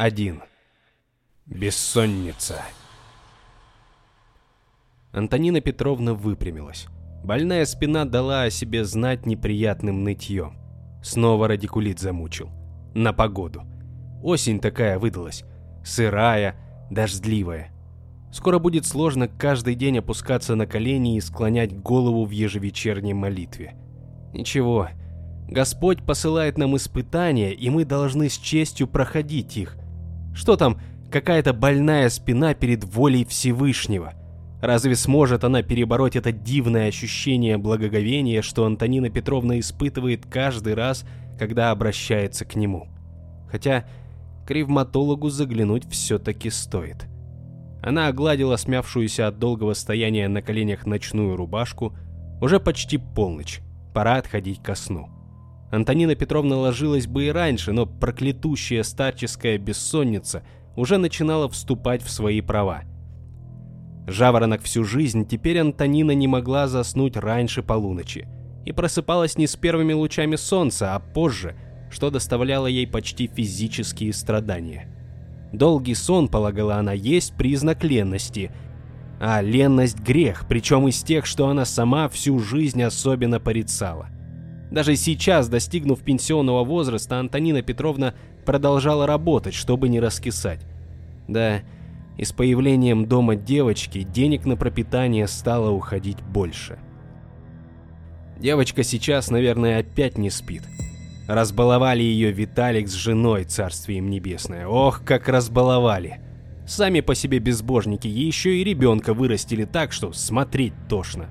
1. Бессонница. Антонина Петровна выпрямилась. Больная спина дала о себе знать неприятным нытьем. Снова радикулит замучил. На погоду. Осень такая выдалась. Сырая, дождливая. Скоро будет сложно каждый день опускаться на колени и склонять голову в ежевечерней молитве. Ничего, Господь посылает нам испытания, и мы должны с честью проходить их – что там, какая-то больная спина перед волей Всевышнего? Разве сможет она перебороть это дивное ощущение благоговения, что Антонина Петровна испытывает каждый раз, когда обращается к нему? Хотя к ревматологу заглянуть все-таки стоит. Она огладила смявшуюся от долгого стояния на коленях ночную рубашку. Уже почти полночь, пора отходить ко сну. Антонина Петровна ложилась бы и раньше, но проклятущая старческая бессонница уже начинала вступать в свои права. Жаворонок всю жизнь, теперь Антонина не могла заснуть раньше полуночи и просыпалась не с первыми лучами солнца, а позже, что доставляло ей почти физические страдания. Долгий сон, полагала она, есть признак ленности, а ленность – грех, причем из тех, что она сама всю жизнь особенно порицала. Даже сейчас, достигнув пенсионного возраста, Антонина Петровна продолжала работать, чтобы не раскисать. Да, и с появлением дома девочки денег на пропитание стало уходить больше. Девочка сейчас, наверное, опять не спит. Разбаловали ее Виталик с женой, царствие им небесное. Ох, как разбаловали. Сами по себе безбожники, еще и ребенка вырастили так, что смотреть тошно.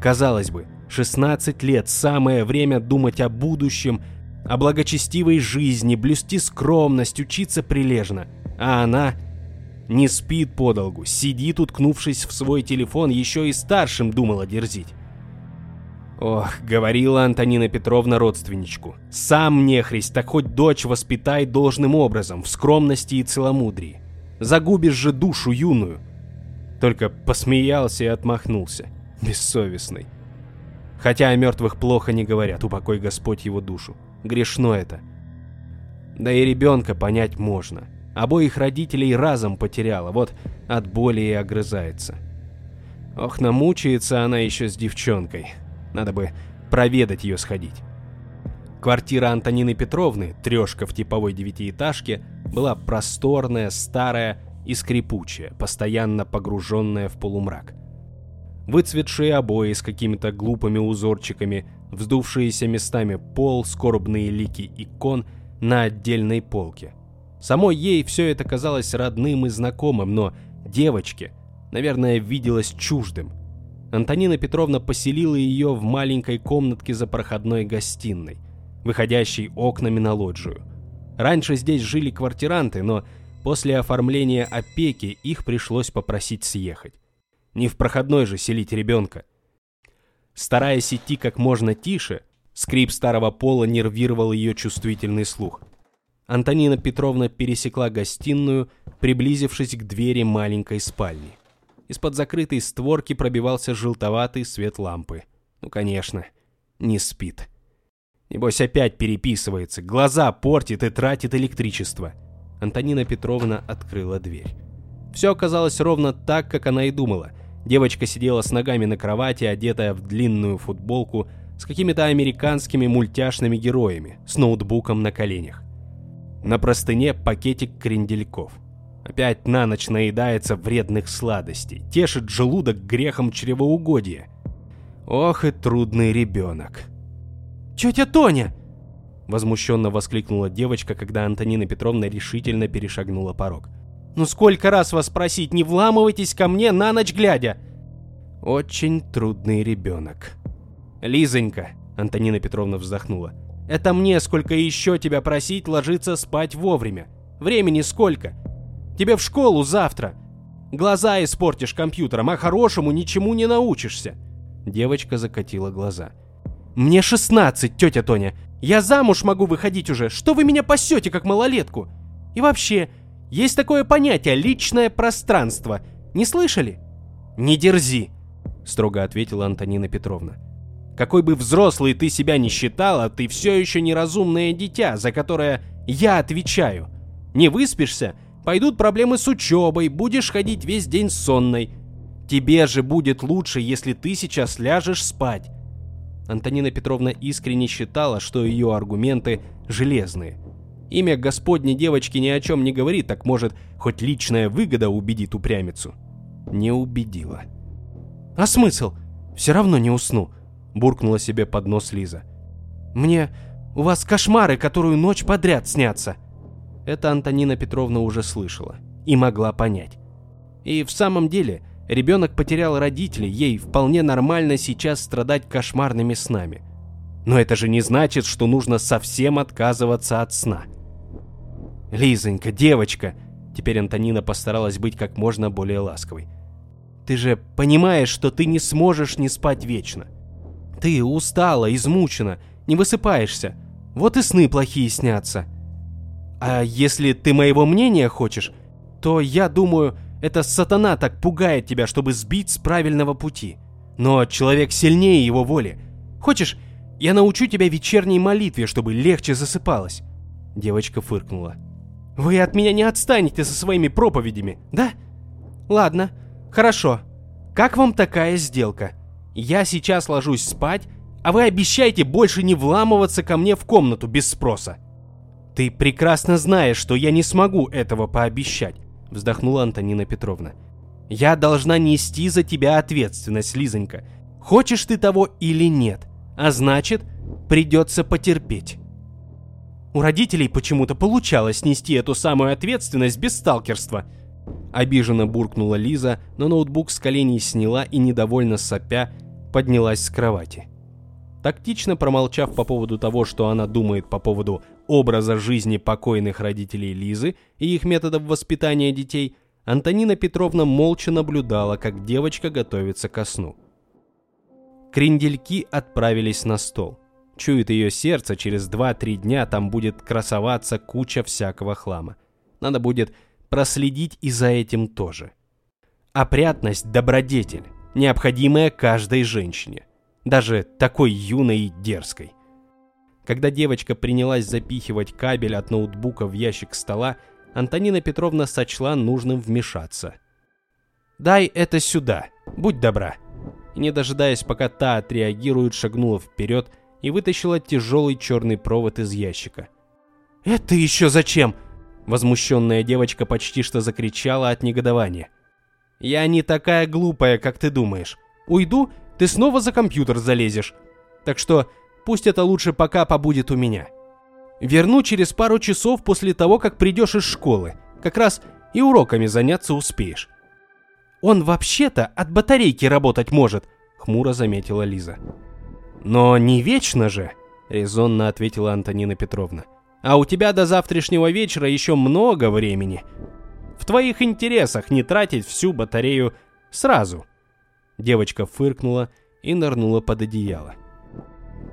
Казалось бы, 16 лет – самое время думать о будущем, о благочестивой жизни, блюсти скромность, учиться прилежно. А она не спит подолгу, сидит, уткнувшись в свой телефон, еще и старшим думала дерзить. Ох, говорила Антонина Петровна родственничку. Сам нехрист, так хоть дочь воспитай должным образом, в скромности и целомудрии. Загубишь же душу юную. Только посмеялся и отмахнулся. Бессовестный. Хотя о мертвых плохо не говорят, упокой Господь его душу. Грешно это. Да и ребенка понять можно. Обоих родителей разом потеряла, вот от боли и огрызается. Ох, намучается она еще с девчонкой. Надо бы проведать ее сходить. Квартира Антонины Петровны, трешка в типовой девятиэтажке, была просторная, старая и скрипучая, постоянно погруженная в полумрак выцветшие обои с какими-то глупыми узорчиками, вздувшиеся местами пол, скорбные лики икон на отдельной полке. Самой ей все это казалось родным и знакомым, но девочке, наверное, виделось чуждым. Антонина Петровна поселила ее в маленькой комнатке за проходной гостиной, выходящей окнами на лоджию. Раньше здесь жили квартиранты, но после оформления опеки их пришлось попросить съехать. Не в проходной же селить ребенка. Стараясь идти как можно тише, скрип старого пола нервировал ее чувствительный слух. Антонина Петровна пересекла гостиную, приблизившись к двери маленькой спальни. Из-под закрытой створки пробивался желтоватый свет лампы. Ну, конечно, не спит. Небось опять переписывается, глаза портит и тратит электричество. Антонина Петровна открыла дверь. Все оказалось ровно так, как она и думала – Девочка сидела с ногами на кровати, одетая в длинную футболку с какими-то американскими мультяшными героями, с ноутбуком на коленях. На простыне пакетик крендельков. Опять на ночь наедается вредных сладостей, тешит желудок грехом чревоугодия. Ох и трудный ребенок. «Тетя Тоня!» Возмущенно воскликнула девочка, когда Антонина Петровна решительно перешагнула порог. Ну сколько раз вас просить, не вламывайтесь ко мне на ночь глядя!» Очень трудный ребенок. «Лизонька», — Антонина Петровна вздохнула, — «это мне сколько еще тебя просить ложиться спать вовремя? Времени сколько? Тебе в школу завтра. Глаза испортишь компьютером, а хорошему ничему не научишься». Девочка закатила глаза. «Мне шестнадцать, тетя Тоня. Я замуж могу выходить уже. Что вы меня пасете, как малолетку? И вообще, есть такое понятие «личное пространство». Не слышали?» «Не дерзи», — строго ответила Антонина Петровна. «Какой бы взрослый ты себя не считала, ты все еще неразумное дитя, за которое я отвечаю. Не выспишься, пойдут проблемы с учебой, будешь ходить весь день сонной. Тебе же будет лучше, если ты сейчас ляжешь спать. Антонина Петровна искренне считала, что ее аргументы железные. Имя господней девочки ни о чем не говорит, так может, хоть личная выгода убедит упрямицу. Не убедила. «А смысл? Все равно не усну», — буркнула себе под нос Лиза. «Мне... У вас кошмары, которую ночь подряд снятся». Это Антонина Петровна уже слышала и могла понять. И в самом деле, ребенок потерял родителей, ей вполне нормально сейчас страдать кошмарными снами. Но это же не значит, что нужно совсем отказываться от сна. «Лизонька, девочка!» Теперь Антонина постаралась быть как можно более ласковой. «Ты же понимаешь, что ты не сможешь не спать вечно. Ты устала, измучена, не высыпаешься. Вот и сны плохие снятся. А если ты моего мнения хочешь, то я думаю, это сатана так пугает тебя, чтобы сбить с правильного пути. Но человек сильнее его воли. Хочешь, я научу тебя вечерней молитве, чтобы легче засыпалось?» Девочка фыркнула. «Вы от меня не отстанете со своими проповедями, да? Ладно, хорошо. Как вам такая сделка? Я сейчас ложусь спать, а вы обещаете больше не вламываться ко мне в комнату без спроса. Ты прекрасно знаешь, что я не смогу этого пообещать, вздохнула Антонина Петровна. Я должна нести за тебя ответственность, Лизонька. Хочешь ты того или нет, а значит, придется потерпеть. У родителей почему-то получалось нести эту самую ответственность без сталкерства. Обиженно буркнула Лиза, но ноутбук с коленей сняла и, недовольно сопя, поднялась с кровати. Тактично промолчав по поводу того, что она думает по поводу образа жизни покойных родителей Лизы и их методов воспитания детей, Антонина Петровна молча наблюдала, как девочка готовится ко сну. Крендельки отправились на стол. Чует ее сердце, через 2-3 дня там будет красоваться куча всякого хлама. Надо будет проследить и за этим тоже. Опрятность – добродетель, необходимая каждой женщине – даже такой юной и дерзкой. Когда девочка принялась запихивать кабель от ноутбука в ящик стола, Антонина Петровна сочла нужным вмешаться. «Дай это сюда, будь добра». И не дожидаясь, пока та отреагирует, шагнула вперед и вытащила тяжелый черный провод из ящика. «Это еще зачем?» Возмущенная девочка почти что закричала от негодования. «Я не такая глупая, как ты думаешь. Уйду ты снова за компьютер залезешь. Так что пусть это лучше пока побудет у меня. Верну через пару часов после того, как придешь из школы. Как раз и уроками заняться успеешь. Он вообще-то от батарейки работать может, хмуро заметила Лиза. Но не вечно же, резонно ответила Антонина Петровна. А у тебя до завтрашнего вечера еще много времени. В твоих интересах не тратить всю батарею сразу. Девочка фыркнула и нырнула под одеяло.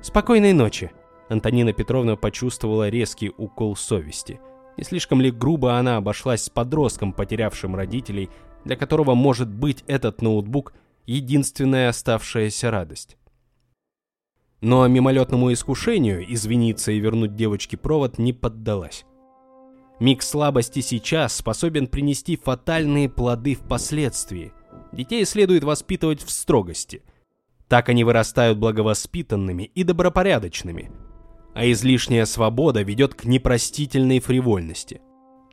«Спокойной ночи!» Антонина Петровна почувствовала резкий укол совести. Не слишком ли грубо она обошлась с подростком, потерявшим родителей, для которого может быть этот ноутбук единственная оставшаяся радость? Но мимолетному искушению извиниться и вернуть девочке провод не поддалась. Миг слабости сейчас способен принести фатальные плоды впоследствии – Детей следует воспитывать в строгости. Так они вырастают благовоспитанными и добропорядочными. А излишняя свобода ведет к непростительной фривольности.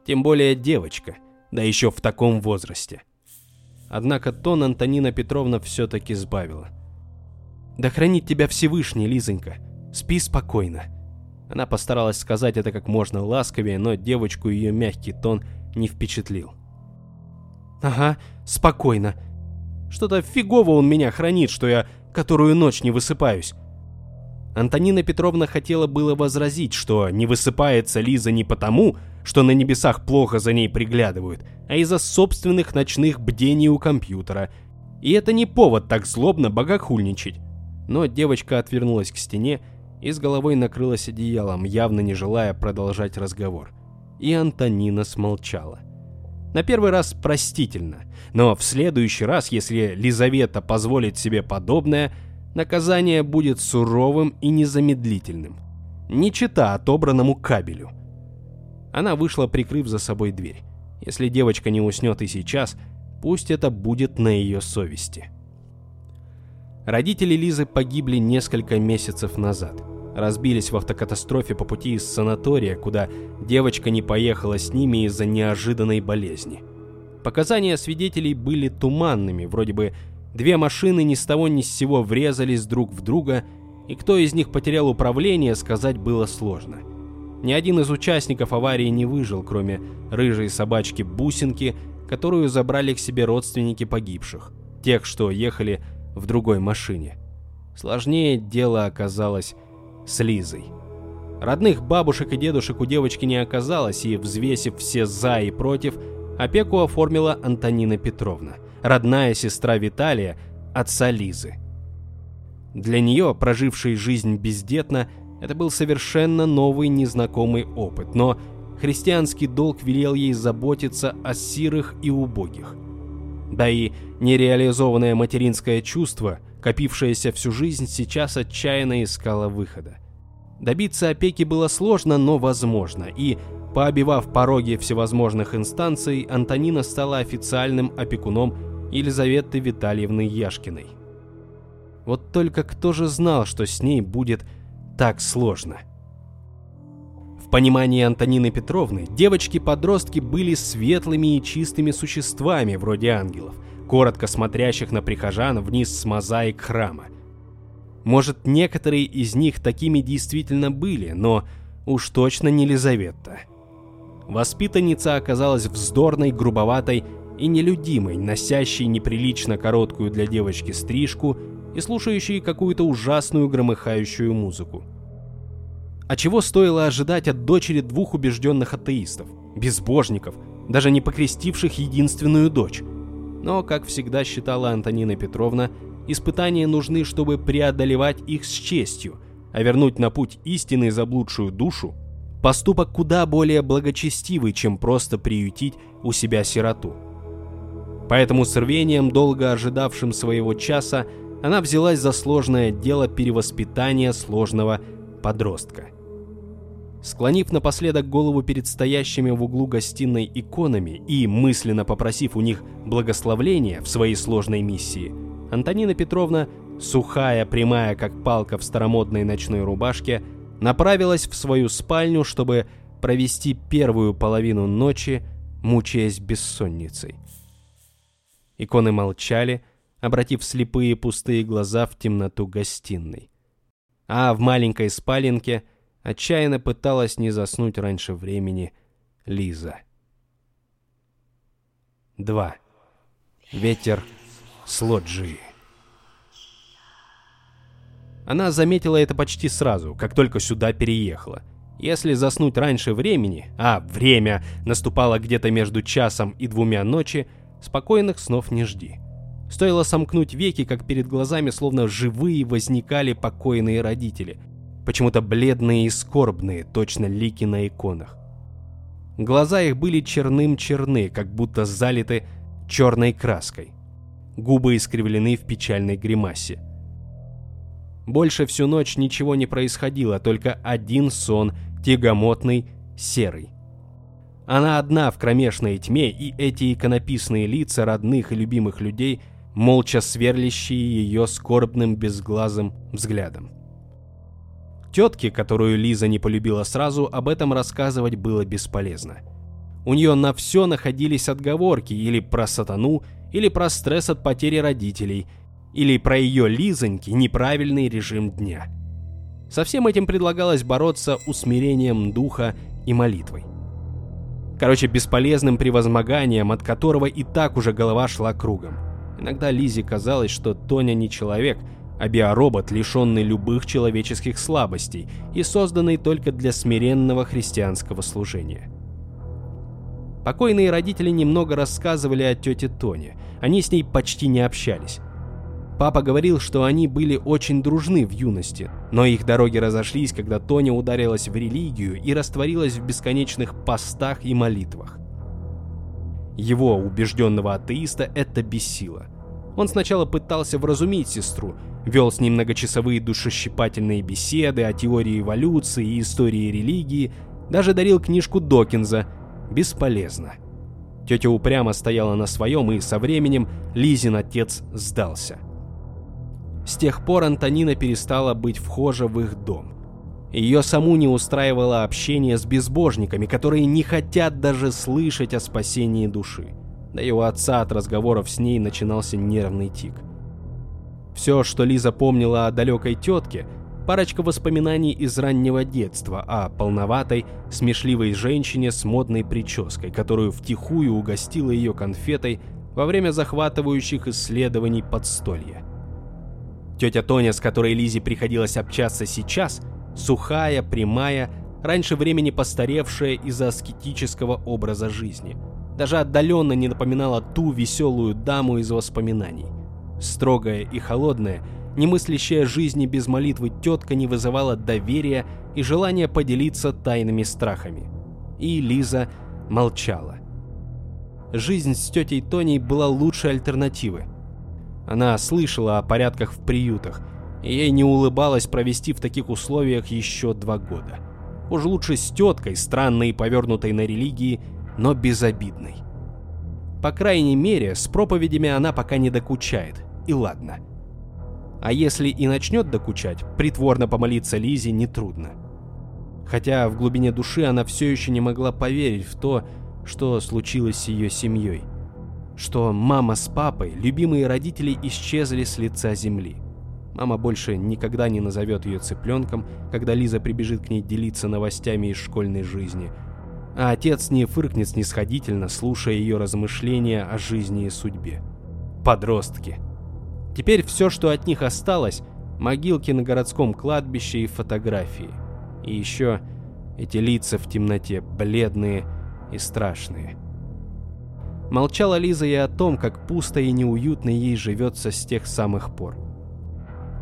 Тем более девочка, да еще в таком возрасте. Однако тон Антонина Петровна все-таки сбавила. «Да хранит тебя Всевышний, Лизонька. Спи спокойно». Она постаралась сказать это как можно ласковее, но девочку ее мягкий тон не впечатлил. «Ага, спокойно. Что-то фигово он меня хранит, что я которую ночь не высыпаюсь. Антонина Петровна хотела было возразить, что не высыпается Лиза не потому, что на небесах плохо за ней приглядывают, а из-за собственных ночных бдений у компьютера. И это не повод так злобно богохульничать. Но девочка отвернулась к стене и с головой накрылась одеялом, явно не желая продолжать разговор. И Антонина смолчала. На первый раз простительно, но в следующий раз, если Лизавета позволит себе подобное, наказание будет суровым и незамедлительным. Не чита отобранному кабелю. Она вышла, прикрыв за собой дверь. Если девочка не уснет и сейчас, пусть это будет на ее совести. Родители Лизы погибли несколько месяцев назад. Разбились в автокатастрофе по пути из санатория, куда девочка не поехала с ними из-за неожиданной болезни. Показания свидетелей были туманными, вроде бы две машины ни с того ни с сего врезались друг в друга, и кто из них потерял управление, сказать было сложно. Ни один из участников аварии не выжил, кроме рыжей собачки Бусинки, которую забрали к себе родственники погибших, тех, что ехали в другой машине. Сложнее дело оказалось с Лизой. Родных бабушек и дедушек у девочки не оказалось, и, взвесив все «за» и «против», опеку оформила Антонина Петровна, родная сестра Виталия, отца Лизы. Для нее, прожившей жизнь бездетно, это был совершенно новый незнакомый опыт, но христианский долг велел ей заботиться о сирых и убогих. Да и нереализованное материнское чувство, копившееся всю жизнь, сейчас отчаянно искало выхода. Добиться опеки было сложно, но возможно, и, пообивав пороги всевозможных инстанций, Антонина стала официальным опекуном Елизаветы Витальевны Яшкиной. Вот только кто же знал, что с ней будет так сложно? В понимании Антонины Петровны, девочки-подростки были светлыми и чистыми существами, вроде ангелов, коротко смотрящих на прихожан вниз с мозаик храма. Может, некоторые из них такими действительно были, но уж точно не Лизавета. Воспитанница оказалась вздорной, грубоватой и нелюдимой, носящей неприлично короткую для девочки стрижку и слушающей какую-то ужасную громыхающую музыку. А чего стоило ожидать от дочери двух убежденных атеистов, безбожников, даже не покрестивших единственную дочь? Но, как всегда считала Антонина Петровна, испытания нужны, чтобы преодолевать их с честью, а вернуть на путь истины заблудшую душу – поступок куда более благочестивый, чем просто приютить у себя сироту. Поэтому с рвением, долго ожидавшим своего часа, она взялась за сложное дело перевоспитания сложного подростка – Склонив напоследок голову перед стоящими в углу гостиной иконами и мысленно попросив у них благословления в своей сложной миссии, Антонина Петровна, сухая, прямая, как палка в старомодной ночной рубашке, направилась в свою спальню, чтобы провести первую половину ночи, мучаясь бессонницей. Иконы молчали, обратив слепые пустые глаза в темноту гостиной. А в маленькой спаленке – Отчаянно пыталась не заснуть раньше времени Лиза. 2. Ветер с лоджии. Она заметила это почти сразу, как только сюда переехала. Если заснуть раньше времени, а время наступало где-то между часом и двумя ночи, спокойных снов не жди. Стоило сомкнуть веки, как перед глазами словно живые возникали покойные родители, почему-то бледные и скорбные, точно лики на иконах. Глаза их были черным-черны, как будто залиты черной краской. Губы искривлены в печальной гримасе. Больше всю ночь ничего не происходило, только один сон, тягомотный, серый. Она одна в кромешной тьме, и эти иконописные лица родных и любимых людей, молча сверлящие ее скорбным безглазым взглядом. Тетке, которую Лиза не полюбила сразу, об этом рассказывать было бесполезно. У нее на все находились отговорки или про сатану, или про стресс от потери родителей, или про ее Лизоньки неправильный режим дня. Со всем этим предлагалось бороться усмирением духа и молитвой. Короче, бесполезным превозмоганием, от которого и так уже голова шла кругом. Иногда Лизе казалось, что Тоня не человек – а биоробот, лишенный любых человеческих слабостей и созданный только для смиренного христианского служения. Покойные родители немного рассказывали о тете Тоне, они с ней почти не общались. Папа говорил, что они были очень дружны в юности, но их дороги разошлись, когда Тоня ударилась в религию и растворилась в бесконечных постах и молитвах. Его, убежденного атеиста, это бесило. Он сначала пытался вразумить сестру, вел с ним многочасовые душещипательные беседы о теории эволюции и истории религии, Даже дарил книжку Докинза. Бесполезно. Тетя упрямо стояла на своем, и со временем Лизин отец сдался. С тех пор Антонина перестала быть вхожа в их дом. Ее саму не устраивало общение с безбожниками, которые не хотят даже слышать о спасении души. Да и у отца от разговоров с ней начинался нервный тик. Все, что Лиза помнила о далекой тетке, парочка воспоминаний из раннего детства о полноватой, смешливой женщине с модной прической, которую втихую угостила ее конфетой во время захватывающих исследований подстолья. Тетя Тоня, с которой Лизе приходилось общаться сейчас, сухая, прямая, раньше времени постаревшая из-за аскетического образа жизни. Даже отдаленно не напоминала ту веселую даму из воспоминаний. Строгая и холодная, немыслящая жизни без молитвы тетка не вызывала доверия и желания поделиться тайными страхами. И Лиза молчала. Жизнь с тетей Тоней была лучшей альтернативы. Она слышала о порядках в приютах, ей не улыбалось провести в таких условиях еще два года. Уж лучше с теткой, странной и повернутой на религии, но безобидной. По крайней мере, с проповедями она пока не докучает, и ладно. А если и начнет докучать, притворно помолиться Лизе нетрудно. Хотя в глубине души она все еще не могла поверить в то, что случилось с ее семьей. Что мама с папой, любимые родители исчезли с лица земли. Мама больше никогда не назовет ее цыпленком, когда Лиза прибежит к ней делиться новостями из школьной жизни. А отец не фыркнет снисходительно, слушая ее размышления о жизни и судьбе. Подростки. Теперь все, что от них осталось, могилки на городском кладбище и фотографии. И еще эти лица в темноте, бледные и страшные. Молчала Лиза и о том, как пусто и неуютно ей живется с тех самых пор.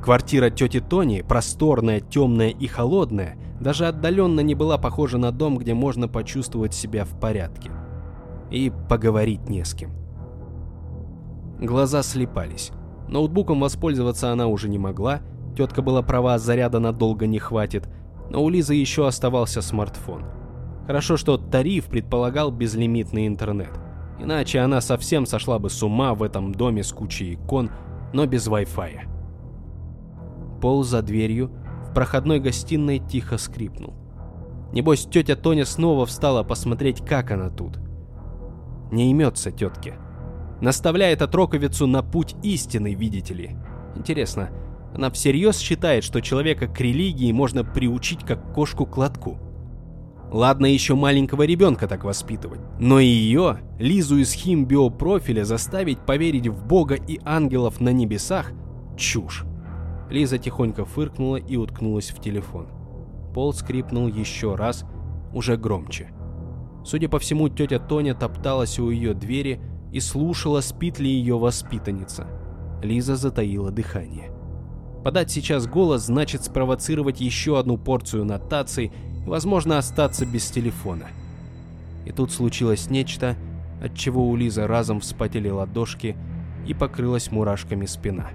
Квартира тети Тони, просторная, темная и холодная, даже отдаленно не была похожа на дом, где можно почувствовать себя в порядке. И поговорить не с кем. Глаза слепались. Ноутбуком воспользоваться она уже не могла, тетка была права, заряда надолго не хватит, но у Лизы еще оставался смартфон. Хорошо, что тариф предполагал безлимитный интернет. Иначе она совсем сошла бы с ума в этом доме с кучей икон, но без Wi-Fi. Пол за дверью в проходной гостиной тихо скрипнул. Небось, тетя Тоня снова встала посмотреть, как она тут. Не имется тетке. Наставляет отроковицу на путь истины, видите ли. Интересно, она всерьез считает, что человека к религии можно приучить как кошку к лотку? Ладно еще маленького ребенка так воспитывать, но и ее, Лизу из химбиопрофиля, заставить поверить в Бога и ангелов на небесах – чушь. Лиза тихонько фыркнула и уткнулась в телефон. Пол скрипнул еще раз, уже громче. Судя по всему, тетя Тоня топталась у ее двери и слушала, спит ли ее воспитанница. Лиза затаила дыхание. Подать сейчас голос значит спровоцировать еще одну порцию нотаций и, возможно, остаться без телефона. И тут случилось нечто, от чего у Лизы разом вспотели ладошки и покрылась мурашками спина.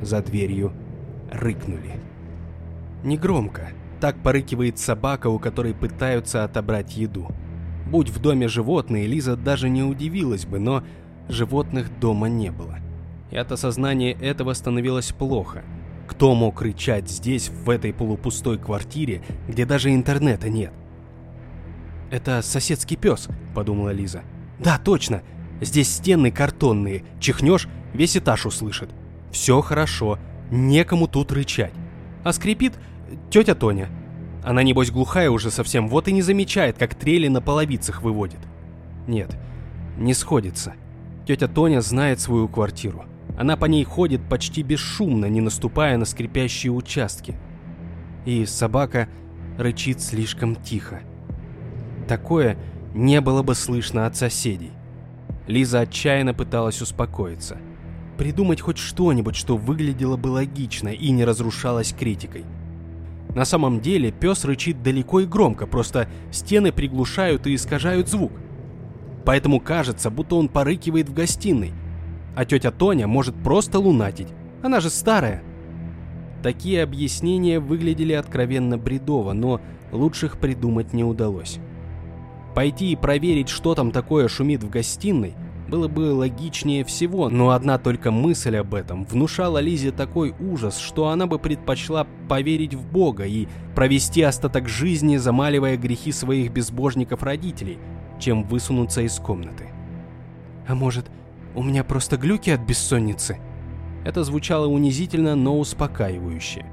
За дверью рыкнули. Негромко. Так порыкивает собака, у которой пытаются отобрать еду. Будь в доме животные, Лиза даже не удивилась бы, но животных дома не было. И от осознания этого становилось плохо. Кто мог кричать здесь, в этой полупустой квартире, где даже интернета нет? «Это соседский пес», — подумала Лиза. «Да, точно. Здесь стены картонные. Чихнешь, весь этаж услышит. Все хорошо некому тут рычать. А скрипит тетя Тоня. Она, небось, глухая уже совсем, вот и не замечает, как трели на половицах выводит. Нет, не сходится. Тетя Тоня знает свою квартиру. Она по ней ходит почти бесшумно, не наступая на скрипящие участки. И собака рычит слишком тихо. Такое не было бы слышно от соседей. Лиза отчаянно пыталась успокоиться – придумать хоть что-нибудь, что выглядело бы логично и не разрушалось критикой. На самом деле пес рычит далеко и громко, просто стены приглушают и искажают звук. Поэтому кажется, будто он порыкивает в гостиной. А тетя Тоня может просто лунатить, она же старая. Такие объяснения выглядели откровенно бредово, но лучших придумать не удалось. Пойти и проверить, что там такое шумит в гостиной, было бы логичнее всего, но одна только мысль об этом внушала Лизе такой ужас, что она бы предпочла поверить в Бога и провести остаток жизни, замаливая грехи своих безбожников родителей, чем высунуться из комнаты. «А может, у меня просто глюки от бессонницы?» Это звучало унизительно, но успокаивающе.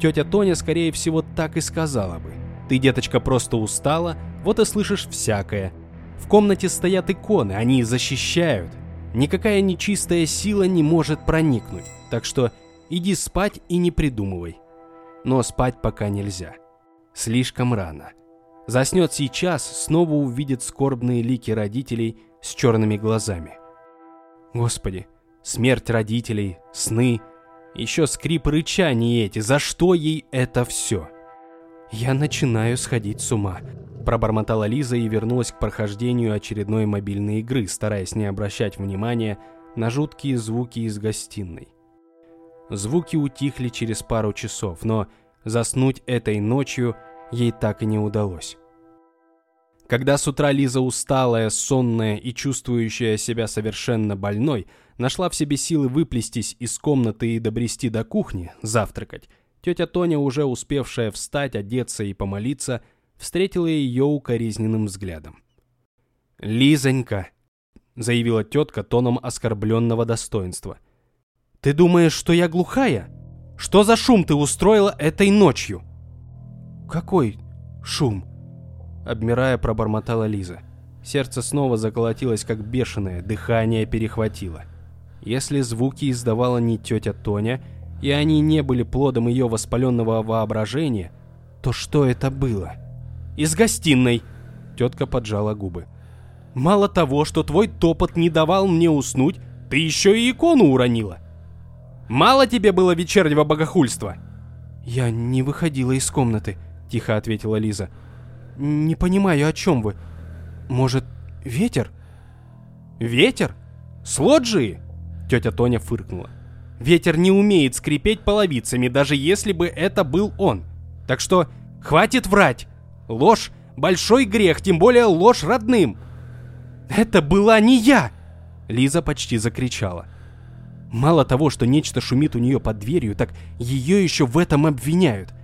Тетя Тоня, скорее всего, так и сказала бы. «Ты, деточка, просто устала, вот и слышишь всякое. В комнате стоят иконы, они защищают. Никакая нечистая сила не может проникнуть, так что иди спать и не придумывай. Но спать пока нельзя. Слишком рано. Заснет сейчас, снова увидит скорбные лики родителей с черными глазами. Господи, смерть родителей, сны, еще скрип рычания эти, за что ей это все? Я начинаю сходить с ума. Пробормотала Лиза и вернулась к прохождению очередной мобильной игры, стараясь не обращать внимания на жуткие звуки из гостиной. Звуки утихли через пару часов, но заснуть этой ночью ей так и не удалось. Когда с утра Лиза усталая, сонная и чувствующая себя совершенно больной, нашла в себе силы выплестись из комнаты и добрести до кухни, завтракать, тетя Тоня, уже успевшая встать, одеться и помолиться, встретила ее укоризненным взглядом. «Лизонька», — заявила тетка тоном оскорбленного достоинства, — «ты думаешь, что я глухая? Что за шум ты устроила этой ночью?» «Какой шум?» — обмирая, пробормотала Лиза. Сердце снова заколотилось, как бешеное, дыхание перехватило. Если звуки издавала не тетя Тоня, и они не были плодом ее воспаленного воображения, то что это было?» Из гостиной!» Тетка поджала губы. «Мало того, что твой топот не давал мне уснуть, ты еще и икону уронила. Мало тебе было вечернего богохульства?» «Я не выходила из комнаты», — тихо ответила Лиза. «Не понимаю, о чем вы. Может, ветер?» «Ветер? С лоджии?» Тетя Тоня фыркнула. «Ветер не умеет скрипеть половицами, даже если бы это был он. Так что хватит врать!» Ложь — большой грех, тем более ложь родным. Это была не я! Лиза почти закричала. Мало того, что нечто шумит у нее под дверью, так ее еще в этом обвиняют.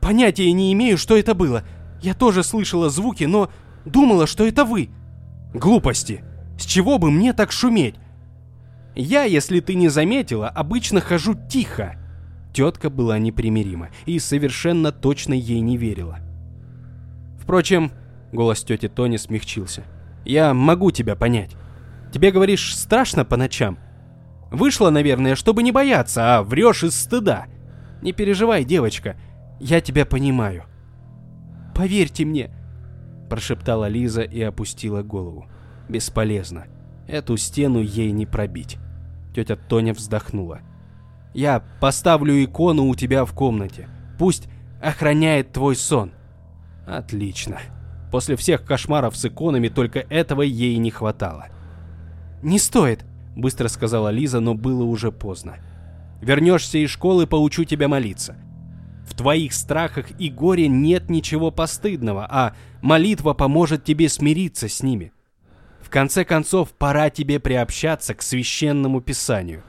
Понятия не имею, что это было. Я тоже слышала звуки, но думала, что это вы. Глупости. С чего бы мне так шуметь? Я, если ты не заметила, обычно хожу тихо. Тетка была непримирима и совершенно точно ей не верила. Впрочем, голос тети Тони смягчился. Я могу тебя понять. Тебе, говоришь, страшно по ночам? Вышла, наверное, чтобы не бояться, а врешь из стыда. Не переживай, девочка, я тебя понимаю. Поверьте мне, прошептала Лиза и опустила голову. Бесполезно. Эту стену ей не пробить. Тетя Тоня вздохнула. Я поставлю икону у тебя в комнате. Пусть охраняет твой сон. Отлично. После всех кошмаров с иконами только этого ей не хватало. «Не стоит», — быстро сказала Лиза, но было уже поздно. «Вернешься из школы, поучу тебя молиться. В твоих страхах и горе нет ничего постыдного, а молитва поможет тебе смириться с ними. В конце концов, пора тебе приобщаться к священному писанию».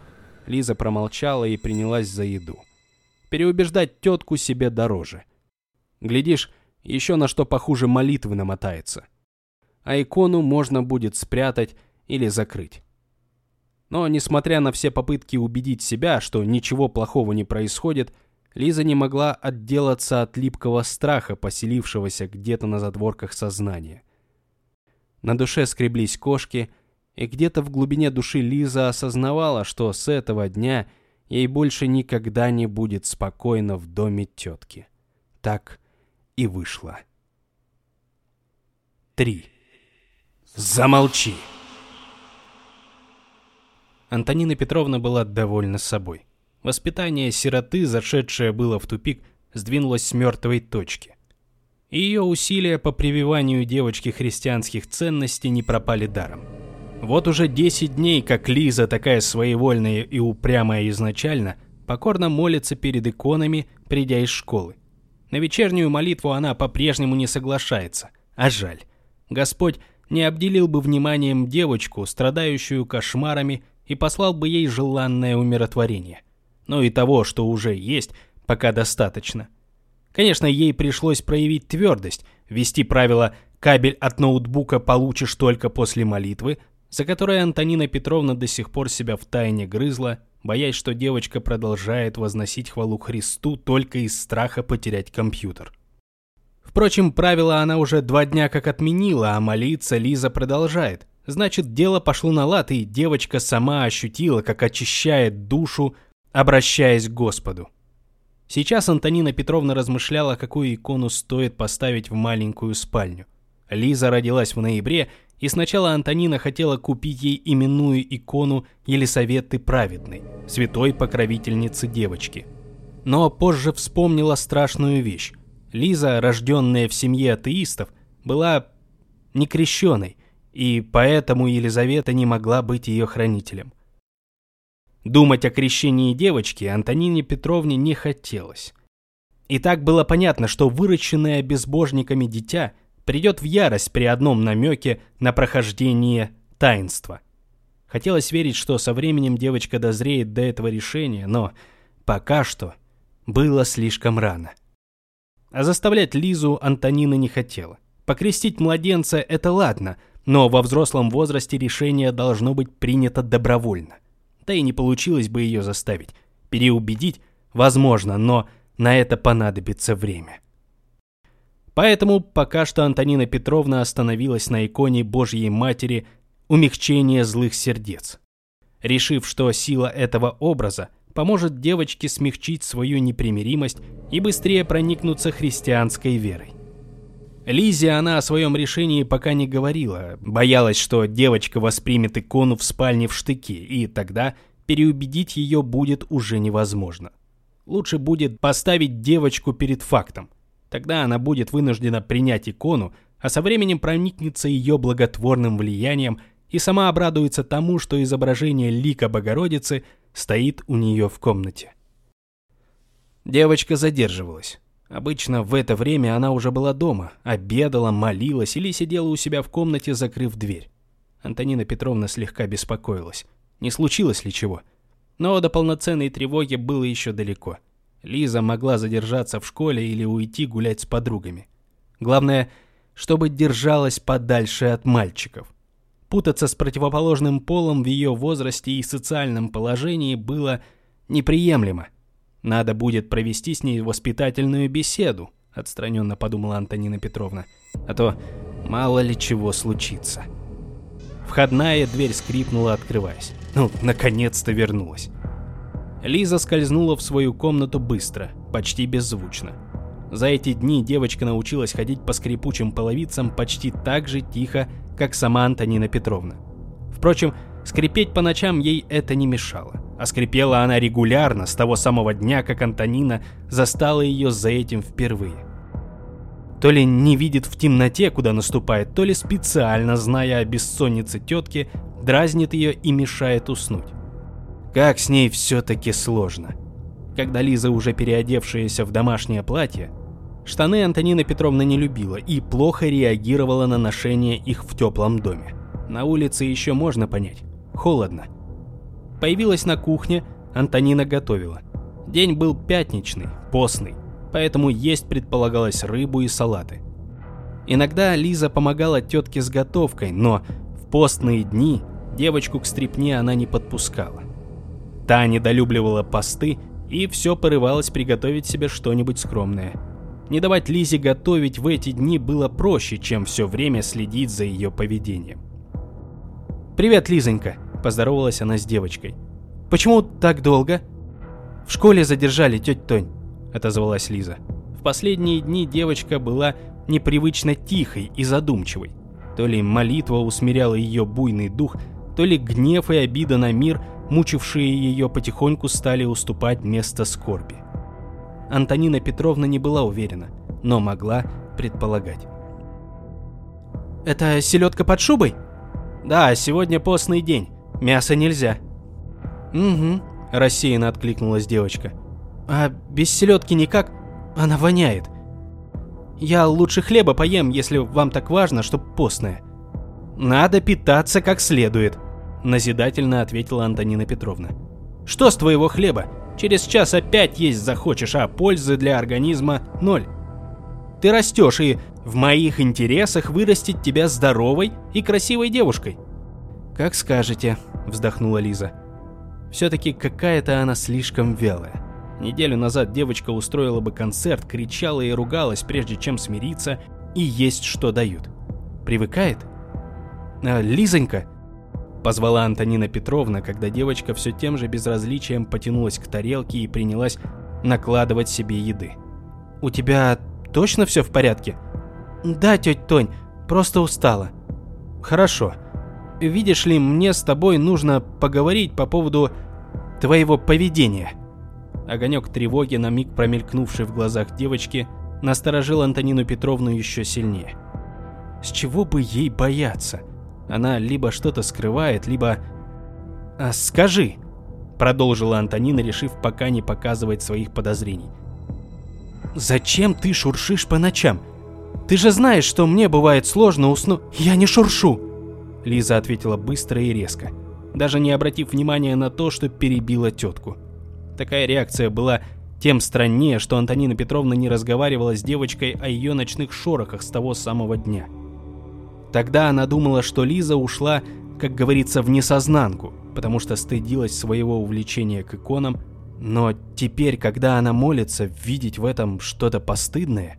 Лиза промолчала и принялась за еду. Переубеждать тетку себе дороже. Глядишь, еще на что похуже молитвы намотается. А икону можно будет спрятать или закрыть. Но, несмотря на все попытки убедить себя, что ничего плохого не происходит, Лиза не могла отделаться от липкого страха, поселившегося где-то на задворках сознания. На душе скреблись кошки, и где-то в глубине души Лиза осознавала, что с этого дня ей больше никогда не будет спокойно в доме тетки. Так и вышла. 3. Замолчи! Антонина Петровна была довольна собой. Воспитание сироты, зашедшее было в тупик, сдвинулось с мертвой точки. Ее усилия по прививанию девочки христианских ценностей не пропали даром. Вот уже 10 дней, как Лиза, такая своевольная и упрямая изначально, покорно молится перед иконами, придя из школы. На вечернюю молитву она по-прежнему не соглашается, а жаль. Господь не обделил бы вниманием девочку, страдающую кошмарами, и послал бы ей желанное умиротворение. Но и того, что уже есть, пока достаточно. Конечно, ей пришлось проявить твердость, ввести правило «кабель от ноутбука получишь только после молитвы», за которое Антонина Петровна до сих пор себя втайне грызла, боясь, что девочка продолжает возносить хвалу Христу только из страха потерять компьютер. Впрочем, правило она уже два дня как отменила, а молиться Лиза продолжает. Значит, дело пошло на лад, и девочка сама ощутила, как очищает душу, обращаясь к Господу. Сейчас Антонина Петровна размышляла, какую икону стоит поставить в маленькую спальню. Лиза родилась в ноябре, и сначала Антонина хотела купить ей именную икону Елисаветы Праведной, святой покровительницы девочки. Но позже вспомнила страшную вещь. Лиза, рожденная в семье атеистов, была некрещенной, и поэтому Елизавета не могла быть ее хранителем. Думать о крещении девочки Антонине Петровне не хотелось. И так было понятно, что выращенное безбожниками дитя придет в ярость при одном намеке на прохождение таинства. Хотелось верить, что со временем девочка дозреет до этого решения, но пока что было слишком рано. А заставлять Лизу Антонина не хотела. Покрестить младенца – это ладно, но во взрослом возрасте решение должно быть принято добровольно. Да и не получилось бы ее заставить. Переубедить возможно, но на это понадобится время. Поэтому пока что Антонина Петровна остановилась на иконе Божьей Матери умягчения злых сердец, решив, что сила этого образа поможет девочке смягчить свою непримиримость и быстрее проникнуться христианской верой. Лизе она о своем решении пока не говорила, боялась, что девочка воспримет икону в спальне в штыки, и тогда переубедить ее будет уже невозможно. Лучше будет поставить девочку перед фактом. Тогда она будет вынуждена принять икону, а со временем проникнется ее благотворным влиянием и сама обрадуется тому, что изображение лика Богородицы стоит у нее в комнате. Девочка задерживалась. Обычно в это время она уже была дома, обедала, молилась или сидела у себя в комнате, закрыв дверь. Антонина Петровна слегка беспокоилась. Не случилось ли чего? Но до полноценной тревоги было еще далеко. Лиза могла задержаться в школе или уйти гулять с подругами. Главное, чтобы держалась подальше от мальчиков. Путаться с противоположным полом в ее возрасте и социальном положении было неприемлемо. Надо будет провести с ней воспитательную беседу, отстраненно подумала Антонина Петровна. А то мало ли чего случится. Входная дверь скрипнула, открываясь. Ну, наконец-то вернулась. Лиза скользнула в свою комнату быстро, почти беззвучно. За эти дни девочка научилась ходить по скрипучим половицам почти так же тихо, как сама Антонина Петровна. Впрочем, скрипеть по ночам ей это не мешало а скрипела она регулярно с того самого дня, как Антонина застала ее за этим впервые. То ли не видит в темноте, куда наступает, то ли специально, зная о бессоннице тетки, дразнит ее и мешает уснуть. Как с ней все-таки сложно. Когда Лиза, уже переодевшаяся в домашнее платье, штаны Антонина Петровна не любила и плохо реагировала на ношение их в теплом доме. На улице еще можно понять. Холодно. Появилась на кухне, Антонина готовила. День был пятничный, постный, поэтому есть предполагалось рыбу и салаты. Иногда Лиза помогала тетке с готовкой, но в постные дни девочку к стрипне она не подпускала. Та недолюбливала посты и все порывалась приготовить себе что-нибудь скромное. Не давать Лизе готовить в эти дни было проще, чем все время следить за ее поведением. «Привет, Лизонька!» Поздоровалась она с девочкой. «Почему так долго?» «В школе задержали, тетя Тонь», — отозвалась Лиза. В последние дни девочка была непривычно тихой и задумчивой. То ли молитва усмиряла ее буйный дух, то ли гнев и обида на мир, мучившие ее потихоньку, стали уступать место скорби. Антонина Петровна не была уверена, но могла предполагать. «Это селедка под шубой?» «Да, сегодня постный день. Мясо нельзя». «Угу», – рассеянно откликнулась девочка. «А без селедки никак? Она воняет. Я лучше хлеба поем, если вам так важно, чтоб постное. Надо питаться как следует, назидательно ответила Антонина Петровна. Что с твоего хлеба? Через час опять есть захочешь, а пользы для организма ноль. Ты растешь, и в моих интересах вырастить тебя здоровой и красивой девушкой. Как скажете, вздохнула Лиза. Все-таки какая-то она слишком вялая. Неделю назад девочка устроила бы концерт, кричала и ругалась, прежде чем смириться и есть что дают. Привыкает? А, Лизонька, Позвала Антонина Петровна, когда девочка все тем же безразличием потянулась к тарелке и принялась накладывать себе еды. «У тебя точно все в порядке?» «Да, тетя Тонь, просто устала». «Хорошо. Видишь ли, мне с тобой нужно поговорить по поводу твоего поведения». Огонек тревоги, на миг промелькнувший в глазах девочки, насторожил Антонину Петровну еще сильнее. С чего бы ей бояться? Она либо что-то скрывает, либо... «А скажи!» — продолжила Антонина, решив пока не показывать своих подозрений. «Зачем ты шуршишь по ночам? Ты же знаешь, что мне бывает сложно уснуть. Я не шуршу!» Лиза ответила быстро и резко, даже не обратив внимания на то, что перебила тетку. Такая реакция была тем страннее, что Антонина Петровна не разговаривала с девочкой о ее ночных шорохах с того самого дня. Тогда она думала, что Лиза ушла, как говорится, в несознанку, потому что стыдилась своего увлечения к иконам, но теперь, когда она молится, видеть в этом что-то постыдное...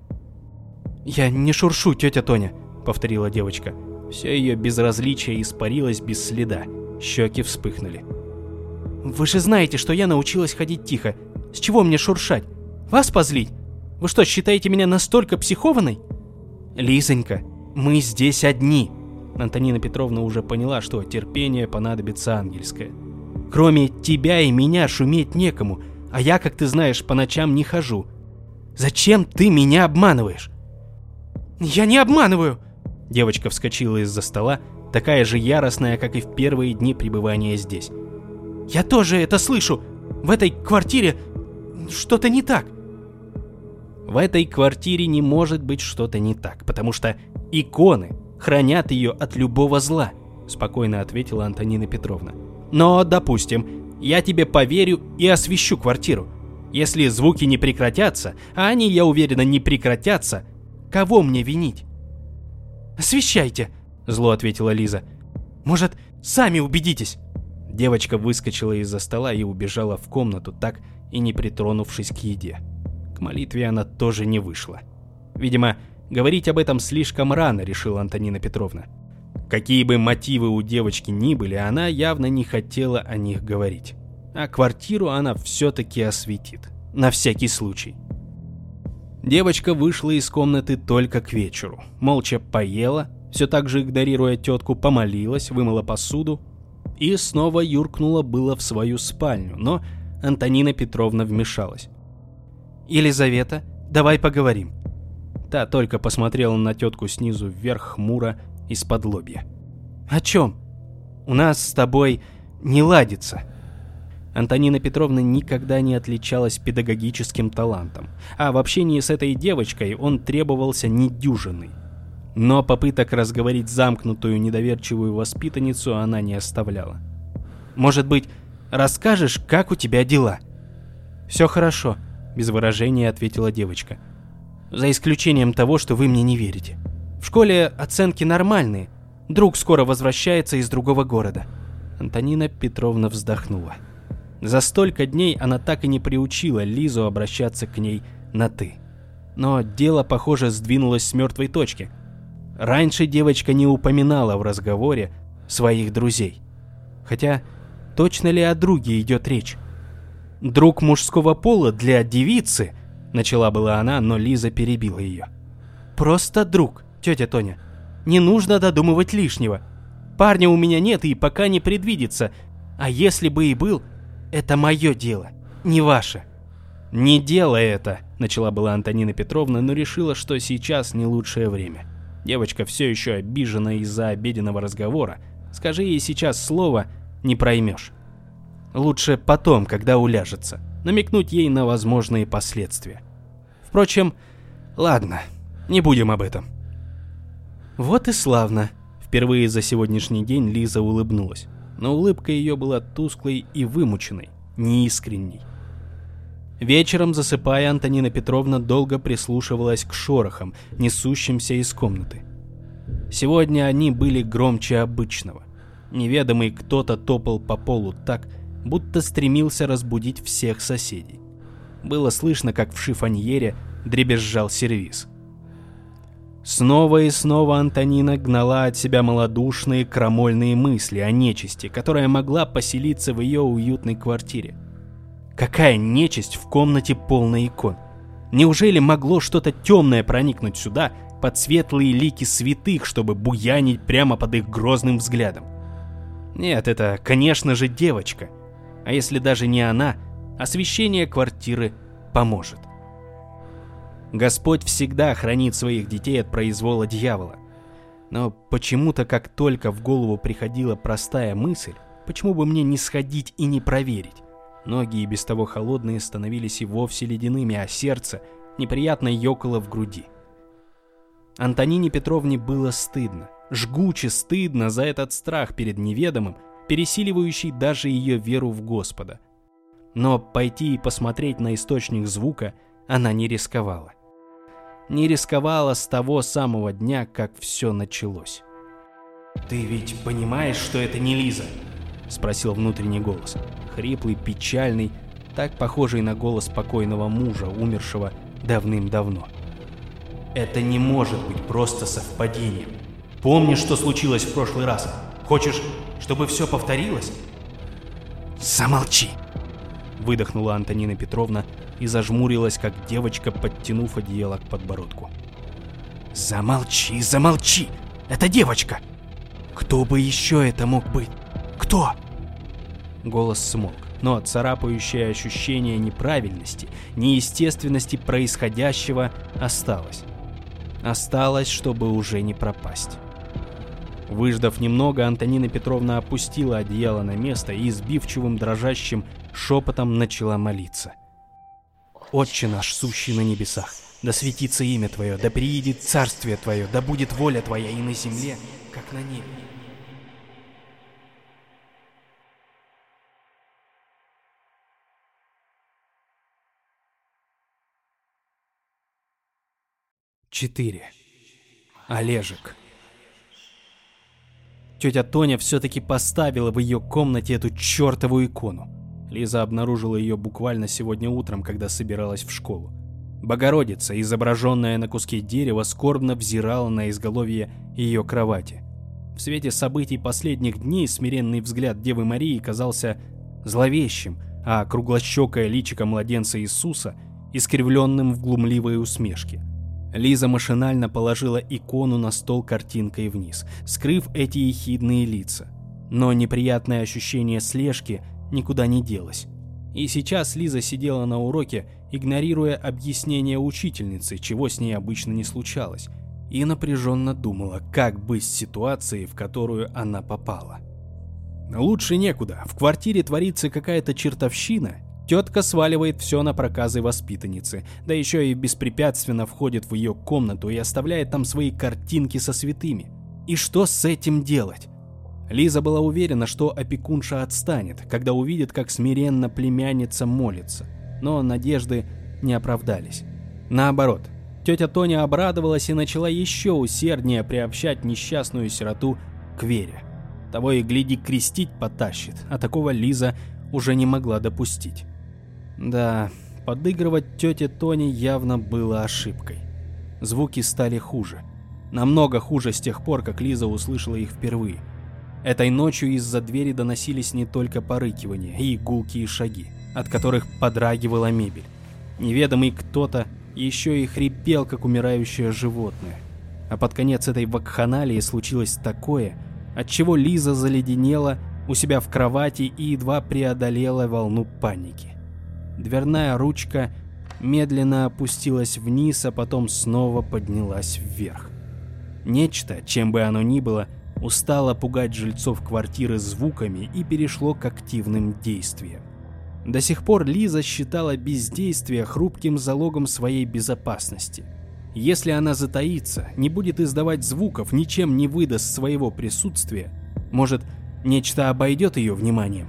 «Я не шуршу, тетя Тоня», — повторила девочка. Все ее безразличие испарилось без следа, щеки вспыхнули. «Вы же знаете, что я научилась ходить тихо. С чего мне шуршать? Вас позлить? Вы что, считаете меня настолько психованной?» «Лизонька, мы здесь одни. Антонина Петровна уже поняла, что терпение понадобится ангельское. Кроме тебя и меня шуметь некому, а я, как ты знаешь, по ночам не хожу. Зачем ты меня обманываешь? Я не обманываю! Девочка вскочила из-за стола, такая же яростная, как и в первые дни пребывания здесь. Я тоже это слышу. В этой квартире что-то не так. В этой квартире не может быть что-то не так, потому что иконы хранят ее от любого зла, спокойно ответила Антонина Петровна. Но, допустим, я тебе поверю и освещу квартиру. Если звуки не прекратятся, а они, я уверена, не прекратятся, кого мне винить? «Освещайте!» – зло ответила Лиза. «Может, сами убедитесь?» Девочка выскочила из-за стола и убежала в комнату, так и не притронувшись к еде. Молитве она тоже не вышла. Видимо, говорить об этом слишком рано, решила Антонина Петровна. Какие бы мотивы у девочки ни были, она явно не хотела о них говорить. А квартиру она все-таки осветит. На всякий случай. Девочка вышла из комнаты только к вечеру. Молча поела, все так же игнорируя тетку, помолилась, вымыла посуду и снова юркнула было в свою спальню, но Антонина Петровна вмешалась. «Елизавета, давай поговорим». Та только посмотрела на тетку снизу вверх хмуро из-под лобья. «О чем? У нас с тобой не ладится». Антонина Петровна никогда не отличалась педагогическим талантом, а в общении с этой девочкой он требовался недюжинный. Но попыток разговорить замкнутую недоверчивую воспитанницу она не оставляла. «Может быть, расскажешь, как у тебя дела?» «Все хорошо», без выражения ответила девочка. За исключением того, что вы мне не верите. В школе оценки нормальные. Друг скоро возвращается из другого города. Антонина Петровна вздохнула. За столько дней она так и не приучила Лизу обращаться к ней на «ты». Но дело, похоже, сдвинулось с мертвой точки. Раньше девочка не упоминала в разговоре своих друзей. Хотя, точно ли о друге идет речь? Друг мужского пола для девицы, начала была она, но Лиза перебила ее. Просто друг, тетя Тоня. Не нужно додумывать лишнего. Парня у меня нет и пока не предвидится. А если бы и был, это мое дело, не ваше. Не делай это, начала была Антонина Петровна, но решила, что сейчас не лучшее время. Девочка все еще обижена из-за обеденного разговора. Скажи ей сейчас слово, не проймешь. Лучше потом, когда уляжется, намекнуть ей на возможные последствия. Впрочем, ладно, Не будем об этом. Вот и славно. Впервые за сегодняшний день Лиза улыбнулась. Но улыбка ее была тусклой и вымученной, неискренней. Вечером, засыпая, Антонина Петровна долго прислушивалась к шорохам, несущимся из комнаты. Сегодня они были громче обычного. Неведомый кто-то топал по полу так, будто стремился разбудить всех соседей. Было слышно, как в шифоньере дребезжал сервиз. Снова и снова Антонина гнала от себя малодушные крамольные мысли о нечисти, которая могла поселиться в ее уютной квартире. Какая нечисть в комнате полной икон? Неужели могло что-то темное проникнуть сюда, под светлые лики святых, чтобы буянить прямо под их грозным взглядом? Нет, это, конечно же, девочка. А если даже не она, освещение квартиры поможет. Господь всегда хранит своих детей от произвола дьявола. Но почему-то, как только в голову приходила простая мысль, почему бы мне не сходить и не проверить? Ноги и без того холодные становились и вовсе ледяными, а сердце неприятно ёкало в груди. Антонине Петровне было стыдно, жгуче стыдно за этот страх перед неведомым, пересиливающий даже ее веру в Господа. Но пойти и посмотреть на источник звука она не рисковала. Не рисковала с того самого дня, как все началось. «Ты ведь понимаешь, что это не Лиза?» — спросил внутренний голос хриплый, печальный, так похожий на голос покойного мужа, умершего давным-давно. Это не может быть просто совпадением. Помнишь, что случилось в прошлый раз? Хочешь, чтобы все повторилось? Замолчи! Выдохнула Антонина Петровна и зажмурилась, как девочка, подтянув одеяло к подбородку. Замолчи, замолчи! Это девочка! Кто бы еще это мог быть? Кто? Голос смолк, но царапающее ощущение неправильности, неестественности происходящего осталось. Осталось, чтобы уже не пропасть. Выждав немного, Антонина Петровна опустила одеяло на место и сбивчивым дрожащим шепотом начала молиться. «Отче наш, сущий на небесах, да светится имя Твое, да приедет царствие Твое, да будет воля Твоя и на земле, как на небе». 4. Олежек. Тетя Тоня все-таки поставила в ее комнате эту чертову икону. Лиза обнаружила ее буквально сегодня утром, когда собиралась в школу. Богородица, изображенная на куске дерева, скорбно взирала на изголовье ее кровати. В свете событий последних дней смиренный взгляд Девы Марии казался зловещим, а круглощекое личико младенца Иисуса искривленным в глумливой усмешке – Лиза машинально положила икону на стол картинкой вниз, скрыв эти ехидные лица. Но неприятное ощущение слежки никуда не делось. И сейчас Лиза сидела на уроке, игнорируя объяснение учительницы, чего с ней обычно не случалось, и напряженно думала, как быть с ситуацией, в которую она попала. Лучше некуда, в квартире творится какая-то чертовщина, Тетка сваливает все на проказы воспитанницы, да еще и беспрепятственно входит в ее комнату и оставляет там свои картинки со святыми. И что с этим делать? Лиза была уверена, что опекунша отстанет, когда увидит, как смиренно племянница молится. Но надежды не оправдались. Наоборот, тетя Тоня обрадовалась и начала еще усерднее приобщать несчастную сироту к вере. Того и гляди крестить потащит, а такого Лиза уже не могла допустить. Да, подыгрывать тете Тони явно было ошибкой. Звуки стали хуже. Намного хуже с тех пор, как Лиза услышала их впервые. Этой ночью из-за двери доносились не только порыкивания и гулкие шаги, от которых подрагивала мебель. Неведомый кто-то еще и хрипел, как умирающее животное. А под конец этой вакханалии случилось такое, от чего Лиза заледенела у себя в кровати и едва преодолела волну паники. Дверная ручка медленно опустилась вниз, а потом снова поднялась вверх. Нечто, чем бы оно ни было, устало пугать жильцов квартиры звуками и перешло к активным действиям. До сих пор Лиза считала бездействие хрупким залогом своей безопасности. Если она затаится, не будет издавать звуков, ничем не выдаст своего присутствия, может, нечто обойдет ее вниманием.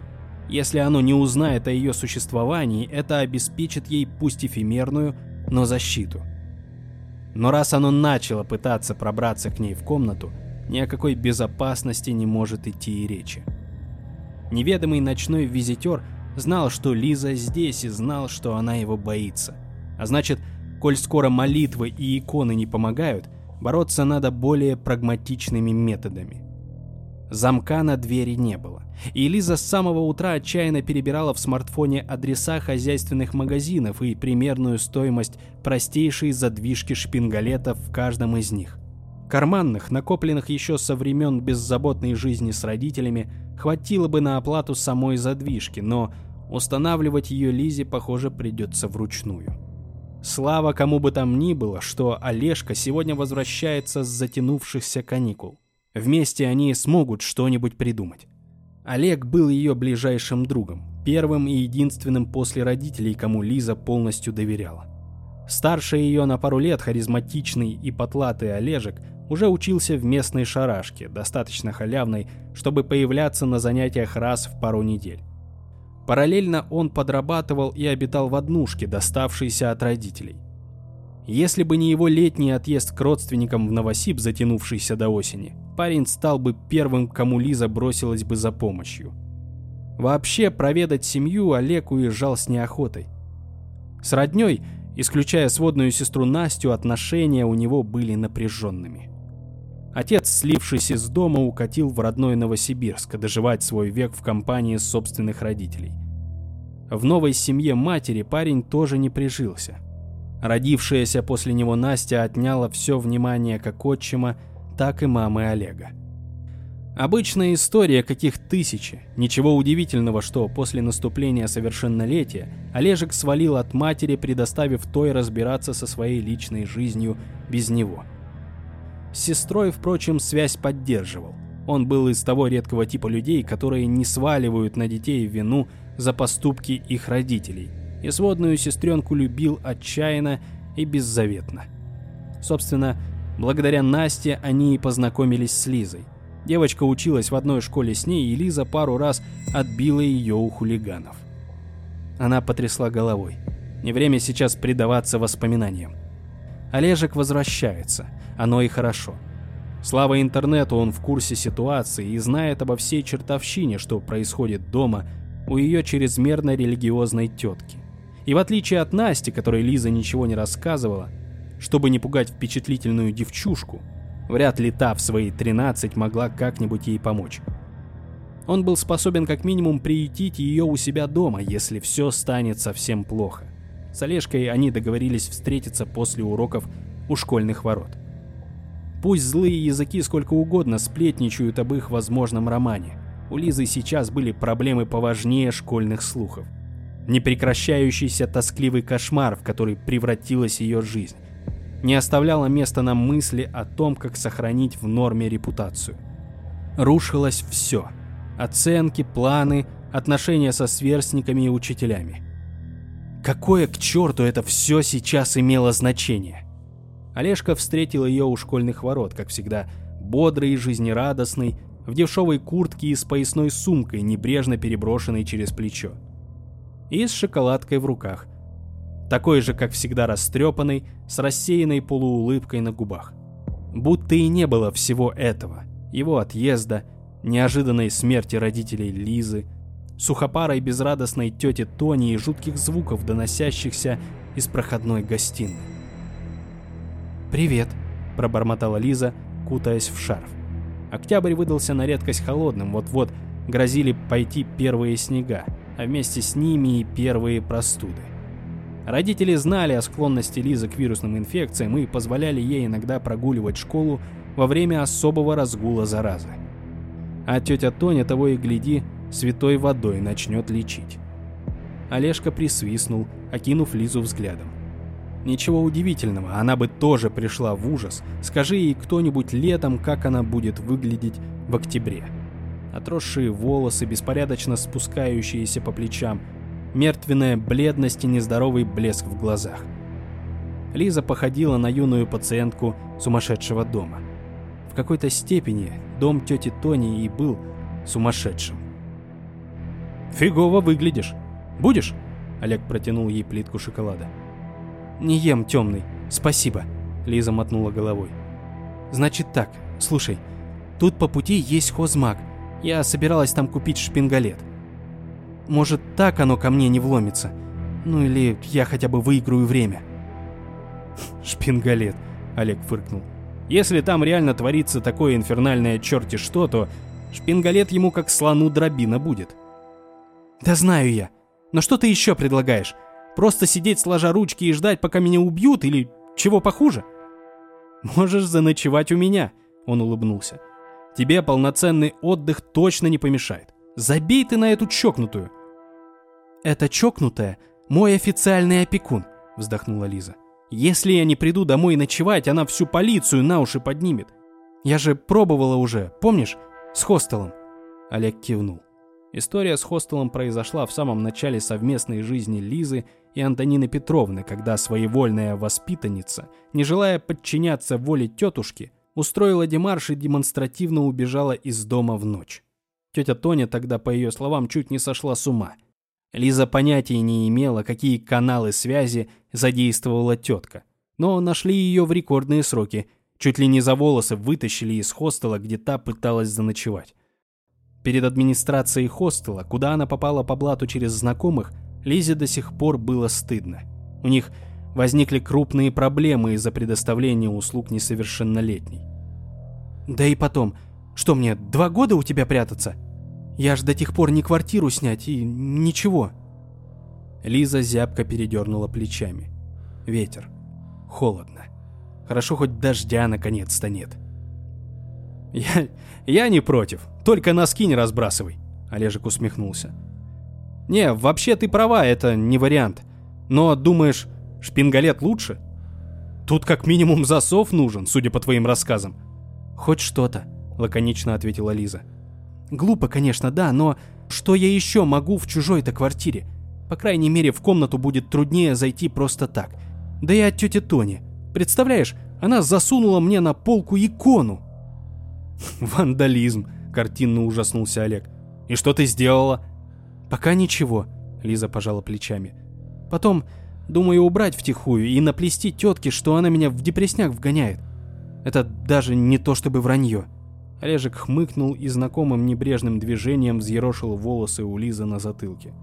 Если оно не узнает о ее существовании, это обеспечит ей пусть эфемерную, но защиту. Но раз оно начало пытаться пробраться к ней в комнату, ни о какой безопасности не может идти и речи. Неведомый ночной визитер знал, что Лиза здесь и знал, что она его боится. А значит, Коль скоро молитвы и иконы не помогают, бороться надо более прагматичными методами. Замка на двери не было, и Лиза с самого утра отчаянно перебирала в смартфоне адреса хозяйственных магазинов и примерную стоимость простейшей задвижки шпингалетов в каждом из них. Карманных, накопленных еще со времен беззаботной жизни с родителями, хватило бы на оплату самой задвижки, но устанавливать ее Лизе, похоже, придется вручную. Слава кому бы там ни было, что Олежка сегодня возвращается с затянувшихся каникул. Вместе они смогут что-нибудь придумать. Олег был ее ближайшим другом, первым и единственным после родителей, кому Лиза полностью доверяла. Старший ее на пару лет харизматичный и потлатый Олежек уже учился в местной шарашке, достаточно халявной, чтобы появляться на занятиях раз в пару недель. Параллельно он подрабатывал и обитал в однушке, доставшейся от родителей. Если бы не его летний отъезд к родственникам в Новосиб, затянувшийся до осени, парень стал бы первым, кому Лиза бросилась бы за помощью. Вообще, проведать семью Олег уезжал с неохотой. С родней, исключая сводную сестру Настю, отношения у него были напряженными. Отец, слившись из дома, укатил в родной Новосибирск, доживать свой век в компании собственных родителей. В новой семье матери парень тоже не прижился. Родившаяся после него Настя отняла все внимание как отчима, так и мамы Олега. Обычная история, каких тысячи. Ничего удивительного, что после наступления совершеннолетия Олежек свалил от матери, предоставив той разбираться со своей личной жизнью без него – с сестрой, впрочем, связь поддерживал. Он был из того редкого типа людей, которые не сваливают на детей вину за поступки их родителей. И сводную сестренку любил отчаянно и беззаветно. Собственно, благодаря Насте они и познакомились с Лизой. Девочка училась в одной школе с ней, и Лиза пару раз отбила ее у хулиганов. Она потрясла головой. Не время сейчас предаваться воспоминаниям. Олежек возвращается – оно и хорошо. Слава интернету, он в курсе ситуации и знает обо всей чертовщине, что происходит дома у ее чрезмерно религиозной тетки. И в отличие от Насти, которой Лиза ничего не рассказывала, чтобы не пугать впечатлительную девчушку, вряд ли та в свои 13 могла как-нибудь ей помочь. Он был способен как минимум приютить ее у себя дома, если все станет совсем плохо. С Олежкой они договорились встретиться после уроков у школьных ворот. Пусть злые языки сколько угодно сплетничают об их возможном романе. У Лизы сейчас были проблемы поважнее школьных слухов. Непрекращающийся тоскливый кошмар, в который превратилась ее жизнь, не оставляло места на мысли о том, как сохранить в норме репутацию. Рушилось все. Оценки, планы, отношения со сверстниками и учителями. Какое к черту это все сейчас имело значение? Олежка встретил ее у школьных ворот, как всегда, бодрый и жизнерадостный, в дешевой куртке и с поясной сумкой, небрежно переброшенной через плечо. И с шоколадкой в руках. Такой же, как всегда, растрепанный, с рассеянной полуулыбкой на губах. Будто и не было всего этого. Его отъезда, неожиданной смерти родителей Лизы, сухопарой безрадостной тети Тони и жутких звуков, доносящихся из проходной гостиной. «Привет», – пробормотала Лиза, кутаясь в шарф. Октябрь выдался на редкость холодным, вот-вот грозили пойти первые снега, а вместе с ними и первые простуды. Родители знали о склонности Лизы к вирусным инфекциям и позволяли ей иногда прогуливать школу во время особого разгула заразы. А тетя Тоня того и гляди, святой водой начнет лечить. Олежка присвистнул, окинув Лизу взглядом. Ничего удивительного, она бы тоже пришла в ужас. Скажи ей кто-нибудь летом, как она будет выглядеть в октябре. Отросшие волосы, беспорядочно спускающиеся по плечам, мертвенная бледность и нездоровый блеск в глазах. Лиза походила на юную пациентку сумасшедшего дома. В какой-то степени дом тети Тони и был сумасшедшим. «Фигово выглядишь. Будешь?» Олег протянул ей плитку шоколада. «Не ем темный, спасибо», — Лиза мотнула головой. «Значит так, слушай, тут по пути есть хозмаг. Я собиралась там купить шпингалет. Может, так оно ко мне не вломится? Ну или я хотя бы выиграю время». «Шпингалет», — Олег фыркнул. «Если там реально творится такое инфернальное черти что, то шпингалет ему как слону дробина будет». «Да знаю я. Но что ты еще предлагаешь? Просто сидеть сложа ручки и ждать, пока меня убьют, или чего похуже?» «Можешь заночевать у меня», — он улыбнулся. «Тебе полноценный отдых точно не помешает. Забей ты на эту чокнутую». «Это чокнутая мой официальный опекун», — вздохнула Лиза. «Если я не приду домой ночевать, она всю полицию на уши поднимет. Я же пробовала уже, помнишь, с хостелом?» Олег кивнул. История с хостелом произошла в самом начале совместной жизни Лизы и Антонины Петровны, когда своевольная воспитанница, не желая подчиняться воле тетушки, устроила демарш и демонстративно убежала из дома в ночь. Тетя Тоня тогда, по ее словам, чуть не сошла с ума. Лиза понятия не имела, какие каналы связи задействовала тетка. Но нашли ее в рекордные сроки, чуть ли не за волосы вытащили из хостела, где та пыталась заночевать. Перед администрацией хостела, куда она попала по блату через знакомых, Лизе до сих пор было стыдно. У них возникли крупные проблемы из-за предоставления услуг несовершеннолетней. «Да и потом, что мне, два года у тебя прятаться? Я ж до тех пор не квартиру снять и ничего». Лиза зябко передернула плечами. Ветер. Холодно. Хорошо, хоть дождя наконец-то нет. «Я, я не против», только носки не разбрасывай. Олежек усмехнулся. Не, вообще ты права, это не вариант. Но думаешь, шпингалет лучше? Тут как минимум засов нужен, судя по твоим рассказам. Хоть что-то, лаконично ответила Лиза. Глупо, конечно, да, но что я еще могу в чужой-то квартире? По крайней мере, в комнату будет труднее зайти просто так. Да и от тети Тони. Представляешь, она засунула мне на полку икону. Вандализм, Картинно ужаснулся Олег. «И что ты сделала?» «Пока ничего», — Лиза пожала плечами. «Потом, думаю, убрать втихую и наплести тетке, что она меня в депресняк вгоняет. Это даже не то чтобы вранье». Олежек хмыкнул и знакомым небрежным движением взъерошил волосы у Лизы на затылке.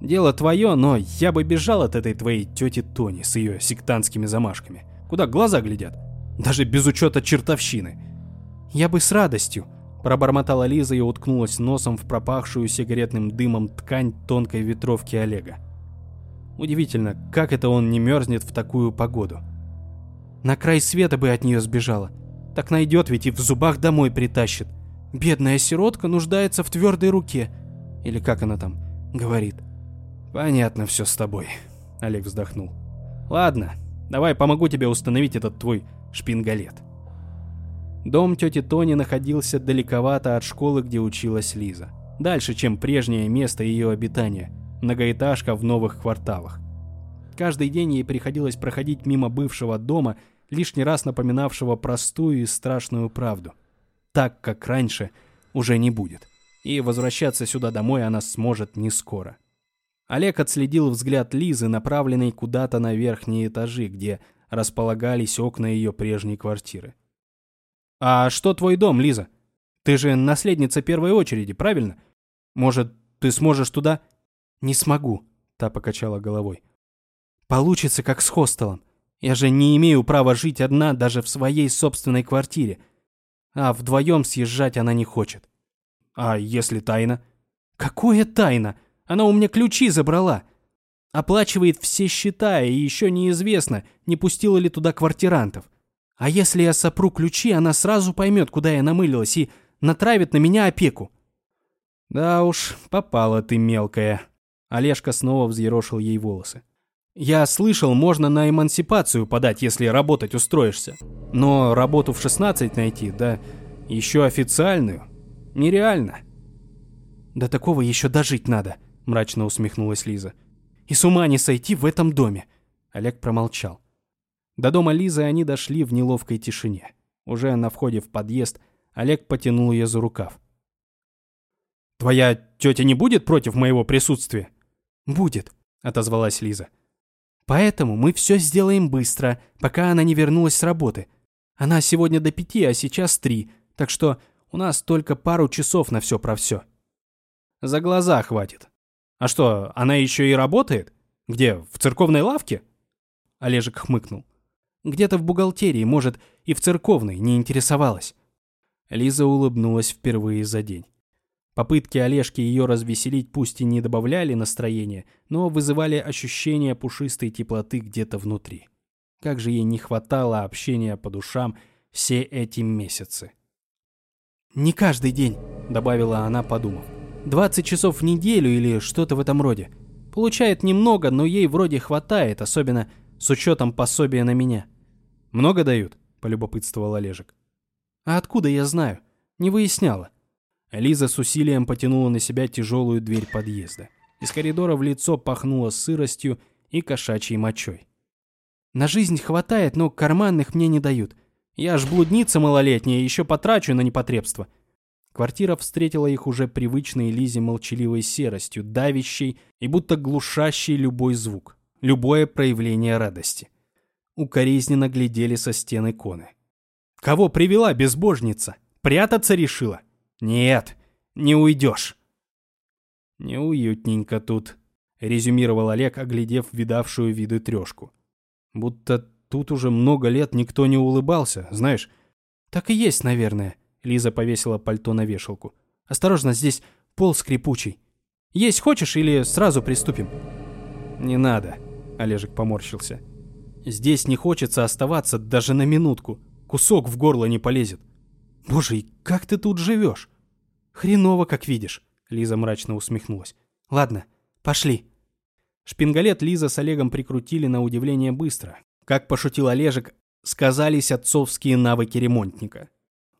«Дело твое, но я бы бежал от этой твоей тети Тони с ее сектантскими замашками. Куда глаза глядят? Даже без учета чертовщины». «Я бы с радостью», Пробормотала Лиза и уткнулась носом в пропахшую сигаретным дымом ткань тонкой ветровки Олега. Удивительно, как это он не мерзнет в такую погоду. На край света бы от нее сбежала. Так найдет ведь и в зубах домой притащит. Бедная сиротка нуждается в твердой руке. Или как она там говорит. Понятно все с тобой. Олег вздохнул. Ладно, давай помогу тебе установить этот твой шпингалет. Дом тети Тони находился далековато от школы, где училась Лиза. Дальше, чем прежнее место ее обитания. Многоэтажка в новых кварталах. Каждый день ей приходилось проходить мимо бывшего дома, лишний раз напоминавшего простую и страшную правду. Так, как раньше, уже не будет. И возвращаться сюда домой она сможет не скоро. Олег отследил взгляд Лизы, направленный куда-то на верхние этажи, где располагались окна ее прежней квартиры. «А что твой дом, Лиза? Ты же наследница первой очереди, правильно? Может, ты сможешь туда?» «Не смогу», — та покачала головой. «Получится, как с хостелом. Я же не имею права жить одна даже в своей собственной квартире. А вдвоем съезжать она не хочет». «А если тайна?» «Какое тайна? Она у меня ключи забрала. Оплачивает все счета, и еще неизвестно, не пустила ли туда квартирантов. А если я сопру ключи, она сразу поймет, куда я намылилась, и натравит на меня опеку. Да уж, попала ты мелкая. Олежка снова взъерошил ей волосы. Я слышал, можно на эмансипацию подать, если работать устроишься. Но работу в 16 найти, да еще официальную, нереально. До такого еще дожить надо, мрачно усмехнулась Лиза. И с ума не сойти в этом доме. Олег промолчал. До дома Лизы они дошли в неловкой тишине. Уже на входе в подъезд Олег потянул ее за рукав. «Твоя тетя не будет против моего присутствия?» «Будет», — отозвалась Лиза. «Поэтому мы все сделаем быстро, пока она не вернулась с работы. Она сегодня до пяти, а сейчас три, так что у нас только пару часов на все про все». «За глаза хватит. А что, она еще и работает? Где, в церковной лавке?» Олежек хмыкнул. «Где-то в бухгалтерии, может, и в церковной, не интересовалась». Лиза улыбнулась впервые за день. Попытки Олежки ее развеселить пусть и не добавляли настроения, но вызывали ощущение пушистой теплоты где-то внутри. Как же ей не хватало общения по душам все эти месяцы. «Не каждый день», — добавила она, подумав. «20 часов в неделю или что-то в этом роде. Получает немного, но ей вроде хватает, особенно с учетом пособия на меня». «Много дают?» — полюбопытствовал Олежек. «А откуда я знаю? Не выясняла. Лиза с усилием потянула на себя тяжелую дверь подъезда. Из коридора в лицо пахнуло сыростью и кошачьей мочой. «На жизнь хватает, но карманных мне не дают. Я ж блудница малолетняя, еще потрачу на непотребство». Квартира встретила их уже привычной Лизе молчаливой серостью, давящей и будто глушащей любой звук, любое проявление радости. Укоризненно глядели со стены иконы. «Кого привела безбожница? Прятаться решила?» «Нет, не уйдешь». «Неуютненько тут», — резюмировал Олег, оглядев видавшую виды трешку. «Будто тут уже много лет никто не улыбался, знаешь». «Так и есть, наверное», — Лиза повесила пальто на вешалку. «Осторожно, здесь пол скрипучий. Есть хочешь или сразу приступим?» «Не надо», — Олежек поморщился. «Здесь не хочется оставаться даже на минутку. Кусок в горло не полезет. «Боже, и как ты тут живешь?» «Хреново, как видишь», — Лиза мрачно усмехнулась. «Ладно, пошли». Шпингалет Лиза с Олегом прикрутили на удивление быстро. Как пошутил Олежек, сказались отцовские навыки ремонтника.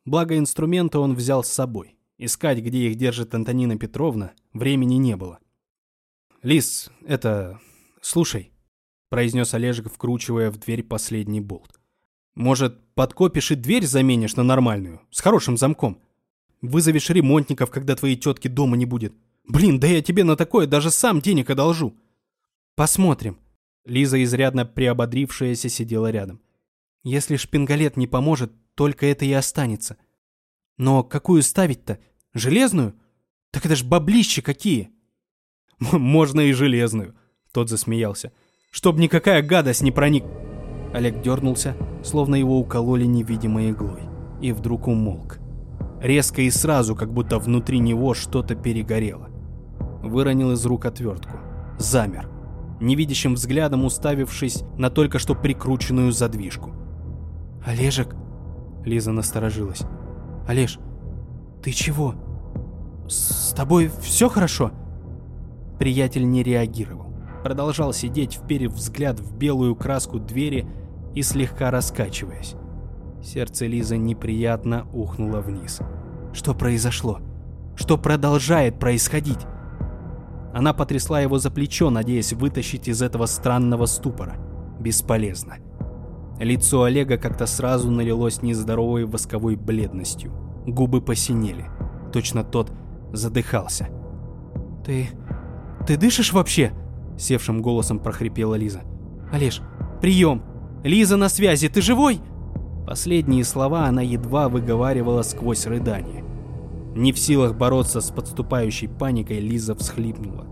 Благо инструменты он взял с собой. Искать, где их держит Антонина Петровна, времени не было. «Лиз, это... слушай», — произнес Олежек, вкручивая в дверь последний болт. Может, подкопишь и дверь заменишь на нормальную, с хорошим замком? Вызовешь ремонтников, когда твоей тетки дома не будет. Блин, да я тебе на такое даже сам денег одолжу. Посмотрим. Лиза, изрядно приободрившаяся, сидела рядом. Если шпингалет не поможет, только это и останется. Но какую ставить-то? Железную? Так это ж баблищи какие! Можно и железную, тот засмеялся. Чтоб никакая гадость не проник... Олег дернулся, словно его укололи невидимой иглой, и вдруг умолк. Резко и сразу, как будто внутри него что-то перегорело. Выронил из рук отвертку. Замер, невидящим взглядом уставившись на только что прикрученную задвижку. «Олежек?» Лиза насторожилась. «Олеж, ты чего? С тобой все хорошо?» Приятель не реагировал. Продолжал сидеть, вперев взгляд в белую краску двери и слегка раскачиваясь. Сердце Лизы неприятно ухнуло вниз. Что произошло? Что продолжает происходить? Она потрясла его за плечо, надеясь вытащить из этого странного ступора. Бесполезно. Лицо Олега как-то сразу налилось нездоровой восковой бледностью. Губы посинели. Точно тот задыхался. «Ты... ты дышишь вообще?» Севшим голосом прохрипела Лиза. «Олеж, прием! Лиза на связи, ты живой?» Последние слова она едва выговаривала сквозь рыдание. Не в силах бороться с подступающей паникой, Лиза всхлипнула.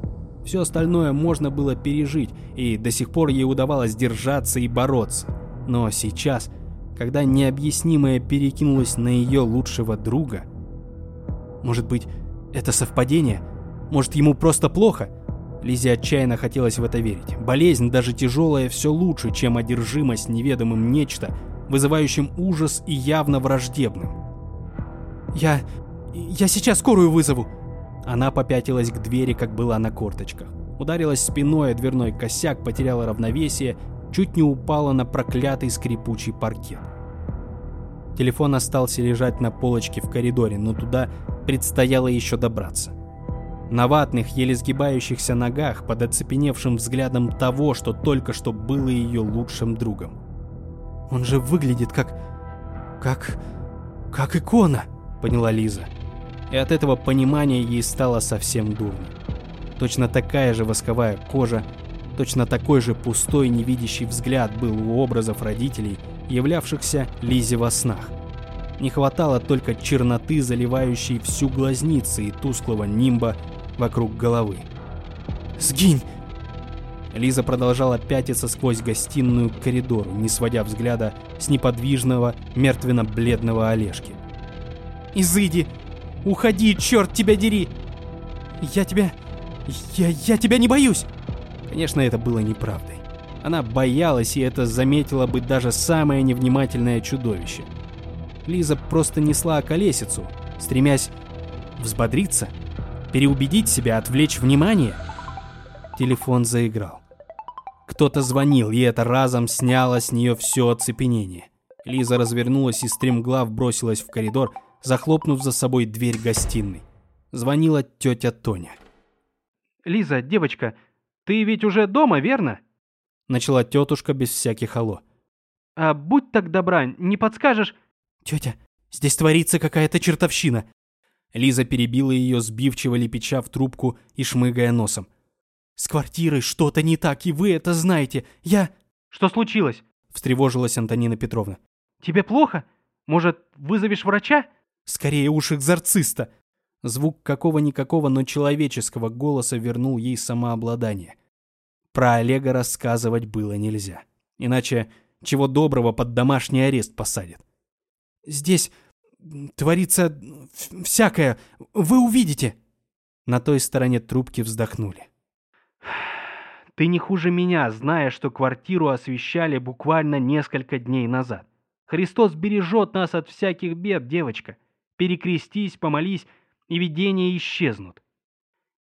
Все остальное можно было пережить, и до сих пор ей удавалось держаться и бороться. Но сейчас, когда необъяснимое перекинулось на ее лучшего друга... Может быть, это совпадение? Может, ему просто плохо? Лизе отчаянно хотелось в это верить. Болезнь, даже тяжелая, все лучше, чем одержимость неведомым нечто, вызывающим ужас и явно враждебным. «Я... я сейчас скорую вызову!» Она попятилась к двери, как была на корточках. Ударилась спиной о дверной косяк, потеряла равновесие, чуть не упала на проклятый скрипучий паркет. Телефон остался лежать на полочке в коридоре, но туда предстояло еще добраться на ватных, еле сгибающихся ногах, под оцепеневшим взглядом того, что только что было ее лучшим другом. Он же выглядит как... как... как икона, поняла Лиза. И от этого понимания ей стало совсем дурно. Точно такая же восковая кожа, точно такой же пустой невидящий взгляд был у образов родителей, являвшихся Лизе во снах. Не хватало только черноты, заливающей всю глазницы и тусклого нимба вокруг головы. «Сгинь!» Лиза продолжала пятиться сквозь гостиную к коридору, не сводя взгляда с неподвижного, мертвенно-бледного Олежки. «Изыди! Уходи, черт тебя дери! Я тебя... Я, я тебя не боюсь!» Конечно, это было неправдой. Она боялась, и это заметила бы даже самое невнимательное чудовище. Лиза просто несла колесицу, стремясь взбодриться, переубедить себя, отвлечь внимание. Телефон заиграл. Кто-то звонил, и это разом сняло с нее все оцепенение. Лиза развернулась и стремглав бросилась в коридор, захлопнув за собой дверь гостиной. Звонила тетя Тоня. «Лиза, девочка, ты ведь уже дома, верно?» Начала тетушка без всяких алло. «А будь так добра, не подскажешь...» «Тетя, здесь творится какая-то чертовщина!» Лиза перебила ее, сбивчиво лепеча в трубку и шмыгая носом. С квартирой что-то не так, и вы это знаете. Я...» «Что случилось?» — встревожилась Антонина Петровна. «Тебе плохо? Может, вызовешь врача?» «Скорее уж экзорциста!» Звук какого-никакого, но человеческого голоса вернул ей самообладание. Про Олега рассказывать было нельзя. Иначе чего доброго под домашний арест посадят. «Здесь творится всякое. Вы увидите!» На той стороне трубки вздохнули. Ты не хуже меня, зная, что квартиру освещали буквально несколько дней назад. Христос бережет нас от всяких бед, девочка. Перекрестись, помолись, и видения исчезнут.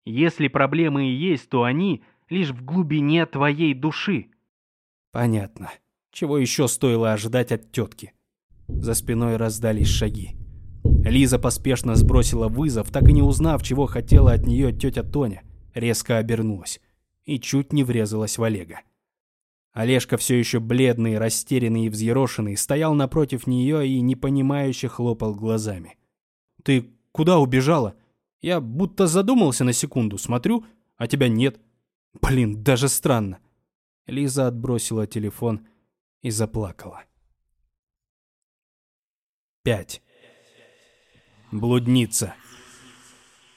Если проблемы и есть, то они лишь в глубине твоей души. Понятно. Чего еще стоило ожидать от тетки? За спиной раздались шаги. Лиза поспешно сбросила вызов, так и не узнав, чего хотела от нее тетя Тоня. Резко обернулась и чуть не врезалась в Олега. Олежка все еще бледный, растерянный и взъерошенный, стоял напротив нее и непонимающе хлопал глазами. «Ты куда убежала? Я будто задумался на секунду, смотрю, а тебя нет. Блин, даже странно». Лиза отбросила телефон и заплакала. 5. Блудница.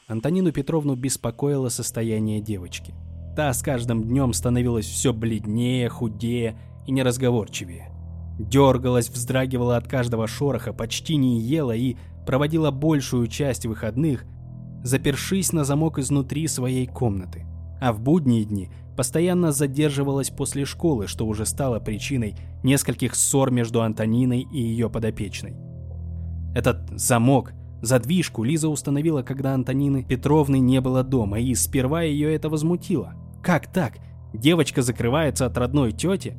Антонину Петровну беспокоило состояние девочки. Та с каждым днем становилась все бледнее, худее и неразговорчивее. Дергалась, вздрагивала от каждого шороха, почти не ела и проводила большую часть выходных, запершись на замок изнутри своей комнаты. А в будние дни постоянно задерживалась после школы, что уже стало причиной нескольких ссор между Антониной и ее подопечной. Этот замок, задвижку Лиза установила, когда Антонины Петровны не было дома, и сперва ее это возмутило. Как так? Девочка закрывается от родной тети?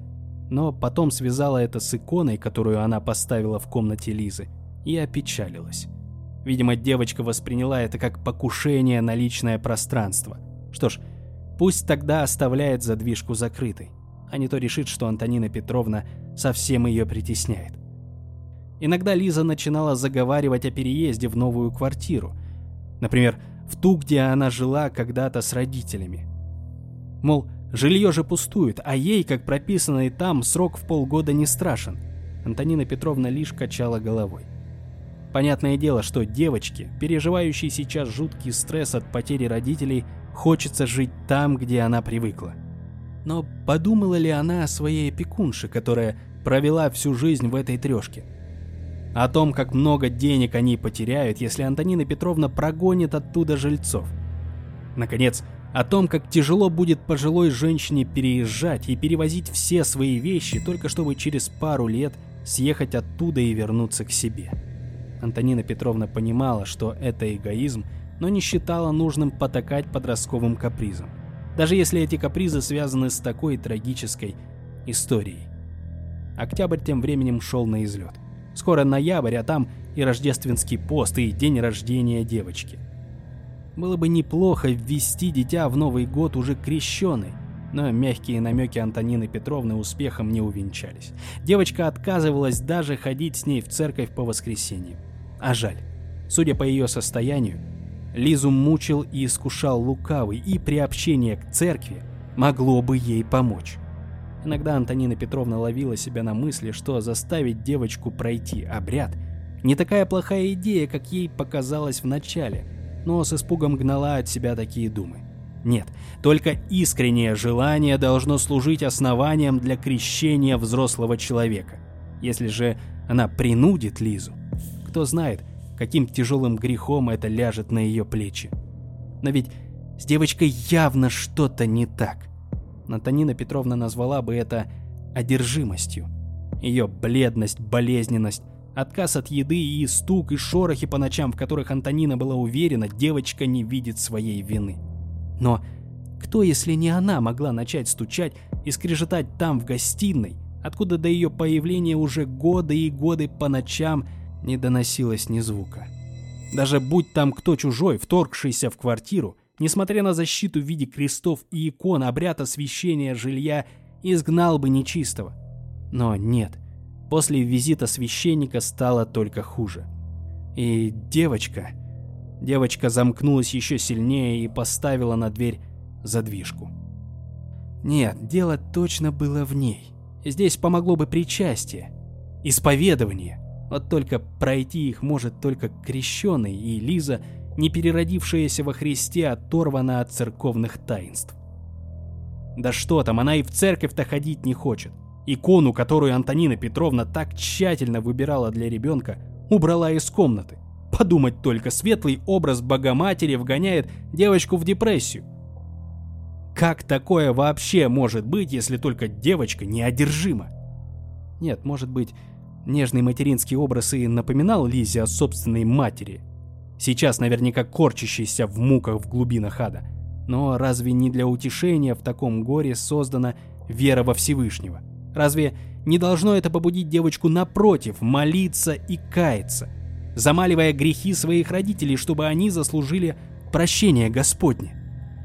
Но потом связала это с иконой, которую она поставила в комнате Лизы, и опечалилась. Видимо, девочка восприняла это как покушение на личное пространство. Что ж, пусть тогда оставляет задвижку закрытой, а не то решит, что Антонина Петровна совсем ее притесняет. Иногда Лиза начинала заговаривать о переезде в новую квартиру. Например, в ту, где она жила когда-то с родителями. Мол, жилье же пустует, а ей, как прописано там, срок в полгода не страшен. Антонина Петровна лишь качала головой. Понятное дело, что девочке, переживающей сейчас жуткий стресс от потери родителей, хочется жить там, где она привыкла. Но подумала ли она о своей опекунше, которая провела всю жизнь в этой трешке? О том, как много денег они потеряют, если Антонина Петровна прогонит оттуда жильцов. Наконец, о том, как тяжело будет пожилой женщине переезжать и перевозить все свои вещи, только чтобы через пару лет съехать оттуда и вернуться к себе. Антонина Петровна понимала, что это эгоизм, но не считала нужным потакать подростковым капризом. Даже если эти капризы связаны с такой трагической историей. Октябрь тем временем шел на излет. Скоро ноябрь, а там и рождественский пост, и день рождения девочки – было бы неплохо ввести дитя в Новый год уже крещенной. Но мягкие намеки Антонины Петровны успехом не увенчались. Девочка отказывалась даже ходить с ней в церковь по воскресеньям. А жаль. Судя по ее состоянию, Лизу мучил и искушал лукавый, и приобщение к церкви могло бы ей помочь. Иногда Антонина Петровна ловила себя на мысли, что заставить девочку пройти обряд не такая плохая идея, как ей показалось вначале, но с испугом гнала от себя такие думы. Нет, только искреннее желание должно служить основанием для крещения взрослого человека. Если же она принудит Лизу, кто знает, каким тяжелым грехом это ляжет на ее плечи. Но ведь с девочкой явно что-то не так. Антонина Петровна назвала бы это одержимостью. Ее бледность, болезненность, отказ от еды и стук и шорохи по ночам, в которых Антонина была уверена, девочка не видит своей вины. Но кто, если не она, могла начать стучать и скрежетать там, в гостиной, откуда до ее появления уже годы и годы по ночам не доносилось ни звука? Даже будь там кто чужой, вторгшийся в квартиру, несмотря на защиту в виде крестов и икон, обряд освящения жилья изгнал бы нечистого. Но нет, после визита священника стало только хуже. И девочка... Девочка замкнулась еще сильнее и поставила на дверь задвижку. Нет, дело точно было в ней. Здесь помогло бы причастие, исповедование. Вот только пройти их может только крещеный, и Лиза не переродившаяся во Христе, оторвана от церковных таинств. Да что там, она и в церковь-то ходить не хочет. Икону, которую Антонина Петровна так тщательно выбирала для ребенка, убрала из комнаты. Подумать только, светлый образ Богоматери вгоняет девочку в депрессию. Как такое вообще может быть, если только девочка неодержима? Нет, может быть, нежный материнский образ и напоминал Лизе о собственной матери, сейчас наверняка корчащийся в муках в глубинах ада. Но разве не для утешения в таком горе создана вера во Всевышнего? Разве не должно это побудить девочку напротив, молиться и каяться, замаливая грехи своих родителей, чтобы они заслужили прощение Господне?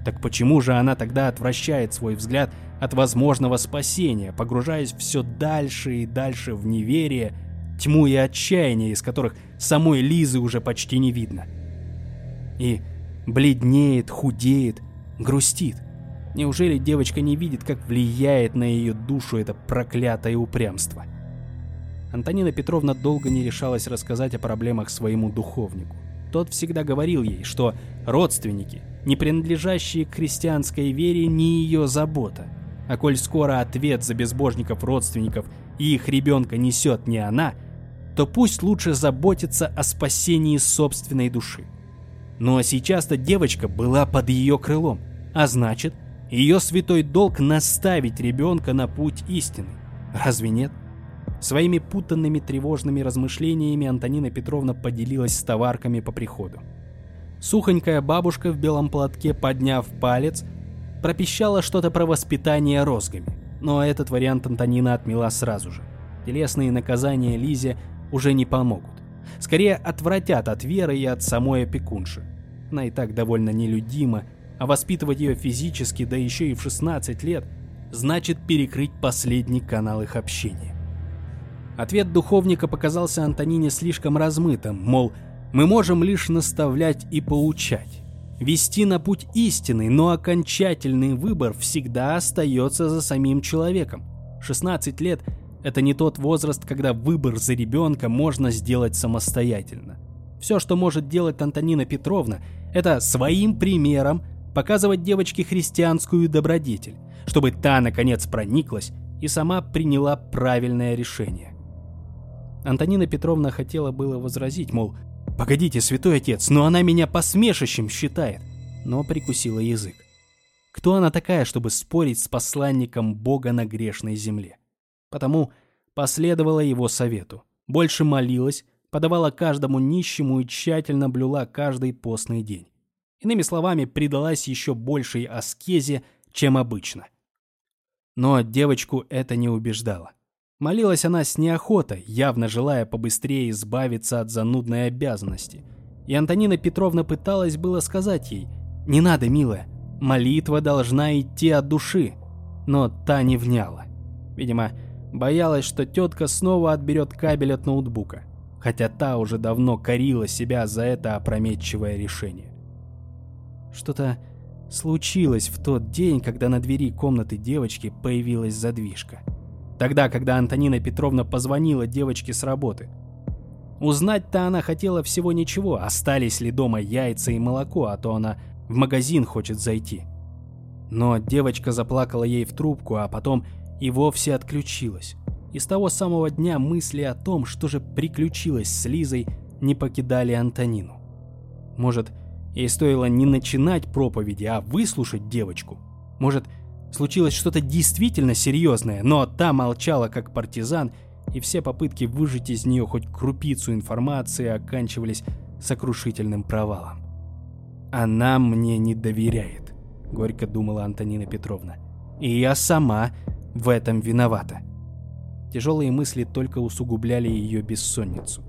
Так почему же она тогда отвращает свой взгляд от возможного спасения, погружаясь все дальше и дальше в неверие, тьму и отчаяние, из которых самой Лизы уже почти не видно. И бледнеет, худеет, грустит. Неужели девочка не видит, как влияет на ее душу это проклятое упрямство? Антонина Петровна долго не решалась рассказать о проблемах своему духовнику. Тот всегда говорил ей, что родственники, не принадлежащие к христианской вере, не ее забота. А коль скоро ответ за безбожников родственников и их ребенка несет не она, то пусть лучше заботится о спасении собственной души. Ну а сейчас-то девочка была под ее крылом, а значит, ее святой долг наставить ребенка на путь истины. Разве нет? Своими путанными тревожными размышлениями Антонина Петровна поделилась с товарками по приходу. Сухонькая бабушка в белом платке, подняв палец, пропищала что-то про воспитание розгами. Но этот вариант Антонина отмела сразу же. Телесные наказания Лизе уже не помогут. Скорее отвратят от веры и от самой опекунши. Она и так довольно нелюдима, а воспитывать ее физически, да еще и в 16 лет, значит перекрыть последний канал их общения. Ответ духовника показался Антонине слишком размытым, мол, мы можем лишь наставлять и поучать. Вести на путь истины, но окончательный выбор всегда остается за самим человеком. 16 лет это не тот возраст, когда выбор за ребенка можно сделать самостоятельно. Все, что может делать Антонина Петровна, это своим примером показывать девочке христианскую добродетель, чтобы та, наконец, прониклась и сама приняла правильное решение. Антонина Петровна хотела было возразить, мол, «Погодите, святой отец, но она меня посмешищем считает», но прикусила язык. Кто она такая, чтобы спорить с посланником Бога на грешной земле? Потому последовала его совету. Больше молилась, подавала каждому нищему и тщательно блюла каждый постный день. Иными словами, предалась еще большей аскезе, чем обычно. Но девочку это не убеждало. Молилась она с неохотой, явно желая побыстрее избавиться от занудной обязанности. И Антонина Петровна пыталась было сказать ей, «Не надо, милая, молитва должна идти от души. но та не вняла. Видимо, боялась, что тетка снова отберет кабель от ноутбука, хотя та уже давно корила себя за это опрометчивое решение. Что-то случилось в тот день, когда на двери комнаты девочки появилась задвижка. Тогда, когда Антонина Петровна позвонила девочке с работы. Узнать-то она хотела всего ничего, остались ли дома яйца и молоко, а то она в магазин хочет зайти. Но девочка заплакала ей в трубку, а потом и вовсе отключилась. И с того самого дня мысли о том, что же приключилось с Лизой, не покидали Антонину. Может, ей стоило не начинать проповеди, а выслушать девочку? Может, случилось что-то действительно серьезное, но та молчала как партизан, и все попытки выжить из нее хоть крупицу информации оканчивались сокрушительным провалом. «Она мне не доверяет», — горько думала Антонина Петровна. «И я сама в этом виновата». Тяжелые мысли только усугубляли ее бессонницу.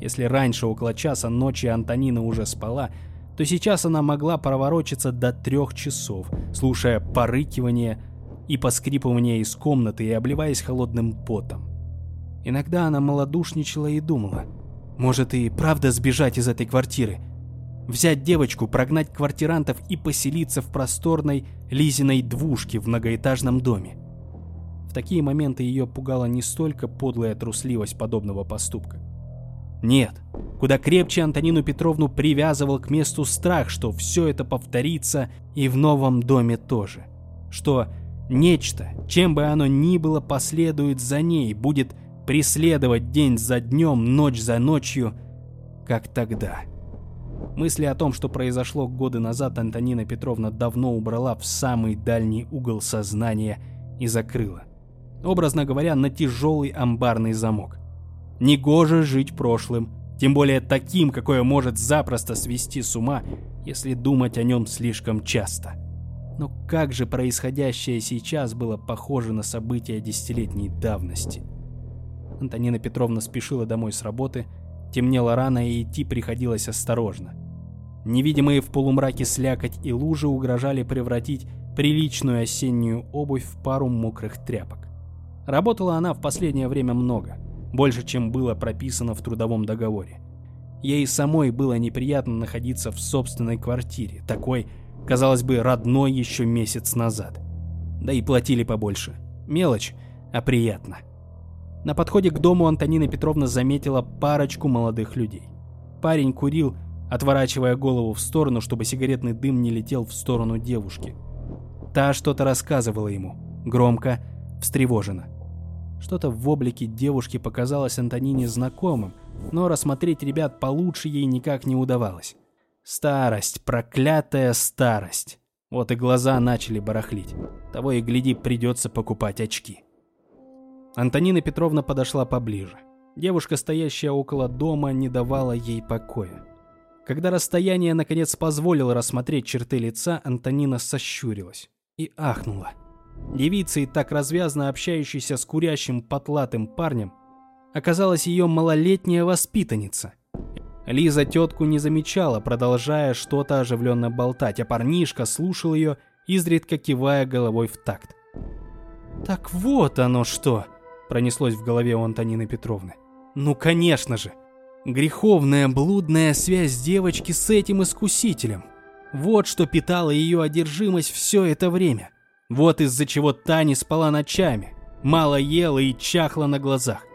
Если раньше около часа ночи Антонина уже спала, то сейчас она могла проворочиться до трех часов, слушая порыкивание и поскрипывание из комнаты и обливаясь холодным потом. Иногда она малодушничала и думала, может и правда сбежать из этой квартиры, взять девочку, прогнать квартирантов и поселиться в просторной Лизиной двушке в многоэтажном доме. В такие моменты ее пугала не столько подлая трусливость подобного поступка. Нет, куда крепче Антонину Петровну привязывал к месту страх, что все это повторится и в новом доме тоже. Что нечто, чем бы оно ни было, последует за ней, будет преследовать день за днем, ночь за ночью, как тогда. Мысли о том, что произошло годы назад, Антонина Петровна давно убрала в самый дальний угол сознания и закрыла. Образно говоря, на тяжелый амбарный замок. Негоже жить прошлым, тем более таким, какое может запросто свести с ума, если думать о нем слишком часто. Но как же происходящее сейчас было похоже на события десятилетней давности. Антонина Петровна спешила домой с работы, Темнело рано и идти приходилось осторожно. Невидимые в полумраке слякоть и лужи угрожали превратить приличную осеннюю обувь в пару мокрых тряпок. Работала она в последнее время много, больше, чем было прописано в трудовом договоре. Ей самой было неприятно находиться в собственной квартире, такой, казалось бы, родной еще месяц назад. Да и платили побольше. Мелочь, а приятно. На подходе к дому Антонина Петровна заметила парочку молодых людей. Парень курил, отворачивая голову в сторону, чтобы сигаретный дым не летел в сторону девушки. Та что-то рассказывала ему, громко, встревоженно. Что-то в облике девушки показалось Антонине знакомым, но рассмотреть ребят получше ей никак не удавалось. Старость, проклятая старость. Вот и глаза начали барахлить. Того и гляди, придется покупать очки. Антонина Петровна подошла поближе. Девушка, стоящая около дома, не давала ей покоя. Когда расстояние наконец позволило рассмотреть черты лица, Антонина сощурилась и ахнула. Девица, и так развязно общающаяся с курящим потлатым парнем, оказалась ее малолетняя воспитанница. Лиза тетку не замечала, продолжая что-то оживленно болтать, а парнишка слушал ее, изредка кивая головой в такт. «Так вот оно что!» пронеслось в голове у Антонины Петровны. Ну, конечно же. Греховная блудная связь девочки с этим искусителем. Вот что питало ее одержимость все это время. Вот из-за чего та не спала ночами, мало ела и чахла на глазах.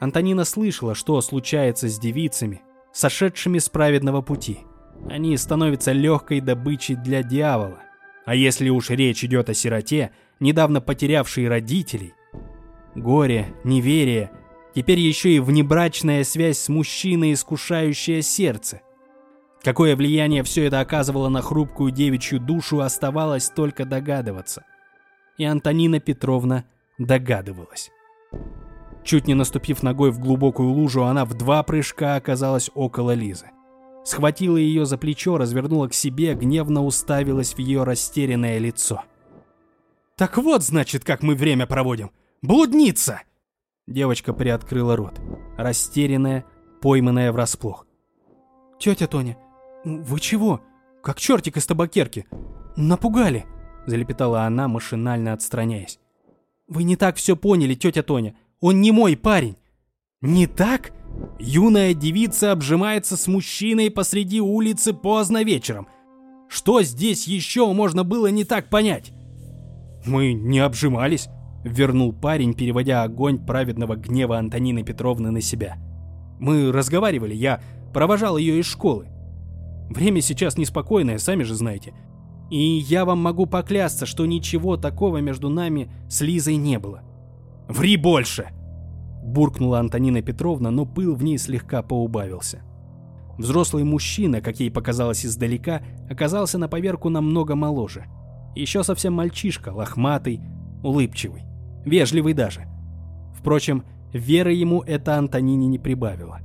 Антонина слышала, что случается с девицами, сошедшими с праведного пути. Они становятся легкой добычей для дьявола. А если уж речь идет о сироте, недавно потерявшей родителей, горе, неверие, теперь еще и внебрачная связь с мужчиной, искушающая сердце. Какое влияние все это оказывало на хрупкую девичью душу, оставалось только догадываться. И Антонина Петровна догадывалась. Чуть не наступив ногой в глубокую лужу, она в два прыжка оказалась около Лизы. Схватила ее за плечо, развернула к себе, гневно уставилась в ее растерянное лицо. «Так вот, значит, как мы время проводим. Блудница!» Девочка приоткрыла рот, растерянная, пойманная врасплох. «Тетя Тоня, вы чего? Как чертик из табакерки. Напугали!» залепетала она, машинально отстраняясь. «Вы не так все поняли, тетя Тоня. Он не мой парень». «Не так?» Юная девица обжимается с мужчиной посреди улицы поздно вечером. Что здесь еще можно было не так понять? «Мы не обжимались», — вернул парень, переводя огонь праведного гнева Антонины Петровны на себя. «Мы разговаривали, я провожал ее из школы. Время сейчас неспокойное, сами же знаете. И я вам могу поклясться, что ничего такого между нами с Лизой не было. Ври больше!» Буркнула Антонина Петровна, но пыл в ней слегка поубавился. Взрослый мужчина, как ей показалось издалека, оказался на поверку намного моложе. Еще совсем мальчишка, лохматый, улыбчивый, вежливый даже. Впрочем, веры ему это Антонине не прибавило.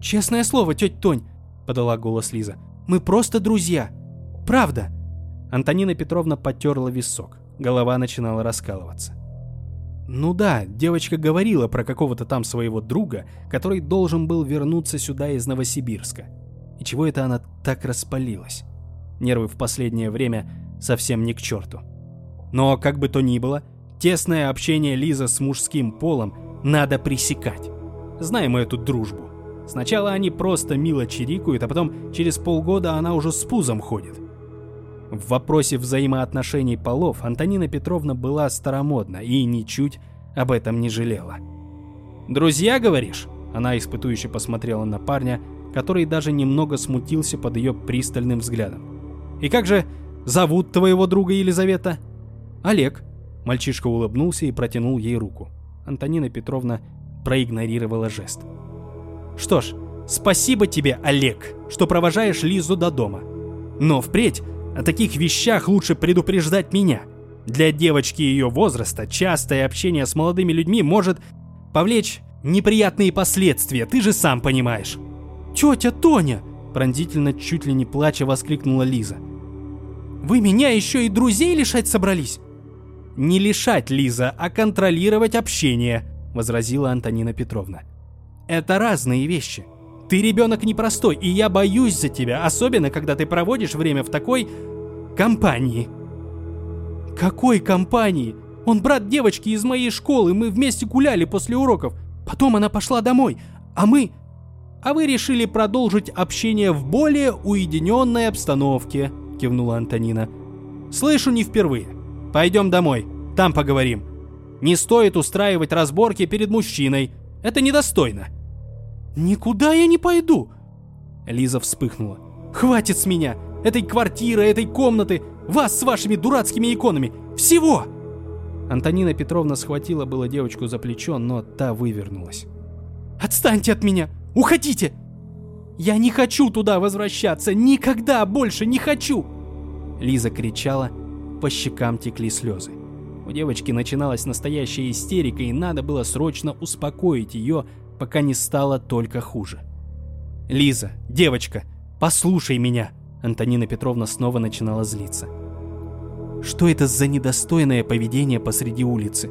«Честное слово, тетя Тонь», — подала голос Лиза, — «мы просто друзья. Правда». Антонина Петровна потерла висок. Голова начинала раскалываться. Ну да, девочка говорила про какого-то там своего друга, который должен был вернуться сюда из Новосибирска. И чего это она так распалилась? Нервы в последнее время совсем не к черту. Но, как бы то ни было, тесное общение Лиза с мужским полом надо пресекать. Знаем мы эту дружбу. Сначала они просто мило чирикают, а потом через полгода она уже с пузом ходит. В вопросе взаимоотношений полов Антонина Петровна была старомодна и ничуть об этом не жалела. «Друзья, говоришь?» Она испытующе посмотрела на парня, который даже немного смутился под ее пристальным взглядом. «И как же зовут твоего друга Елизавета?» «Олег». Мальчишка улыбнулся и протянул ей руку. Антонина Петровна проигнорировала жест. «Что ж, спасибо тебе, Олег, что провожаешь Лизу до дома. Но впредь о таких вещах лучше предупреждать меня. Для девочки ее возраста частое общение с молодыми людьми может повлечь неприятные последствия, ты же сам понимаешь. «Тетя Тоня!» – пронзительно, чуть ли не плача, воскликнула Лиза. «Вы меня еще и друзей лишать собрались?» «Не лишать, Лиза, а контролировать общение», – возразила Антонина Петровна. «Это разные вещи. Ты ребенок непростой, и я боюсь за тебя, особенно когда ты проводишь время в такой компании. Какой компании? Он брат девочки из моей школы, мы вместе гуляли после уроков. Потом она пошла домой, а мы... А вы решили продолжить общение в более уединенной обстановке, кивнула Антонина. Слышу не впервые. Пойдем домой, там поговорим. Не стоит устраивать разборки перед мужчиной. Это недостойно. Никуда я не пойду. Лиза вспыхнула. Хватит с меня этой квартиры, этой комнаты, вас с вашими дурацкими иконами. Всего!» Антонина Петровна схватила было девочку за плечо, но та вывернулась. «Отстаньте от меня! Уходите! Я не хочу туда возвращаться! Никогда больше не хочу!» Лиза кричала, по щекам текли слезы. У девочки начиналась настоящая истерика, и надо было срочно успокоить ее, пока не стало только хуже. «Лиза, девочка, послушай меня!» Антонина Петровна снова начинала злиться. Что это за недостойное поведение посреди улицы?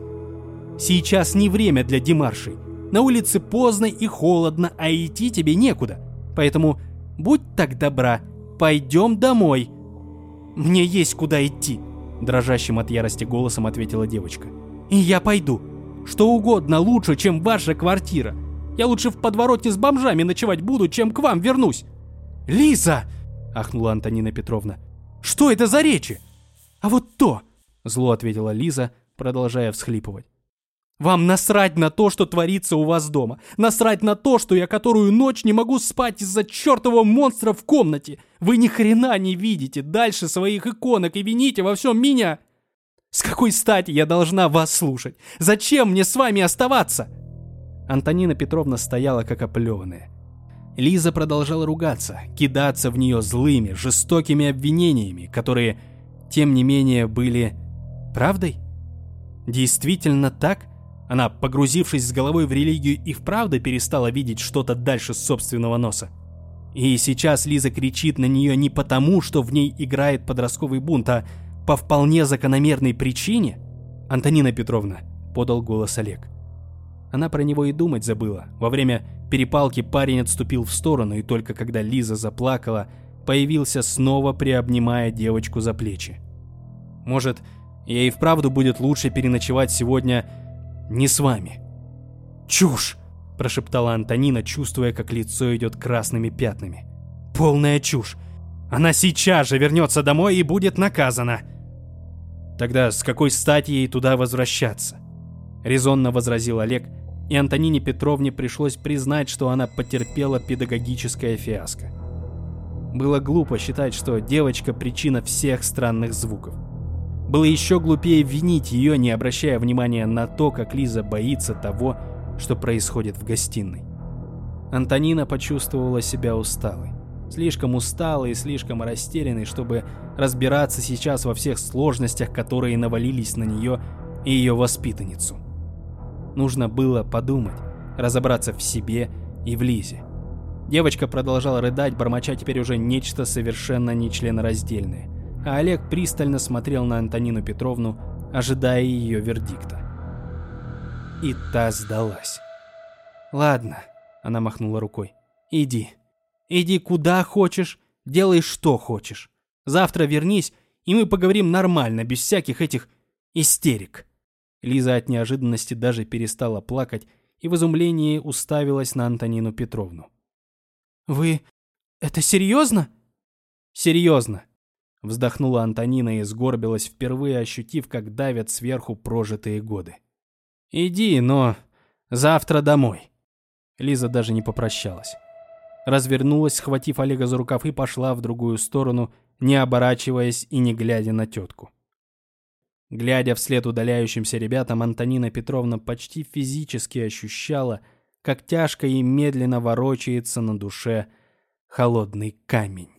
Сейчас не время для демаршей. На улице поздно и холодно, а идти тебе некуда. Поэтому будь так добра, пойдем домой. Мне есть куда идти, дрожащим от ярости голосом ответила девочка. И я пойду. Что угодно лучше, чем ваша квартира. Я лучше в подворотне с бомжами ночевать буду, чем к вам вернусь. Лиза! ахнула Антонина Петровна. «Что это за речи?» «А вот то!» — зло ответила Лиза, продолжая всхлипывать. «Вам насрать на то, что творится у вас дома. Насрать на то, что я которую ночь не могу спать из-за чертового монстра в комнате. Вы ни хрена не видите дальше своих иконок и вините во всем меня. С какой стати я должна вас слушать? Зачем мне с вами оставаться?» Антонина Петровна стояла как оплеванная. Лиза продолжала ругаться, кидаться в нее злыми, жестокими обвинениями, которые, тем не менее, были правдой? Действительно так? Она, погрузившись с головой в религию, и вправду перестала видеть что-то дальше собственного носа. И сейчас Лиза кричит на нее не потому, что в ней играет подростковый бунт, а по вполне закономерной причине? Антонина Петровна, подал голос Олег. Она про него и думать забыла. Во время перепалки парень отступил в сторону, и только когда Лиза заплакала, появился снова приобнимая девочку за плечи. Может, ей вправду будет лучше переночевать сегодня не с вами. Чушь! прошептала Антонина, чувствуя, как лицо идет красными пятнами. Полная чушь. Она сейчас же вернется домой и будет наказана. Тогда с какой стати ей туда возвращаться? Резонно возразил Олег, и Антонине Петровне пришлось признать, что она потерпела педагогическое фиаско. Было глупо считать, что девочка причина всех странных звуков. Было еще глупее винить ее, не обращая внимания на то, как Лиза боится того, что происходит в гостиной. Антонина почувствовала себя усталой. Слишком усталой и слишком растерянной, чтобы разбираться сейчас во всех сложностях, которые навалились на нее и ее воспитанницу. Нужно было подумать, разобраться в себе и в Лизе. Девочка продолжала рыдать, бормоча теперь уже нечто совершенно нечленораздельное. А Олег пристально смотрел на Антонину Петровну, ожидая ее вердикта. И та сдалась. «Ладно», — она махнула рукой, — «иди. Иди куда хочешь, делай что хочешь. Завтра вернись, и мы поговорим нормально, без всяких этих истерик». Лиза от неожиданности даже перестала плакать и в изумлении уставилась на Антонину Петровну. «Вы... это серьезно?» «Серьезно», — вздохнула Антонина и сгорбилась, впервые ощутив, как давят сверху прожитые годы. «Иди, но завтра домой». Лиза даже не попрощалась. Развернулась, схватив Олега за рукав и пошла в другую сторону, не оборачиваясь и не глядя на тетку. Глядя вслед удаляющимся ребятам, Антонина Петровна почти физически ощущала, как тяжко и медленно ворочается на душе холодный камень.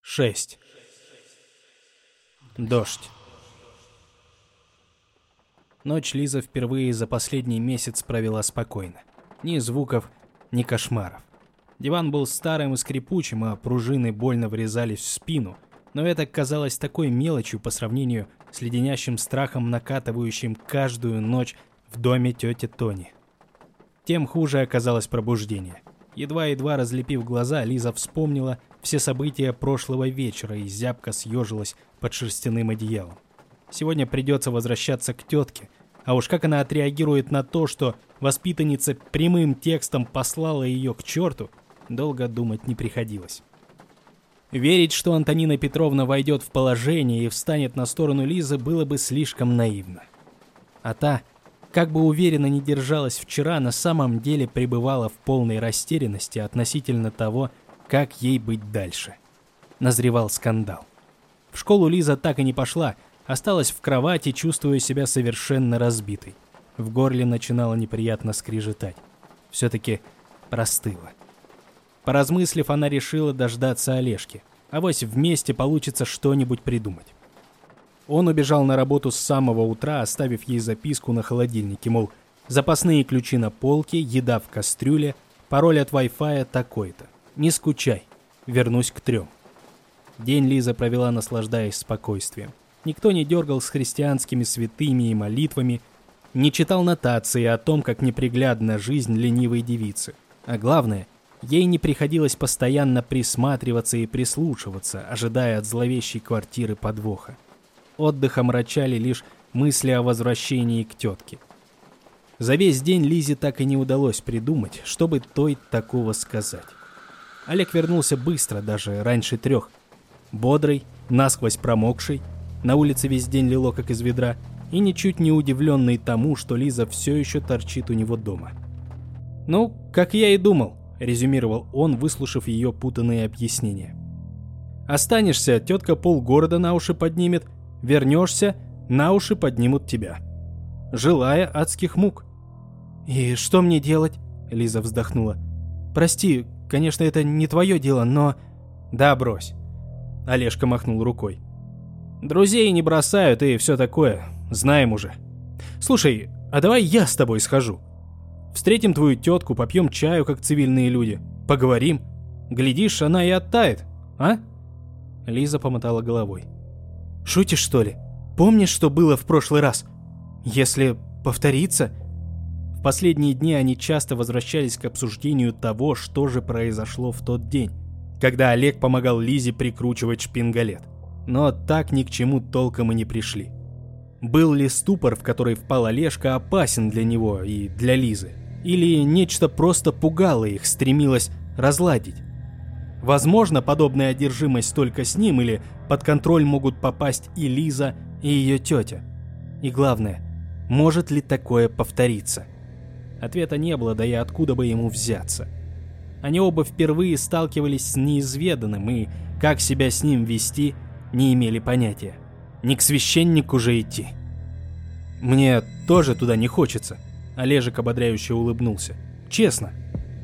6. Дождь. Ночь Лиза впервые за последний месяц провела спокойно. Ни звуков, ни кошмаров. Диван был старым и скрипучим, а пружины больно врезались в спину. Но это казалось такой мелочью по сравнению с леденящим страхом, накатывающим каждую ночь в доме тети Тони. Тем хуже оказалось пробуждение. Едва-едва разлепив глаза, Лиза вспомнила все события прошлого вечера и зябко съежилась под шерстяным одеялом. Сегодня придется возвращаться к тетке. А уж как она отреагирует на то, что воспитанница прямым текстом послала ее к черту, долго думать не приходилось. Верить, что Антонина Петровна войдет в положение и встанет на сторону Лизы, было бы слишком наивно. А та, как бы уверенно не держалась вчера, на самом деле пребывала в полной растерянности относительно того, как ей быть дальше. Назревал скандал. В школу Лиза так и не пошла, Осталась в кровати, чувствуя себя совершенно разбитой. В горле начинало неприятно скрежетать. Все-таки простыло. Поразмыслив, она решила дождаться Олежки. а Авось вместе получится что-нибудь придумать. Он убежал на работу с самого утра, оставив ей записку на холодильнике, мол, запасные ключи на полке, еда в кастрюле, пароль от Wi-Fi такой-то. Не скучай, вернусь к трем. День Лиза провела, наслаждаясь спокойствием. Никто не дергал с христианскими святыми и молитвами, не читал нотации о том, как неприглядна жизнь ленивой девицы. А главное, ей не приходилось постоянно присматриваться и прислушиваться, ожидая от зловещей квартиры подвоха. Отдыхом мрачали лишь мысли о возвращении к тетке. За весь день Лизе так и не удалось придумать, чтобы той такого сказать. Олег вернулся быстро, даже раньше трех. Бодрый, насквозь промокший, на улице весь день лило как из ведра, и ничуть не удивленный тому, что Лиза все еще торчит у него дома. «Ну, как я и думал», — резюмировал он, выслушав ее путанные объяснения. «Останешься, тетка полгорода на уши поднимет, вернешься, на уши поднимут тебя. Желая адских мук». «И что мне делать?» — Лиза вздохнула. «Прости, конечно, это не твое дело, но...» «Да, брось». Олежка махнул рукой. Друзей не бросают и все такое. Знаем уже. Слушай, а давай я с тобой схожу. Встретим твою тетку, попьем чаю, как цивильные люди. Поговорим. Глядишь, она и оттает, а? Лиза помотала головой. Шутишь, что ли? Помнишь, что было в прошлый раз? Если повторится... В последние дни они часто возвращались к обсуждению того, что же произошло в тот день, когда Олег помогал Лизе прикручивать шпингалет. но так ни к чему толком и не пришли. Был ли ступор, в который впал Олежка, опасен для него и для Лизы? Или нечто просто пугало их, стремилось разладить? Возможно, подобная одержимость только с ним, или под контроль могут попасть и Лиза, и ее тетя. И главное, может ли такое повториться? Ответа не было, да и откуда бы ему взяться. Они оба впервые сталкивались с неизведанным, и как себя с ним вести, не имели понятия. Не к священнику же идти. Мне тоже туда не хочется. Олежек ободряюще улыбнулся. Честно.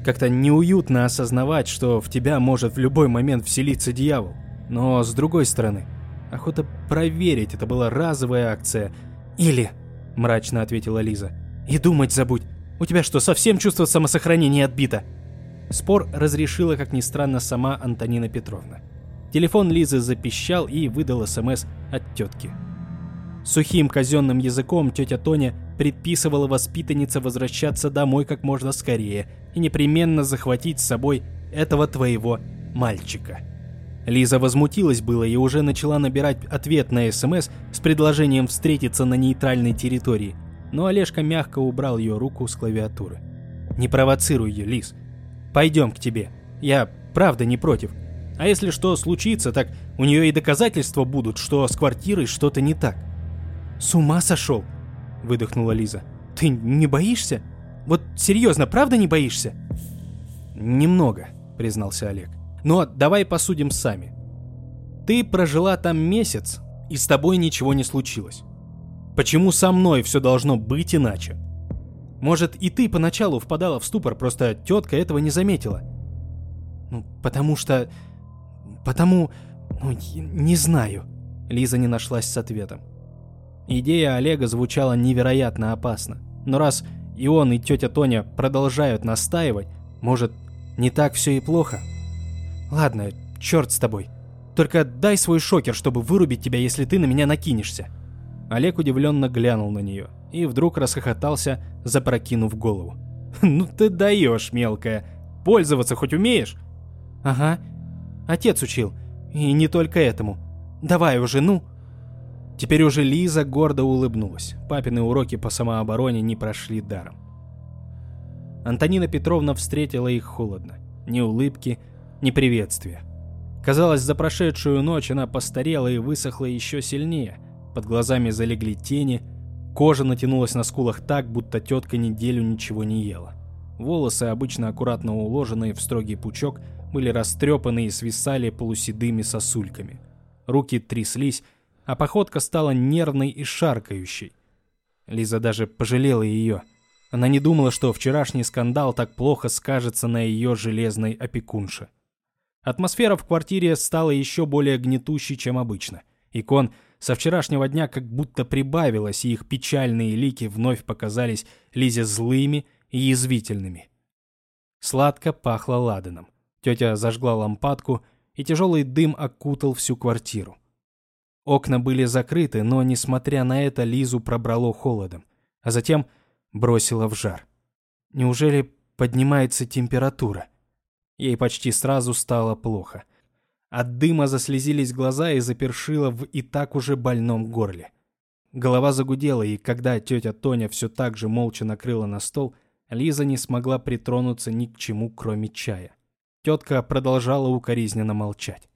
Как-то неуютно осознавать, что в тебя может в любой момент вселиться дьявол. Но с другой стороны, охота проверить, это была разовая акция. Или, мрачно ответила Лиза, и думать забудь. У тебя что, совсем чувство самосохранения отбито? Спор разрешила, как ни странно, сама Антонина Петровна. Телефон Лизы запищал и выдал СМС от тетки. Сухим казенным языком тетя Тоня предписывала воспитаннице возвращаться домой как можно скорее и непременно захватить с собой этого твоего мальчика. Лиза возмутилась было и уже начала набирать ответ на СМС с предложением встретиться на нейтральной территории, но Олежка мягко убрал ее руку с клавиатуры. «Не провоцируй ее, Лиз. Пойдем к тебе. Я правда не против. А если что случится, так у нее и доказательства будут, что с квартирой что-то не так. «С ума сошел!» — выдохнула Лиза. «Ты не боишься? Вот серьезно, правда не боишься?» «Немного», — признался Олег. «Но давай посудим сами. Ты прожила там месяц, и с тобой ничего не случилось. Почему со мной все должно быть иначе? Может, и ты поначалу впадала в ступор, просто тетка этого не заметила?» «Ну, потому что Потому... Ну, не знаю. Лиза не нашлась с ответом. Идея Олега звучала невероятно опасно. Но раз и он, и тетя Тоня продолжают настаивать, может, не так все и плохо? Ладно, черт с тобой. Только дай свой шокер, чтобы вырубить тебя, если ты на меня накинешься. Олег удивленно глянул на нее и вдруг расхохотался, запрокинув голову. «Ну ты даешь, мелкая. Пользоваться хоть умеешь?» «Ага, Отец учил. И не только этому. Давай уже, ну!» Теперь уже Лиза гордо улыбнулась. Папины уроки по самообороне не прошли даром. Антонина Петровна встретила их холодно. Ни улыбки, ни приветствия. Казалось, за прошедшую ночь она постарела и высохла еще сильнее. Под глазами залегли тени, кожа натянулась на скулах так, будто тетка неделю ничего не ела. Волосы, обычно аккуратно уложенные в строгий пучок, были растрепаны и свисали полуседыми сосульками. Руки тряслись, а походка стала нервной и шаркающей. Лиза даже пожалела ее. Она не думала, что вчерашний скандал так плохо скажется на ее железной опекунше. Атмосфера в квартире стала еще более гнетущей, чем обычно. Икон со вчерашнего дня как будто прибавилось, и их печальные лики вновь показались Лизе злыми и язвительными. Сладко пахло ладаном. Тетя зажгла лампадку, и тяжелый дым окутал всю квартиру. Окна были закрыты, но, несмотря на это, Лизу пробрало холодом, а затем бросило в жар. Неужели поднимается температура? Ей почти сразу стало плохо. От дыма заслезились глаза и запершило в и так уже больном горле. Голова загудела, и когда тетя Тоня все так же молча накрыла на стол, Лиза не смогла притронуться ни к чему, кроме чая. Тетка продолжала укоризненно молчать.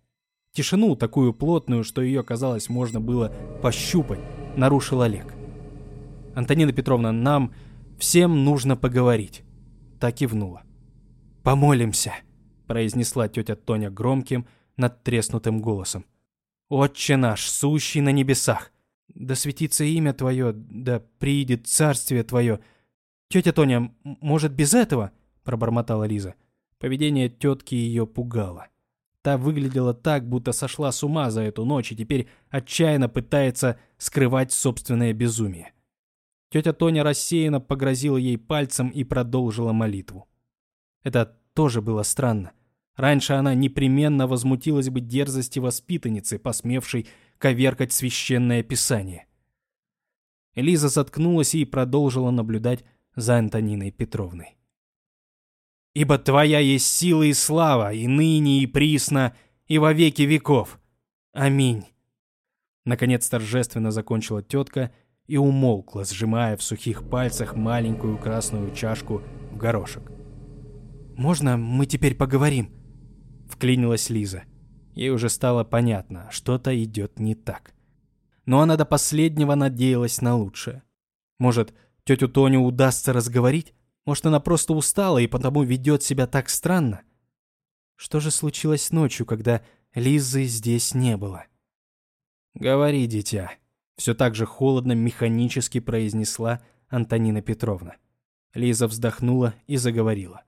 Тишину, такую плотную, что ее, казалось, можно было пощупать, нарушил Олег. «Антонина Петровна, нам всем нужно поговорить», — так кивнула. «Помолимся», — произнесла тетя Тоня громким, надтреснутым голосом. «Отче наш, сущий на небесах, да светится имя Твое, да приидет царствие Твое». «Тетя Тоня, может, без этого?» — пробормотала Лиза. Поведение тетки ее пугало. Та выглядела так, будто сошла с ума за эту ночь и теперь отчаянно пытается скрывать собственное безумие. Тетя Тоня рассеянно погрозила ей пальцем и продолжила молитву. Это тоже было странно. Раньше она непременно возмутилась бы дерзости воспитанницы, посмевшей коверкать священное писание. Элиза заткнулась и продолжила наблюдать за Антониной Петровной. Ибо Твоя есть сила и слава, и ныне, и присно, и во веки веков. Аминь. Наконец торжественно закончила тетка и умолкла, сжимая в сухих пальцах маленькую красную чашку в горошек. «Можно мы теперь поговорим?» Вклинилась Лиза. Ей уже стало понятно, что-то идет не так. Но она до последнего надеялась на лучшее. Может, тетю Тоню удастся разговорить? Может, она просто устала и потому ведет себя так странно? Что же случилось ночью, когда Лизы здесь не было? «Говори, дитя», — все так же холодно, механически произнесла Антонина Петровна. Лиза вздохнула и заговорила.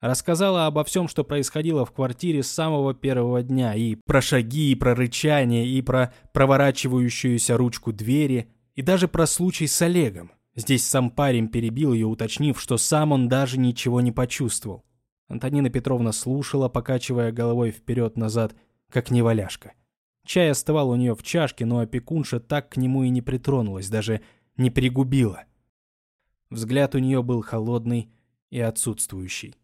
Рассказала обо всем, что происходило в квартире с самого первого дня, и про шаги, и про рычание, и про проворачивающуюся ручку двери, и даже про случай с Олегом. Здесь сам парень перебил ее, уточнив, что сам он даже ничего не почувствовал. Антонина Петровна слушала, покачивая головой вперед-назад, как неваляшка. Чай остывал у нее в чашке, но опекунша так к нему и не притронулась, даже не пригубила. Взгляд у нее был холодный и отсутствующий.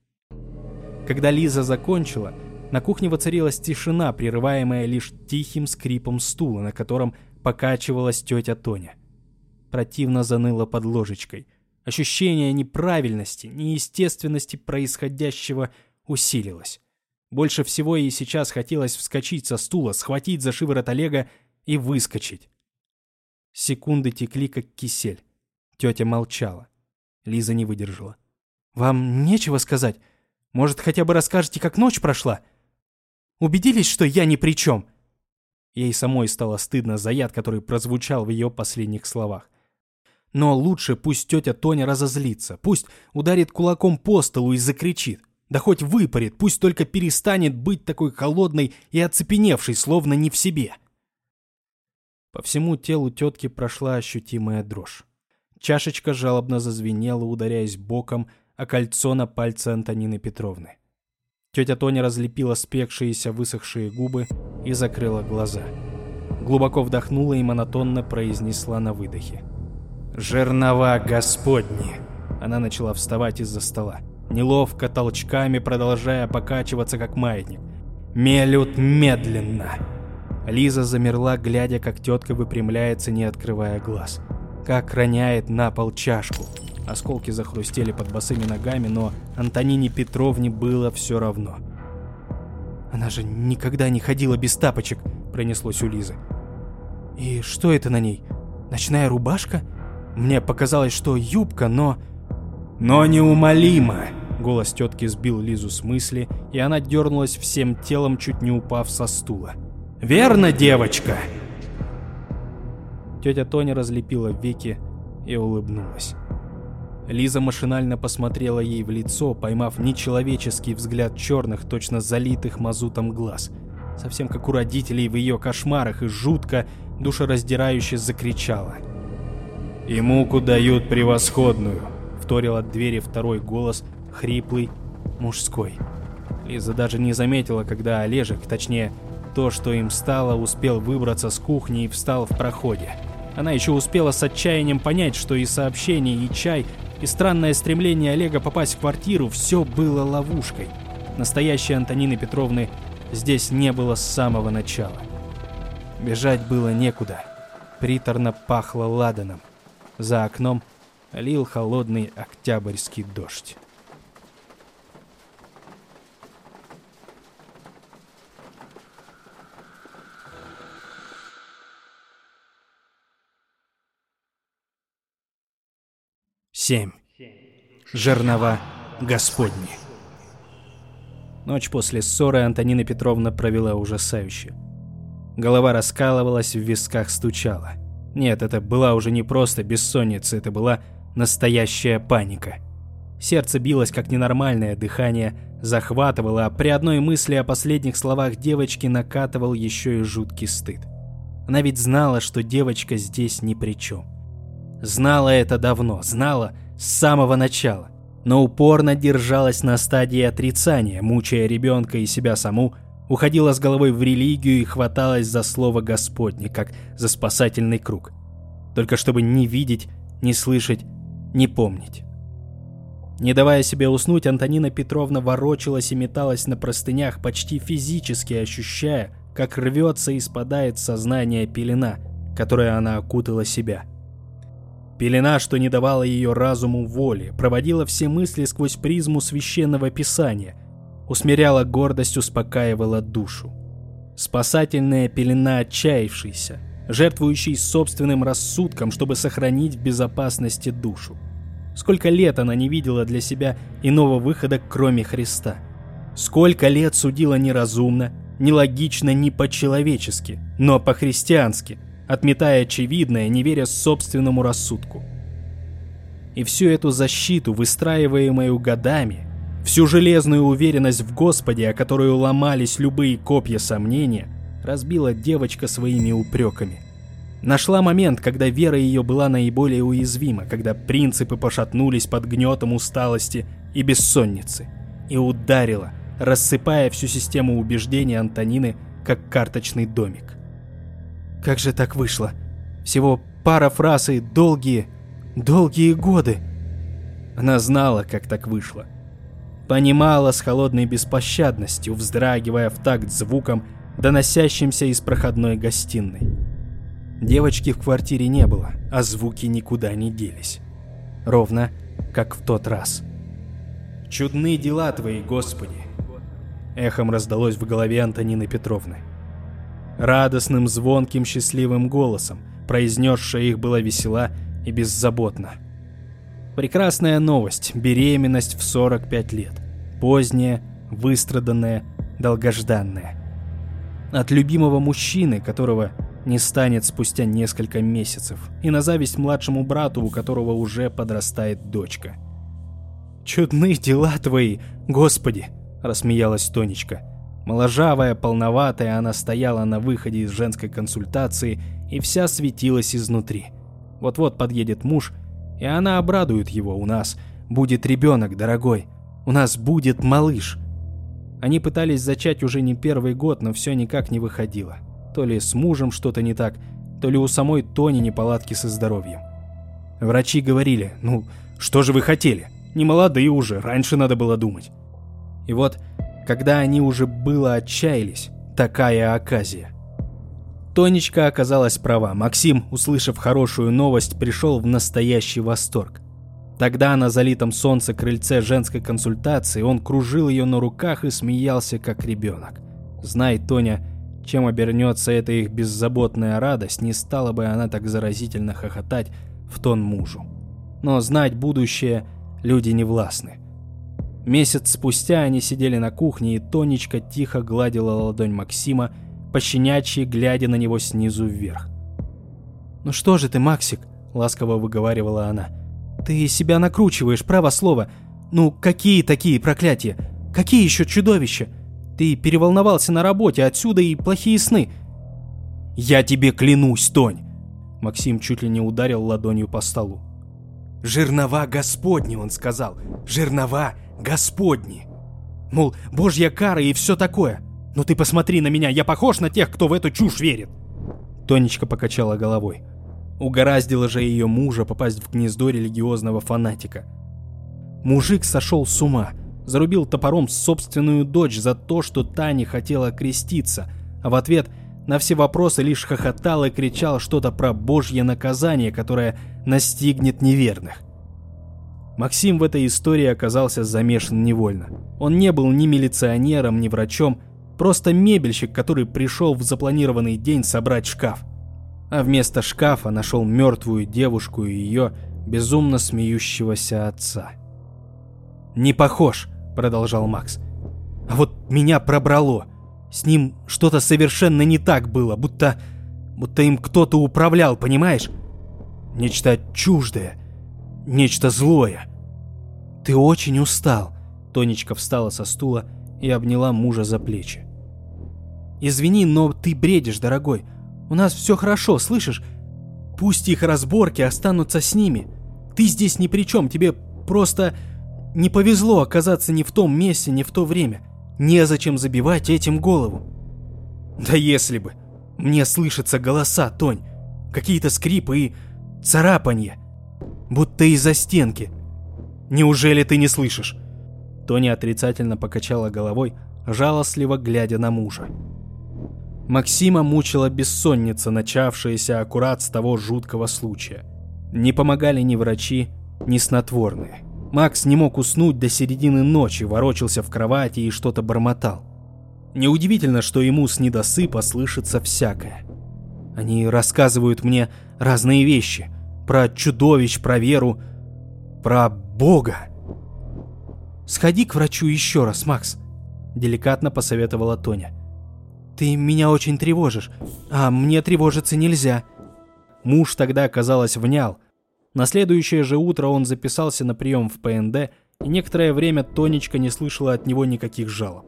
Когда Лиза закончила, на кухне воцарилась тишина, прерываемая лишь тихим скрипом стула, на котором покачивалась тетя Тоня. Противно заныло под ложечкой. Ощущение неправильности, неестественности происходящего усилилось. Больше всего ей сейчас хотелось вскочить со стула, схватить за шиворот Олега и выскочить. Секунды текли, как кисель. Тетя молчала. Лиза не выдержала. «Вам нечего сказать? Может, хотя бы расскажете, как ночь прошла? Убедились, что я ни при чем?» Ей самой стало стыдно за яд, который прозвучал в ее последних словах. Но лучше пусть тетя Тоня разозлится, пусть ударит кулаком по столу и закричит. Да хоть выпарит, пусть только перестанет быть такой холодной и оцепеневшей, словно не в себе. По всему телу тетки прошла ощутимая дрожь. Чашечка жалобно зазвенела, ударяясь боком а кольцо на пальце Антонины Петровны. Тетя Тоня разлепила спекшиеся высохшие губы и закрыла глаза. Глубоко вдохнула и монотонно произнесла на выдохе. «Жернова Господни!» Она начала вставать из-за стола, неловко толчками продолжая покачиваться, как маятник. «Мелют медленно!» Лиза замерла, глядя, как тетка выпрямляется, не открывая глаз. Как роняет на пол чашку. Осколки захрустели под босыми ногами, но Антонине Петровне было все равно. «Она же никогда не ходила без тапочек», — пронеслось у Лизы. «И что это на ней? Ночная рубашка? Мне показалось, что юбка, но...» «Но неумолимо!» Голос тетки сбил Лизу с мысли, и она дернулась всем телом, чуть не упав со стула. «Верно, девочка?» Тетя Тоня разлепила веки и улыбнулась. Лиза машинально посмотрела ей в лицо, поймав нечеловеческий взгляд черных, точно залитых мазутом глаз. Совсем как у родителей в ее кошмарах, и жутко, душераздирающе закричала. «И муку дают превосходную!» — вторил от двери второй голос, хриплый, мужской. Лиза даже не заметила, когда Олежек, точнее, то, что им стало, успел выбраться с кухни и встал в проходе. Она еще успела с отчаянием понять, что и сообщение, и чай и странное стремление Олега попасть в квартиру все было ловушкой. Настоящей Антонины Петровны здесь не было с самого начала. Бежать было некуда. Приторно пахло ладаном. За окном лил холодный октябрьский дождь. Семь. Жернова Господни. Ночь после ссоры Антонина Петровна провела ужасающе. Голова раскалывалась, в висках стучала. Нет, это была уже не просто бессонница, это была настоящая паника. Сердце билось как ненормальное, дыхание захватывало, а при одной мысли о последних словах девочки накатывал еще и жуткий стыд. Она ведь знала, что девочка здесь ни при чем. Знала это давно, знала с самого начала, но упорно держалась на стадии отрицания, мучая ребенка и себя саму, уходила с головой в религию и хваталась за слово Господне, как за спасательный круг. Только чтобы не видеть, не слышать, не помнить. Не давая себе уснуть, Антонина Петровна ворочалась и металась на простынях, почти физически ощущая, как рвется и спадает сознание пелена – которой она окутала себя. Пелена, что не давала ее разуму воли, проводила все мысли сквозь призму священного писания, усмиряла гордость, успокаивала душу. Спасательная пелена отчаявшейся, жертвующей собственным рассудком, чтобы сохранить в безопасности душу. Сколько лет она не видела для себя иного выхода, кроме Христа. Сколько лет судила неразумно, нелогично, не по-человечески, но по-христиански, отметая очевидное, не веря собственному рассудку. И всю эту защиту, выстраиваемую годами, всю железную уверенность в Господе, о которую ломались любые копья сомнения, разбила девочка своими упреками. Нашла момент, когда вера ее была наиболее уязвима, когда принципы пошатнулись под гнетом усталости и бессонницы, и ударила, рассыпая всю систему убеждений Антонины, как карточный домик. Как же так вышло? Всего пара фраз и долгие, долгие годы. Она знала, как так вышло. Понимала с холодной беспощадностью, вздрагивая в такт звуком, доносящимся из проходной гостиной. Девочки в квартире не было, а звуки никуда не делись. Ровно, как в тот раз. «Чудны дела твои, Господи!» Эхом раздалось в голове Антонины Петровны. Радостным, звонким, счастливым голосом, произнесшая их была весела и беззаботна. Прекрасная новость, беременность в 45 лет. Поздняя, выстраданная, долгожданная. От любимого мужчины, которого не станет спустя несколько месяцев, и на зависть младшему брату, у которого уже подрастает дочка. «Чудны дела твои, Господи!» — рассмеялась Тонечка. Моложавая, полноватая, она стояла на выходе из женской консультации и вся светилась изнутри. Вот-вот подъедет муж, и она обрадует его у нас. Будет ребенок, дорогой. У нас будет малыш. Они пытались зачать уже не первый год, но все никак не выходило. То ли с мужем что-то не так, то ли у самой Тони неполадки со здоровьем. Врачи говорили, ну, что же вы хотели? Не молодые уже, раньше надо было думать. И вот когда они уже было отчаялись, такая оказия. Тонечка оказалась права. Максим, услышав хорошую новость, пришел в настоящий восторг. Тогда на залитом солнце крыльце женской консультации он кружил ее на руках и смеялся, как ребенок. Знай, Тоня, чем обернется эта их беззаботная радость, не стала бы она так заразительно хохотать в тон мужу. Но знать будущее люди не властны. Месяц спустя они сидели на кухне, и Тонечка тихо гладила ладонь Максима, пощенячьи, глядя на него снизу вверх. «Ну что же ты, Максик?» — ласково выговаривала она. «Ты себя накручиваешь, право слово. Ну, какие такие проклятия? Какие еще чудовища? Ты переволновался на работе, отсюда и плохие сны». «Я тебе клянусь, Тонь!» Максим чуть ли не ударил ладонью по столу. «Жирнова Господни», он сказал. «Жирнова Господни. Мол, божья кара и все такое. Но ты посмотри на меня, я похож на тех, кто в эту чушь верит. Тонечка покачала головой. Угораздило же ее мужа попасть в гнездо религиозного фанатика. Мужик сошел с ума, зарубил топором собственную дочь за то, что та не хотела креститься, а в ответ на все вопросы лишь хохотал и кричал что-то про божье наказание, которое настигнет неверных. Максим в этой истории оказался замешан невольно. Он не был ни милиционером, ни врачом, просто мебельщик, который пришел в запланированный день собрать шкаф. А вместо шкафа нашел мертвую девушку и ее безумно смеющегося отца. «Не похож», — продолжал Макс. «А вот меня пробрало. С ним что-то совершенно не так было, будто... будто им кто-то управлял, понимаешь? Нечто чуждое, нечто злое. Ты очень устал. Тонечка встала со стула и обняла мужа за плечи. Извини, но ты бредишь, дорогой. У нас все хорошо, слышишь? Пусть их разборки останутся с ними. Ты здесь ни при чем, тебе просто не повезло оказаться не в том месте, не в то время. Незачем забивать этим голову. Да если бы. Мне слышатся голоса, Тонь. Какие-то скрипы и царапанье. Будто из-за стенки. Неужели ты не слышишь?» Тоня отрицательно покачала головой, жалостливо глядя на мужа. Максима мучила бессонница, начавшаяся аккурат с того жуткого случая. Не помогали ни врачи, ни снотворные. Макс не мог уснуть до середины ночи, ворочался в кровати и что-то бормотал. Неудивительно, что ему с недосыпа слышится всякое. Они рассказывают мне разные вещи. Про чудовищ, про веру, про Бога. «Сходи к врачу еще раз, Макс», — деликатно посоветовала Тоня. «Ты меня очень тревожишь, а мне тревожиться нельзя». Муж тогда, казалось, внял. На следующее же утро он записался на прием в ПНД, и некоторое время Тонечка не слышала от него никаких жалоб.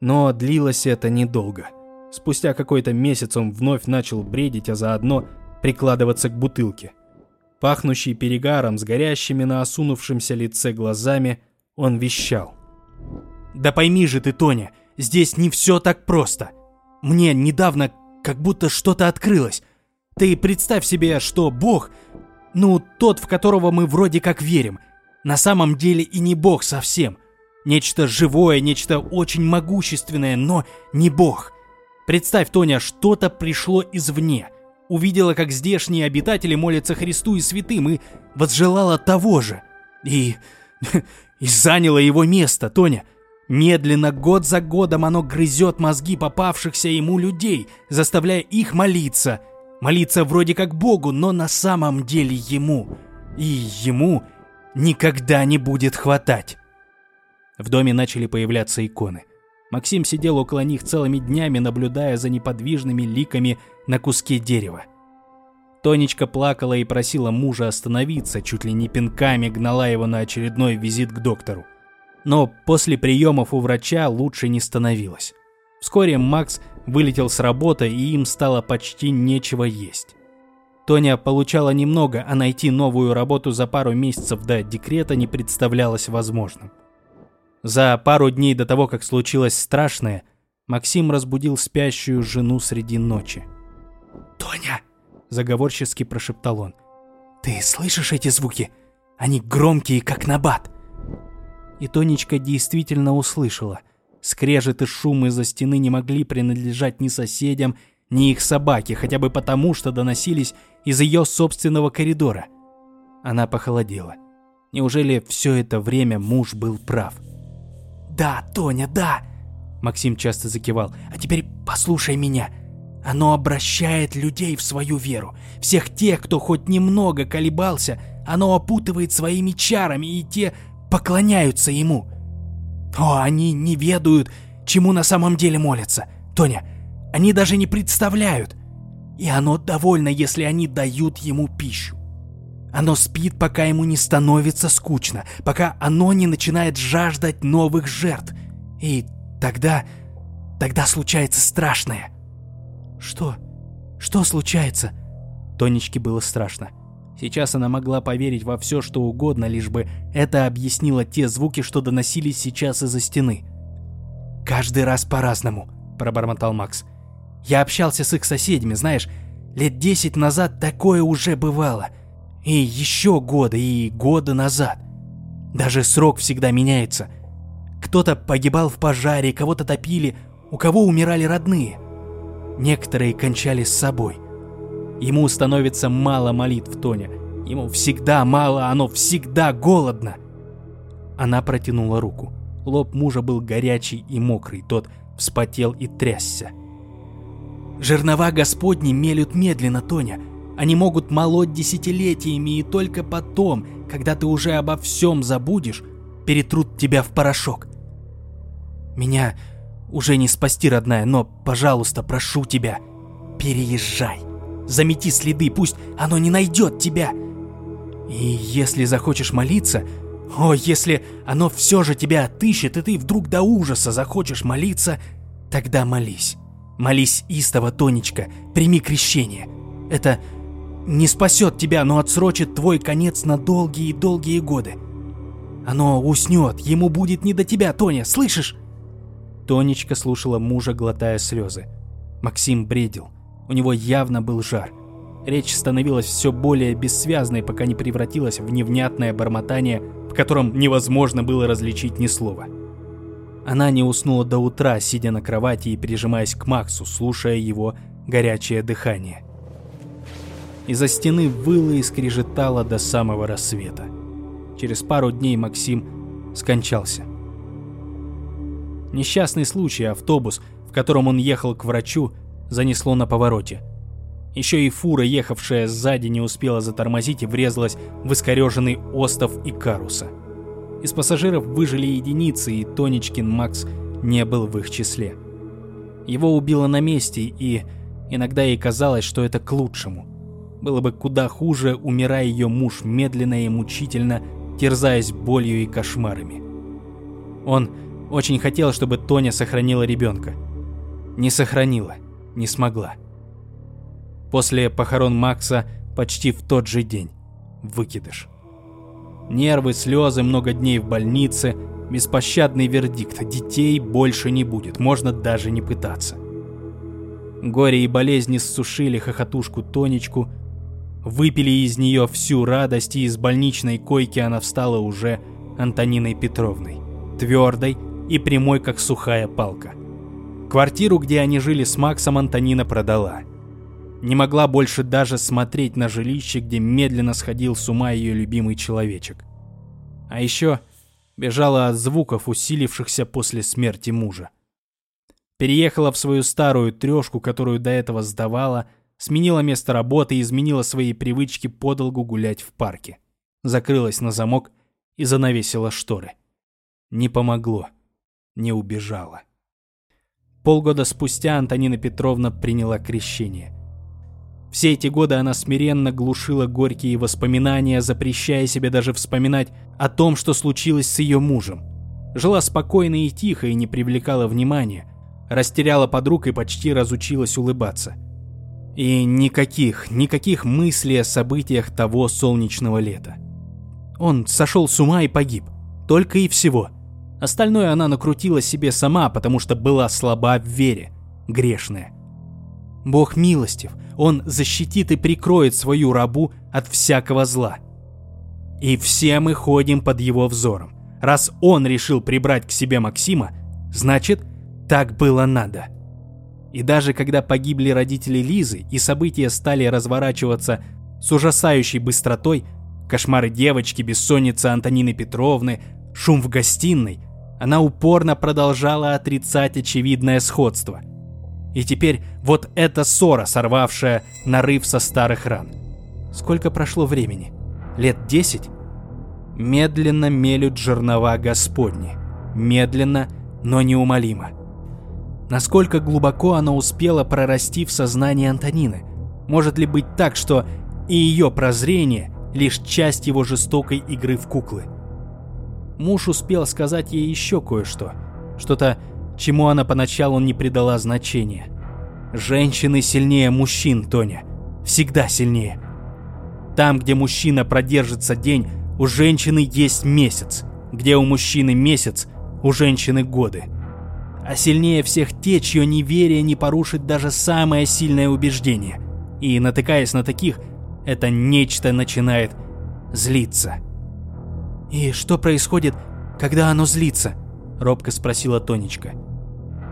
Но длилось это недолго. Спустя какой-то месяц он вновь начал бредить, а заодно прикладываться к бутылке. Пахнущий перегаром, с горящими на осунувшемся лице глазами, он вещал. «Да пойми же ты, Тоня, здесь не все так просто. Мне недавно как будто что-то открылось. Ты представь себе, что Бог, ну, тот, в которого мы вроде как верим, на самом деле и не Бог совсем. Нечто живое, нечто очень могущественное, но не Бог. Представь, Тоня, что-то пришло извне. Увидела, как здешние обитатели молятся Христу и святым, и возжелала того же. И... и заняло его место, Тоня. Медленно, год за годом оно грызет мозги попавшихся ему людей, заставляя их молиться. Молиться вроде как Богу, но на самом деле ему. И ему никогда не будет хватать. В доме начали появляться иконы. Максим сидел около них целыми днями, наблюдая за неподвижными ликами на куске дерева. Тонечка плакала и просила мужа остановиться, чуть ли не пинками гнала его на очередной визит к доктору. Но после приемов у врача лучше не становилось. Вскоре Макс вылетел с работы, и им стало почти нечего есть. Тоня получала немного, а найти новую работу за пару месяцев до декрета не представлялось возможным. За пару дней до того, как случилось страшное, Максим разбудил спящую жену среди ночи. «Тоня!» – заговорчески прошептал он. «Ты слышишь эти звуки? Они громкие, как набат. И Тонечка действительно услышала. Скрежет и шум из-за стены не могли принадлежать ни соседям, ни их собаке, хотя бы потому, что доносились из ее собственного коридора. Она похолодела. Неужели все это время муж был прав? «Да, Тоня, да!» Максим часто закивал. «А теперь послушай меня. Оно обращает людей в свою веру. Всех тех, кто хоть немного колебался, оно опутывает своими чарами, и те поклоняются ему. О, они не ведают, чему на самом деле молятся. Тоня, они даже не представляют. И оно довольно, если они дают ему пищу. Оно спит, пока ему не становится скучно, пока оно не начинает жаждать новых жертв. И тогда... тогда случается страшное. Что? Что случается? Тонечке было страшно. Сейчас она могла поверить во все, что угодно, лишь бы это объяснило те звуки, что доносились сейчас из-за стены. «Каждый раз по-разному», – пробормотал Макс. «Я общался с их соседями, знаешь, лет десять назад такое уже бывало. И еще годы, и годы назад. Даже срок всегда меняется. Кто-то погибал в пожаре, кого-то топили, у кого умирали родные. Некоторые кончали с собой. Ему становится мало молитв Тоня. Ему всегда мало, оно всегда голодно. Она протянула руку. Лоб мужа был горячий и мокрый, тот вспотел и трясся. «Жернова Господни мелют медленно, Тоня. Они могут молоть десятилетиями, и только потом, когда ты уже обо всем забудешь, перетрут тебя в порошок. Меня уже не спасти, родная, но, пожалуйста, прошу тебя, переезжай». Замети следы, пусть оно не найдет тебя. И если захочешь молиться, о, если оно все же тебя отыщет, и ты вдруг до ужаса захочешь молиться, тогда молись. Молись истово, Тонечка, прими крещение. Это не спасет тебя, но отсрочит твой конец на долгие-долгие годы. Оно уснет, ему будет не до тебя, Тоня, слышишь? Тонечка слушала мужа, глотая слезы. Максим бредил. У него явно был жар. Речь становилась все более бессвязной, пока не превратилась в невнятное бормотание, в котором невозможно было различить ни слова. Она не уснула до утра, сидя на кровати и прижимаясь к Максу, слушая его горячее дыхание. Из-за стены выло и скрежетало до самого рассвета. Через пару дней Максим скончался. Несчастный случай, автобус, в котором он ехал к врачу, занесло на повороте. Еще и фура, ехавшая сзади, не успела затормозить и врезалась в искореженный остов Икаруса. Из пассажиров выжили единицы, и Тонечкин Макс не был в их числе. Его убило на месте, и иногда ей казалось, что это к лучшему. Было бы куда хуже, умирая ее муж медленно и мучительно, терзаясь болью и кошмарами. Он очень хотел, чтобы Тоня сохранила ребенка. Не сохранила, не смогла. После похорон Макса почти в тот же день. Выкидыш. Нервы, слезы, много дней в больнице, беспощадный вердикт. Детей больше не будет, можно даже не пытаться. Горе и болезни ссушили хохотушку Тонечку, выпили из нее всю радость, и из больничной койки она встала уже Антониной Петровной, твердой и прямой, как сухая палка. Квартиру, где они жили с Максом, Антонина продала. Не могла больше даже смотреть на жилище, где медленно сходил с ума ее любимый человечек. А еще бежала от звуков, усилившихся после смерти мужа. Переехала в свою старую трешку, которую до этого сдавала, сменила место работы и изменила свои привычки подолгу гулять в парке. Закрылась на замок и занавесила шторы. Не помогло не убежала. Полгода спустя Антонина Петровна приняла крещение. Все эти годы она смиренно глушила горькие воспоминания, запрещая себе даже вспоминать о том, что случилось с ее мужем. Жила спокойно и тихо и не привлекала внимания, растеряла подруг и почти разучилась улыбаться. И никаких, никаких мыслей о событиях того солнечного лета. Он сошел с ума и погиб. Только и всего – Остальное она накрутила себе сама, потому что была слаба в вере, грешная. Бог милостив, Он защитит и прикроет свою рабу от всякого зла. И все мы ходим под его взором. Раз он решил прибрать к себе Максима, значит, так было надо. И даже когда погибли родители Лизы и события стали разворачиваться с ужасающей быстротой, кошмары девочки, бессонница Антонины Петровны, шум в гостиной, она упорно продолжала отрицать очевидное сходство. И теперь вот эта ссора, сорвавшая нарыв со старых ран. Сколько прошло времени? Лет десять? Медленно мелют жернова Господни. Медленно, но неумолимо. Насколько глубоко она успела прорасти в сознании Антонины? Может ли быть так, что и ее прозрение – лишь часть его жестокой игры в куклы? Муж успел сказать ей еще кое-что. Что-то, чему она поначалу не придала значения. Женщины сильнее мужчин, Тоня. Всегда сильнее. Там, где мужчина продержится день, у женщины есть месяц. Где у мужчины месяц, у женщины годы. А сильнее всех те, чье неверие не порушит даже самое сильное убеждение. И, натыкаясь на таких, это нечто начинает злиться. «И что происходит, когда оно злится?» — робко спросила Тонечка.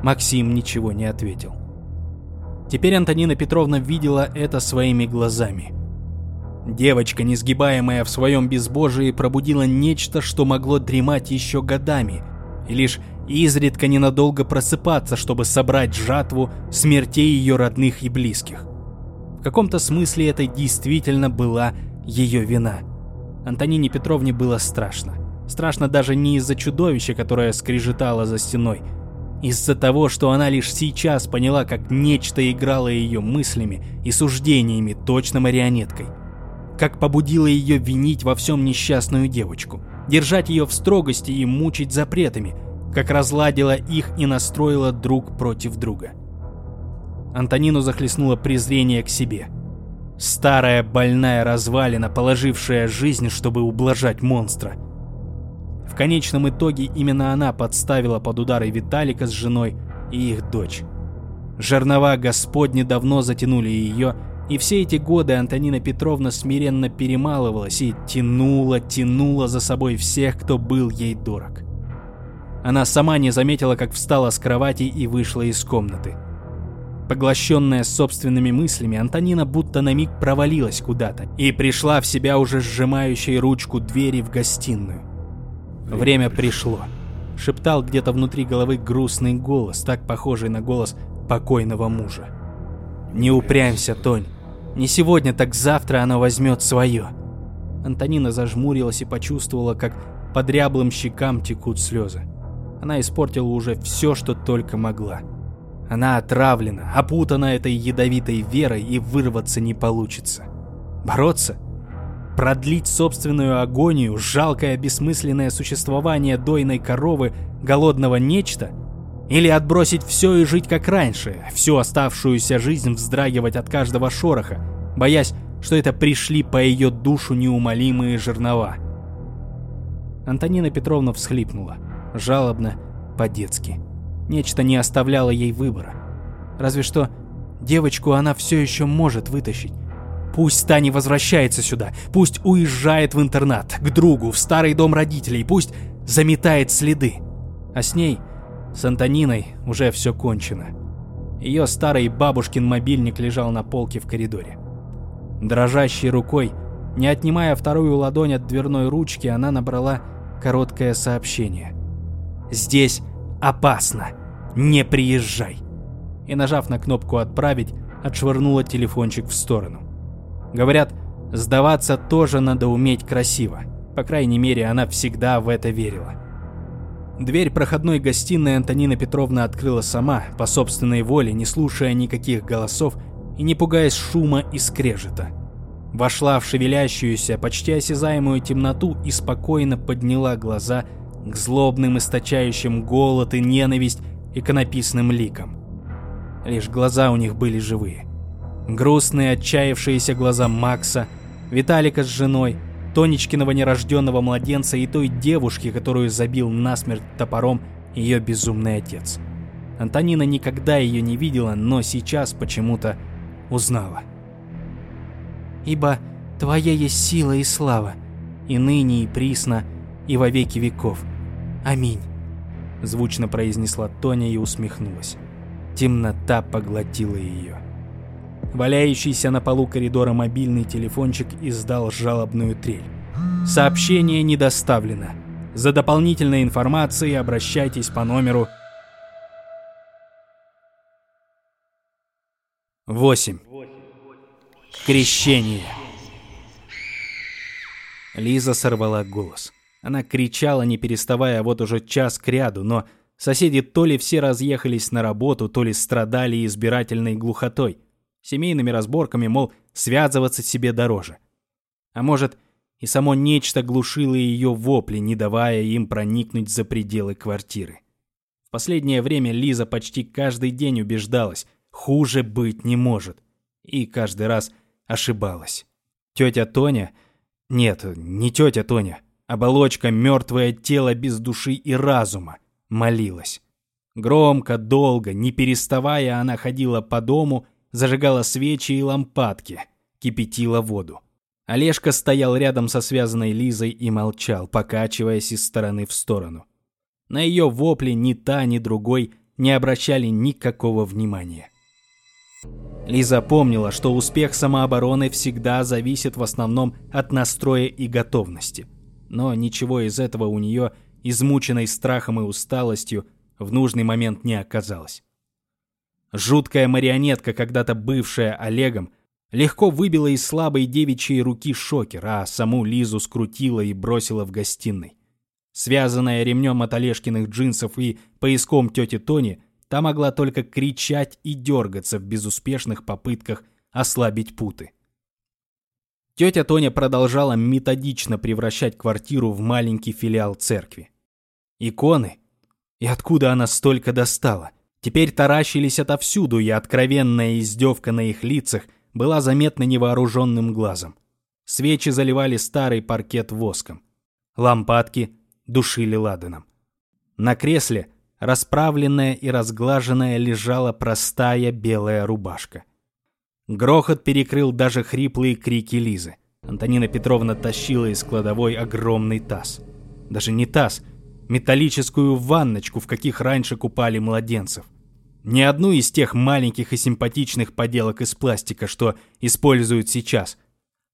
Максим ничего не ответил. Теперь Антонина Петровна видела это своими глазами. Девочка, несгибаемая в своем безбожии, пробудила нечто, что могло дремать еще годами, и лишь изредка ненадолго просыпаться, чтобы собрать жатву смертей ее родных и близких. В каком-то смысле это действительно была ее вина — Антонине Петровне было страшно. Страшно даже не из-за чудовища, которое скрежетало за стеной. Из-за того, что она лишь сейчас поняла, как нечто играло ее мыслями и суждениями, точно марионеткой. Как побудило ее винить во всем несчастную девочку. Держать ее в строгости и мучить запретами. Как разладила их и настроила друг против друга. Антонину захлестнуло презрение к себе – Старая больная развалина, положившая жизнь, чтобы ублажать монстра. В конечном итоге именно она подставила под удары Виталика с женой и их дочь. Жернова Господни давно затянули ее, и все эти годы Антонина Петровна смиренно перемалывалась и тянула, тянула за собой всех, кто был ей дорог. Она сама не заметила, как встала с кровати и вышла из комнаты. Поглощенная собственными мыслями, Антонина будто на миг провалилась куда-то и пришла в себя уже сжимающей ручку двери в гостиную. Время пришло. Шептал где-то внутри головы грустный голос, так похожий на голос покойного мужа. «Не упрямься, Тонь. Не сегодня, так завтра оно возьмет свое». Антонина зажмурилась и почувствовала, как по дряблым щекам текут слезы. Она испортила уже все, что только могла. Она отравлена, опутана этой ядовитой верой и вырваться не получится. Бороться? Продлить собственную агонию, жалкое бессмысленное существование дойной коровы, голодного нечто? Или отбросить все и жить как раньше, всю оставшуюся жизнь вздрагивать от каждого шороха, боясь, что это пришли по ее душу неумолимые жернова? Антонина Петровна всхлипнула, жалобно, по-детски. Нечто не оставляло ей выбора. Разве что девочку она все еще может вытащить. Пусть Таня возвращается сюда, пусть уезжает в интернат, к другу, в старый дом родителей, пусть заметает следы. А с ней, с Антониной, уже все кончено. Ее старый бабушкин мобильник лежал на полке в коридоре. Дрожащей рукой, не отнимая вторую ладонь от дверной ручки, она набрала короткое сообщение. «Здесь опасно! Не приезжай!» И нажав на кнопку «Отправить», отшвырнула телефончик в сторону. Говорят, сдаваться тоже надо уметь красиво. По крайней мере, она всегда в это верила. Дверь проходной гостиной Антонина Петровна открыла сама, по собственной воле, не слушая никаких голосов и не пугаясь шума и скрежета. Вошла в шевелящуюся, почти осязаемую темноту и спокойно подняла глаза к злобным, источающим голод и ненависть иконописным ликам. Лишь глаза у них были живые. Грустные, отчаявшиеся глаза Макса, Виталика с женой, Тонечкиного нерожденного младенца и той девушки, которую забил насмерть топором ее безумный отец. Антонина никогда ее не видела, но сейчас почему-то узнала. «Ибо Твоя есть сила и слава, и ныне, и присно, и во веки веков. Аминь», — звучно произнесла Тоня и усмехнулась. Темнота поглотила ее. Валяющийся на полу коридора мобильный телефончик издал жалобную трель. Сообщение не доставлено. За дополнительной информацией обращайтесь по номеру 8. Крещение. Лиза сорвала голос. Она кричала, не переставая, вот уже час кряду, но соседи то ли все разъехались на работу, то ли страдали избирательной глухотой семейными разборками, мол, связываться себе дороже. А может, и само нечто глушило ее вопли, не давая им проникнуть за пределы квартиры. В последнее время Лиза почти каждый день убеждалась, хуже быть не может. И каждый раз ошибалась. Тетя Тоня... Нет, не тетя Тоня. Оболочка, мертвое тело без души и разума. Молилась. Громко, долго, не переставая, она ходила по дому зажигала свечи и лампадки, кипятила воду. Олежка стоял рядом со связанной Лизой и молчал, покачиваясь из стороны в сторону. На ее вопли ни та, ни другой не обращали никакого внимания. Лиза помнила, что успех самообороны всегда зависит в основном от настроя и готовности. Но ничего из этого у нее, измученной страхом и усталостью, в нужный момент не оказалось. Жуткая марионетка, когда-то бывшая Олегом, легко выбила из слабой девичьей руки шокер, а саму Лизу скрутила и бросила в гостиной. Связанная ремнем от Олежкиных джинсов и пояском тети Тони, та могла только кричать и дергаться в безуспешных попытках ослабить путы. Тетя Тоня продолжала методично превращать квартиру в маленький филиал церкви. Иконы? И откуда она столько достала? теперь таращились отовсюду, и откровенная издевка на их лицах была заметна невооруженным глазом. Свечи заливали старый паркет воском. Лампадки душили ладаном. На кресле, расправленная и разглаженная, лежала простая белая рубашка. Грохот перекрыл даже хриплые крики Лизы. Антонина Петровна тащила из кладовой огромный таз. Даже не таз, металлическую ванночку, в каких раньше купали младенцев. Не одну из тех маленьких и симпатичных поделок из пластика, что используют сейчас,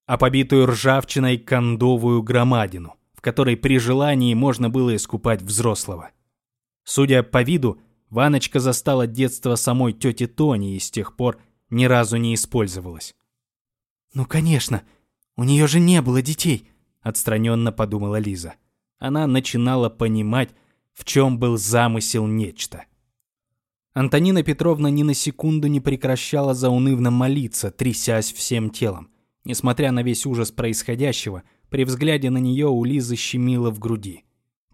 а побитую ржавчиной кондовую громадину, в которой при желании можно было искупать взрослого. Судя по виду, ванночка застала детство самой тети Тони и с тех пор ни разу не использовалась. «Ну, конечно, у нее же не было детей», — отстраненно подумала Лиза. Она начинала понимать, в чем был замысел нечто. Антонина Петровна ни на секунду не прекращала заунывно молиться, трясясь всем телом. Несмотря на весь ужас происходящего, при взгляде на нее у Лизы щемило в груди.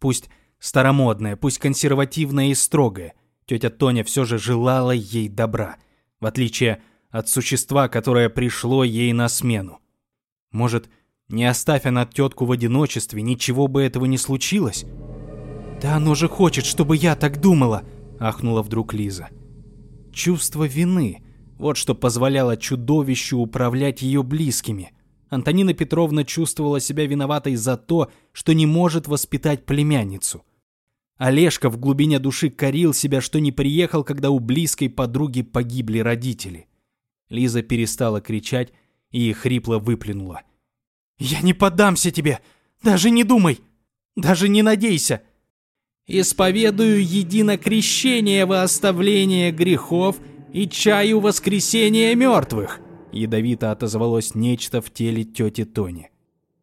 Пусть старомодная, пусть консервативная и строгая, тетя Тоня все же желала ей добра, в отличие от существа, которое пришло ей на смену. Может, не оставь она тетку в одиночестве, ничего бы этого не случилось? «Да оно же хочет, чтобы я так думала!» — ахнула вдруг Лиза. Чувство вины — вот что позволяло чудовищу управлять ее близкими. Антонина Петровна чувствовала себя виноватой за то, что не может воспитать племянницу. Олежка в глубине души корил себя, что не приехал, когда у близкой подруги погибли родители. Лиза перестала кричать и хрипло выплюнула. «Я не поддамся тебе! Даже не думай! Даже не надейся!» исповедую едино крещение во оставление грехов и чаю воскресения мертвых», ядовито отозвалось нечто в теле тети Тони.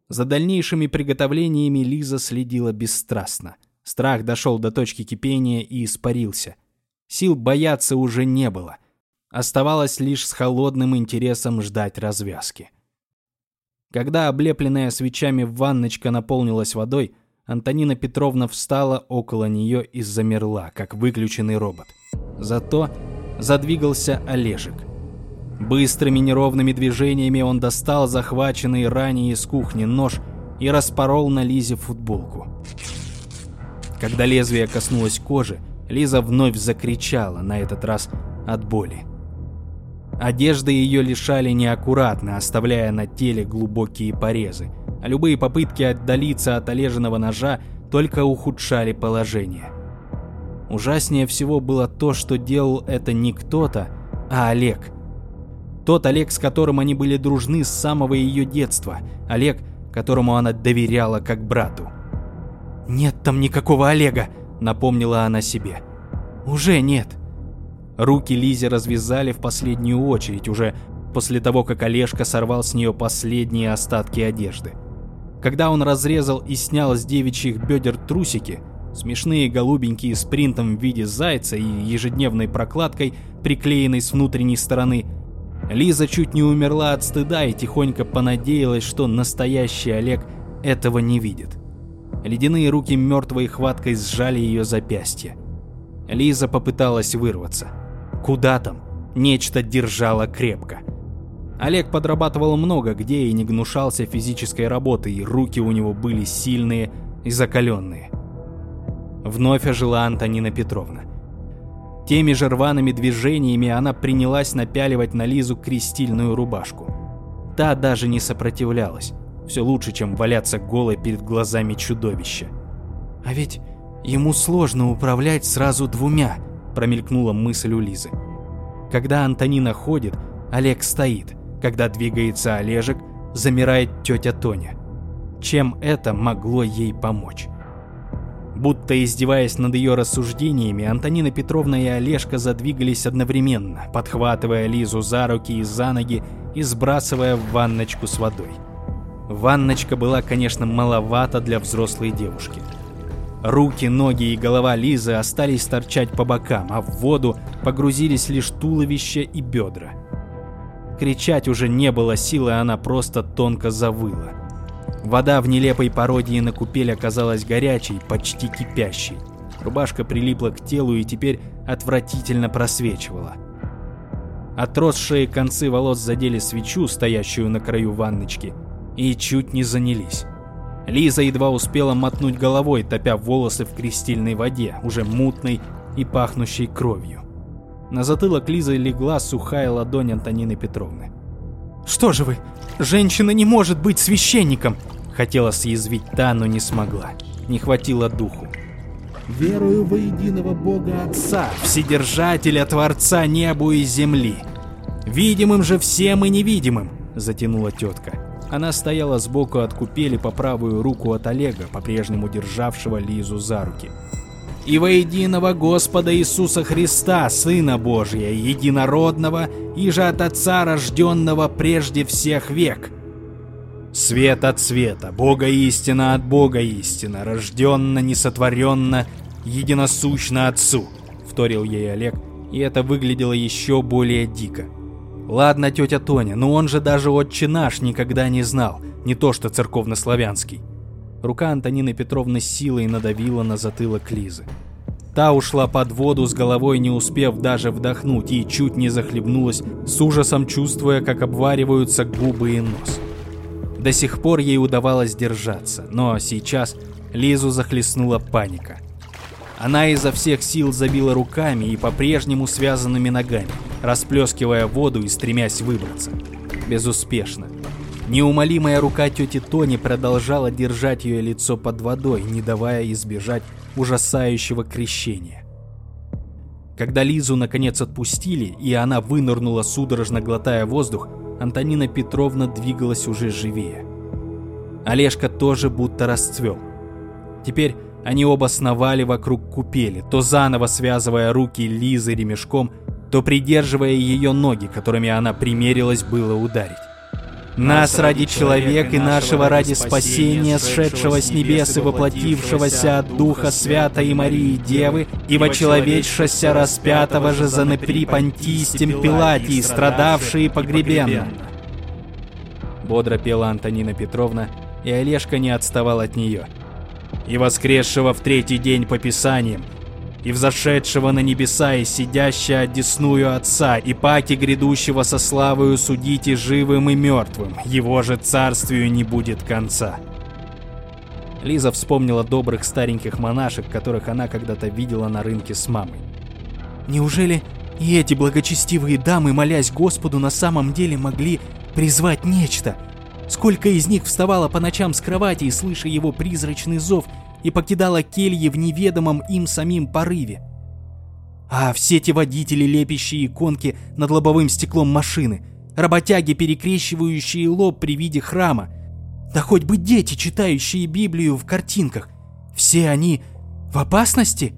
За дальнейшими приготовлениями Лиза следила бесстрастно. Страх дошел до точки кипения и испарился. Сил бояться уже не было. Оставалось лишь с холодным интересом ждать развязки. Когда облепленная свечами ванночка наполнилась водой, Антонина Петровна встала около нее и замерла, как выключенный робот. Зато задвигался Олежек. Быстрыми неровными движениями он достал захваченный ранее из кухни нож и распорол на Лизе футболку. Когда лезвие коснулось кожи, Лиза вновь закричала, на этот раз от боли. Одежды ее лишали неаккуратно, оставляя на теле глубокие порезы – а любые попытки отдалиться от олеженного ножа только ухудшали положение. Ужаснее всего было то, что делал это не кто-то, а Олег. Тот Олег, с которым они были дружны с самого ее детства. Олег, которому она доверяла как брату. «Нет там никакого Олега», — напомнила она себе. «Уже нет». Руки Лизе развязали в последнюю очередь, уже после того, как Олежка сорвал с нее последние остатки одежды. Когда он разрезал и снял с девичьих бедер трусики, смешные голубенькие с принтом в виде зайца и ежедневной прокладкой, приклеенной с внутренней стороны, Лиза чуть не умерла от стыда и тихонько понадеялась, что настоящий Олег этого не видит. Ледяные руки мертвой хваткой сжали ее запястье. Лиза попыталась вырваться. Куда там? Нечто держало крепко. Олег подрабатывал много где и не гнушался физической работой, и руки у него были сильные и закаленные. Вновь ожила Антонина Петровна. Теми же рваными движениями она принялась напяливать на Лизу крестильную рубашку. Та даже не сопротивлялась. Все лучше, чем валяться голой перед глазами чудовища. «А ведь ему сложно управлять сразу двумя», промелькнула мысль у Лизы. Когда Антонина ходит, Олег стоит – когда двигается Олежек, замирает тетя Тоня. Чем это могло ей помочь? Будто издеваясь над ее рассуждениями, Антонина Петровна и Олежка задвигались одновременно, подхватывая Лизу за руки и за ноги и сбрасывая в ванночку с водой. Ванночка была, конечно, маловата для взрослой девушки. Руки, ноги и голова Лизы остались торчать по бокам, а в воду погрузились лишь туловище и бедра. Кричать уже не было силы, она просто тонко завыла. Вода в нелепой пародии на купель оказалась горячей, почти кипящей. Рубашка прилипла к телу и теперь отвратительно просвечивала. Отросшие концы волос задели свечу, стоящую на краю ванночки, и чуть не занялись. Лиза едва успела мотнуть головой, топя волосы в крестильной воде, уже мутной и пахнущей кровью. На затылок Лизы легла сухая ладонь Антонины Петровны. «Что же вы? Женщина не может быть священником!» Хотела съязвить та, но не смогла. Не хватило духу. Верую во единого Бога Отца, Вседержателя Творца небу и земли. Видимым же всем и невидимым, затянула тетка. Она стояла сбоку от купели по правую руку от Олега, по-прежнему державшего Лизу за руки. «И во единого Господа Иисуса Христа, Сына Божия, единородного, и же от Отца, рожденного прежде всех век». Свет от света, Бога истина от Бога истина, рожденно, несотворенно, единосущно Отцу, вторил ей Олег, и это выглядело еще более дико. Ладно, тетя Тоня, но он же даже отче наш никогда не знал, не то что церковнославянский. Рука Антонины Петровны силой надавила на затылок Лизы. Та ушла под воду с головой, не успев даже вдохнуть, и чуть не захлебнулась, с ужасом чувствуя, как обвариваются губы и нос. До сих пор ей удавалось держаться, но сейчас Лизу захлестнула паника. Она изо всех сил забила руками и по-прежнему связанными ногами, расплескивая воду и стремясь выбраться. Безуспешно. Неумолимая рука тети Тони продолжала держать ее лицо под водой, не давая избежать ужасающего крещения. Когда Лизу наконец отпустили, и она вынырнула, судорожно глотая воздух, Антонина Петровна двигалась уже живее. Олежка тоже будто расцвел. Теперь они оба сновали вокруг купели, то заново связывая руки Лизы ремешком, то придерживая ее ноги, которыми она примерилась было ударить. Нас ради человека и нашего ради спасения, сшедшего с небес и воплотившегося от Духа Святой Марии Девы, и вочеловечшася распятого же за непри Понтистем Пилатии, страдавшие погребенно. Бодро пела Антонина Петровна, и Олежка не отставал от нее. И воскресшего в третий день по Писаниям, и взошедшего на небеса, и сидящего одесную Отца, и паки грядущего со славою судите живым и мертвым, его же царствию не будет конца. Лиза вспомнила добрых стареньких монашек, которых она когда-то видела на рынке с мамой. Неужели и эти благочестивые дамы, молясь Господу, на самом деле могли призвать нечто? Сколько из них вставало по ночам с кровати слыша его призрачный зов, и покидала кельи в неведомом им самим порыве. А все те водители, лепящие иконки над лобовым стеклом машины, работяги, перекрещивающие лоб при виде храма, да хоть бы дети, читающие Библию в картинках, все они в опасности?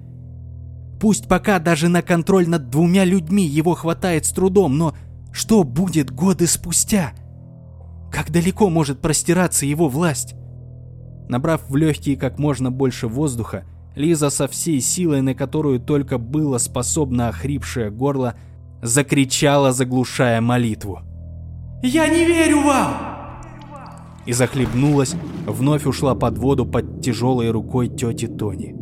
Пусть пока даже на контроль над двумя людьми его хватает с трудом, но что будет годы спустя? Как далеко может простираться его власть? Набрав в легкие как можно больше воздуха, Лиза со всей силой, на которую только было способно охрипшее горло, закричала, заглушая молитву. «Я не верю вам!» И захлебнулась, вновь ушла под воду под тяжелой рукой тети Тони.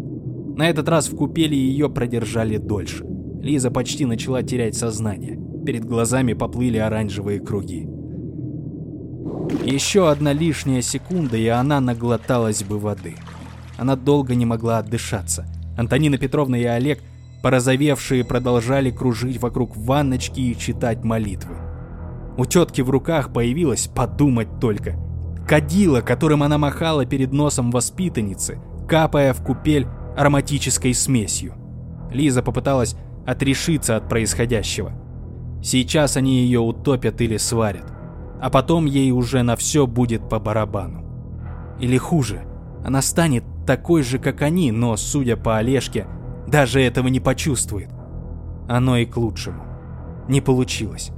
На этот раз в купели ее продержали дольше. Лиза почти начала терять сознание. Перед глазами поплыли оранжевые круги. Еще одна лишняя секунда, и она наглоталась бы воды. Она долго не могла отдышаться. Антонина Петровна и Олег, порозовевшие, продолжали кружить вокруг ванночки и читать молитвы. У тетки в руках появилась, подумать только, кадила, которым она махала перед носом воспитанницы, капая в купель ароматической смесью. Лиза попыталась отрешиться от происходящего. Сейчас они ее утопят или сварят а потом ей уже на все будет по барабану. Или хуже, она станет такой же, как они, но, судя по Олежке, даже этого не почувствует. Оно и к лучшему. Не получилось.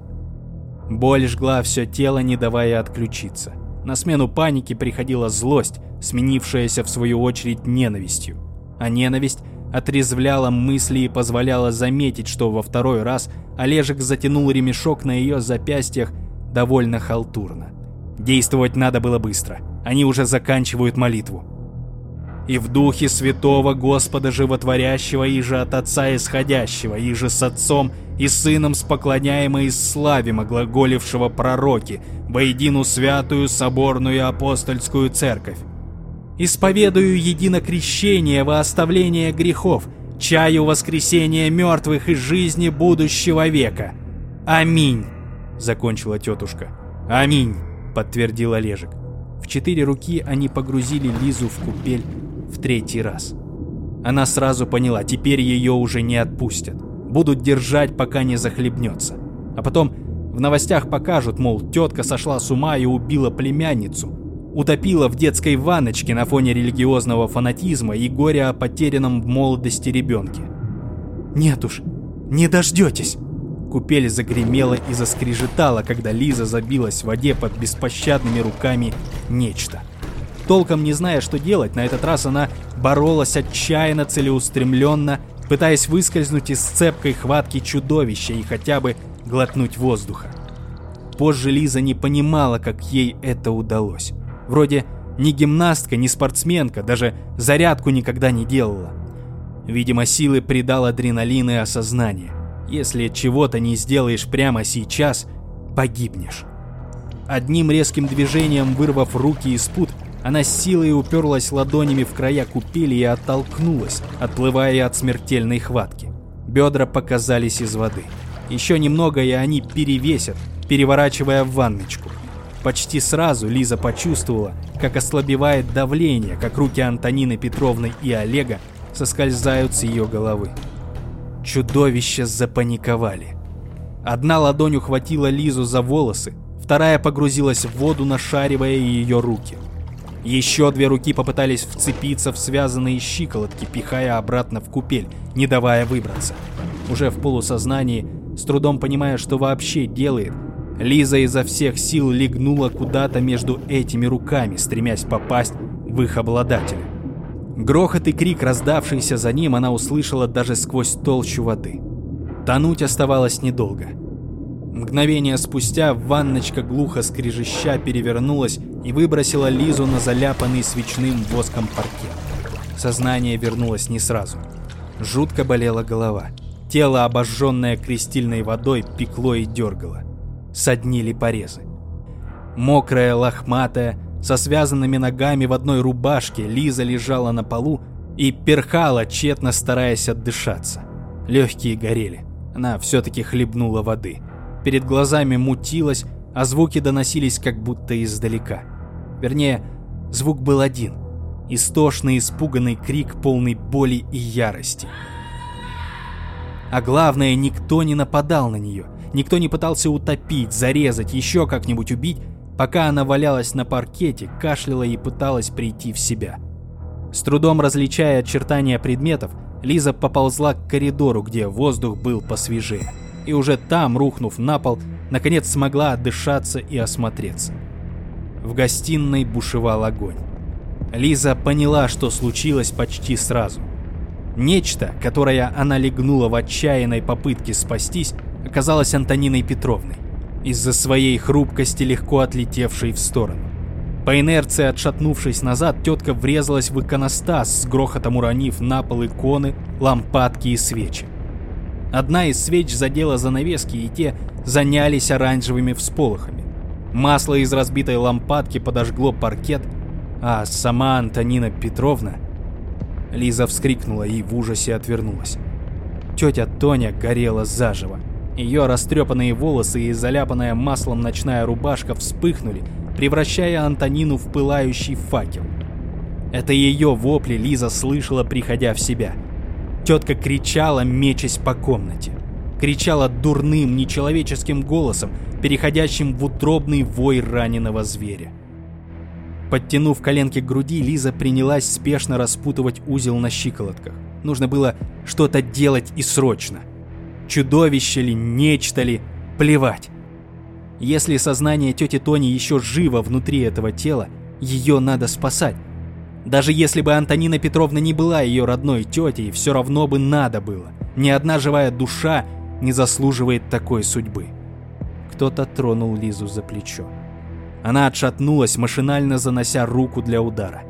Боль жгла все тело, не давая отключиться. На смену панике приходила злость, сменившаяся в свою очередь ненавистью. А ненависть отрезвляла мысли и позволяла заметить, что во второй раз Олежек затянул ремешок на ее запястьях довольно халтурно. Действовать надо было быстро. Они уже заканчивают молитву. «И в духе святого Господа животворящего, и же от Отца исходящего, и же с Отцом и Сыном споклоняемо и славимо глаголившего пророки, воедину святую соборную апостольскую церковь. Исповедую едино крещение во оставление грехов, чаю воскресения мертвых и жизни будущего века. Аминь. — закончила тетушка. «Аминь!» — подтвердил Олежек. В четыре руки они погрузили Лизу в купель в третий раз. Она сразу поняла, теперь ее уже не отпустят. Будут держать, пока не захлебнется. А потом в новостях покажут, мол, тетка сошла с ума и убила племянницу. Утопила в детской ванночке на фоне религиозного фанатизма и горя о потерянном в молодости ребенке. «Нет уж, не дождетесь!» Купель загремела и заскрежетала, когда Лиза забилась в воде под беспощадными руками нечто. Толком не зная, что делать, на этот раз она боролась отчаянно, целеустремленно, пытаясь выскользнуть из цепкой хватки чудовища и хотя бы глотнуть воздуха. Позже Лиза не понимала, как ей это удалось. Вроде ни гимнастка, ни спортсменка, даже зарядку никогда не делала. Видимо, силы придал адреналин и осознание. Если чего-то не сделаешь прямо сейчас, погибнешь. Одним резким движением, вырвав руки из пут, она с силой уперлась ладонями в края купели и оттолкнулась, отплывая от смертельной хватки. Бедра показались из воды. Еще немного, и они перевесят, переворачивая в ванночку. Почти сразу Лиза почувствовала, как ослабевает давление, как руки Антонины Петровны и Олега соскользают с ее головы. Чудовища запаниковали. Одна ладонь ухватила Лизу за волосы, вторая погрузилась в воду, нашаривая ее руки. Еще две руки попытались вцепиться в связанные щиколотки, пихая обратно в купель, не давая выбраться. Уже в полусознании, с трудом понимая, что вообще делает, Лиза изо всех сил легнула куда-то между этими руками, стремясь попасть в их обладателя. Грохот и крик, раздавшийся за ним, она услышала даже сквозь толщу воды. Тонуть оставалось недолго. Мгновение спустя ванночка глухо скрежеща перевернулась и выбросила Лизу на заляпанный свечным воском паркет. Сознание вернулось не сразу. Жутко болела голова. Тело, обожженное крестильной водой, пекло и дергало. Соднили порезы. Мокрая, лохматая, со связанными ногами в одной рубашке, Лиза лежала на полу и перхала, тщетно стараясь отдышаться. Легкие горели. Она все-таки хлебнула воды. Перед глазами мутилось, а звуки доносились как будто издалека. Вернее, звук был один. Истошный, испуганный крик, полный боли и ярости. А главное, никто не нападал на нее. Никто не пытался утопить, зарезать, еще как-нибудь убить, пока она валялась на паркете, кашляла и пыталась прийти в себя. С трудом различая очертания предметов, Лиза поползла к коридору, где воздух был посвежее и уже там, рухнув на пол, наконец смогла отдышаться и осмотреться. В гостиной бушевал огонь. Лиза поняла, что случилось почти сразу. Нечто, которое она легнула в отчаянной попытке спастись, оказалось Антониной Петровной, из-за своей хрупкости легко отлетевшей в сторону. По инерции отшатнувшись назад, тетка врезалась в иконостас, с грохотом уронив на пол иконы, лампадки и свечи. Одна из свеч задела занавески, и те занялись оранжевыми всполохами. Масло из разбитой лампадки подожгло паркет, а сама Антонина Петровна... Лиза вскрикнула и в ужасе отвернулась. Тетя Тоня горела заживо. Ее растрепанные волосы и заляпанная маслом ночная рубашка вспыхнули, превращая Антонину в пылающий факел. Это ее вопли Лиза слышала, приходя в себя — Тетка кричала, мечась по комнате. Кричала дурным, нечеловеческим голосом, переходящим в утробный вой раненого зверя. Подтянув коленки к груди, Лиза принялась спешно распутывать узел на щиколотках. Нужно было что-то делать и срочно. Чудовище ли, нечто ли, плевать. Если сознание тети Тони еще живо внутри этого тела, ее надо спасать. Даже если бы Антонина Петровна не была ее родной тетей, все равно бы надо было. Ни одна живая душа не заслуживает такой судьбы. Кто-то тронул Лизу за плечо. Она отшатнулась, машинально занося руку для удара,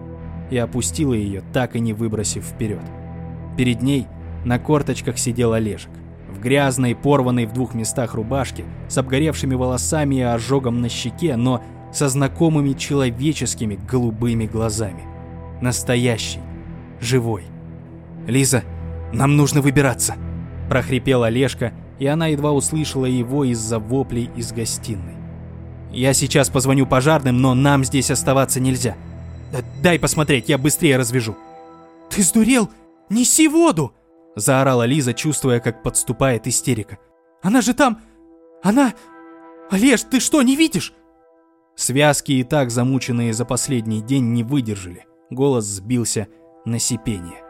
и опустила ее, так и не выбросив вперед. Перед ней на корточках сидел Олежек. В грязной, порванной в двух местах рубашке, с обгоревшими волосами и ожогом на щеке, но со знакомыми человеческими голубыми глазами. Настоящий. Живой. «Лиза, нам нужно выбираться!» прохрипел Олежка, и она едва услышала его из-за воплей из гостиной. «Я сейчас позвоню пожарным, но нам здесь оставаться нельзя. Дай посмотреть, я быстрее развяжу». «Ты сдурел? Неси воду!» – заорала Лиза, чувствуя, как подступает истерика. «Она же там... Она... Олеж, ты что, не видишь?» Связки, и так замученные за последний день, не выдержали. Голос сбился на сипение.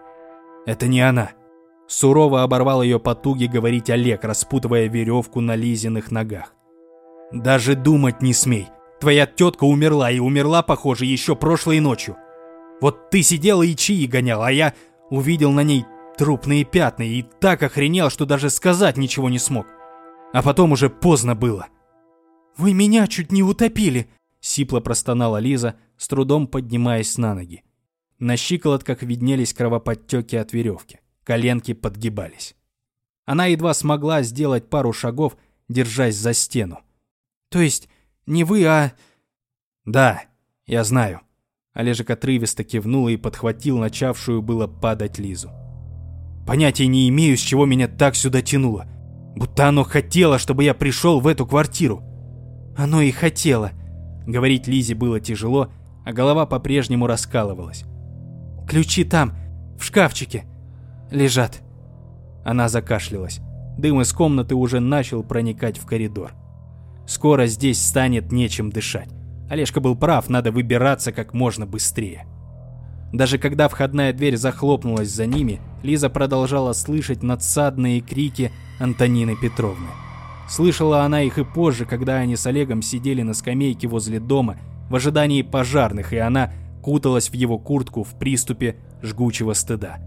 «Это не она!» Сурово оборвал ее потуги говорить Олег, распутывая веревку на Лизиных ногах. «Даже думать не смей. Твоя тетка умерла, и умерла, похоже, еще прошлой ночью. Вот ты сидела и чаи гонял, а я увидел на ней трупные пятна и так охренел, что даже сказать ничего не смог. А потом уже поздно было. «Вы меня чуть не утопили!» — сипло простонала Лиза, с трудом поднимаясь на ноги. На щиколотках виднелись кровоподтеки от веревки. Коленки подгибались. Она едва смогла сделать пару шагов, держась за стену. «То есть не вы, а...» «Да, я знаю». Олежек отрывисто кивнул и подхватил начавшую было падать Лизу. «Понятия не имею, с чего меня так сюда тянуло. Будто оно хотело, чтобы я пришел в эту квартиру». «Оно и хотело». Говорить Лизе было тяжело, а голова по-прежнему раскалывалась. «Ключи там, в шкафчике, лежат». Она закашлялась. Дым из комнаты уже начал проникать в коридор. Скоро здесь станет нечем дышать. Олежка был прав, надо выбираться как можно быстрее. Даже когда входная дверь захлопнулась за ними, Лиза продолжала слышать надсадные крики Антонины Петровны. Слышала она их и позже, когда они с Олегом сидели на скамейке возле дома в ожидании пожарных, и она куталась в его куртку в приступе жгучего стыда.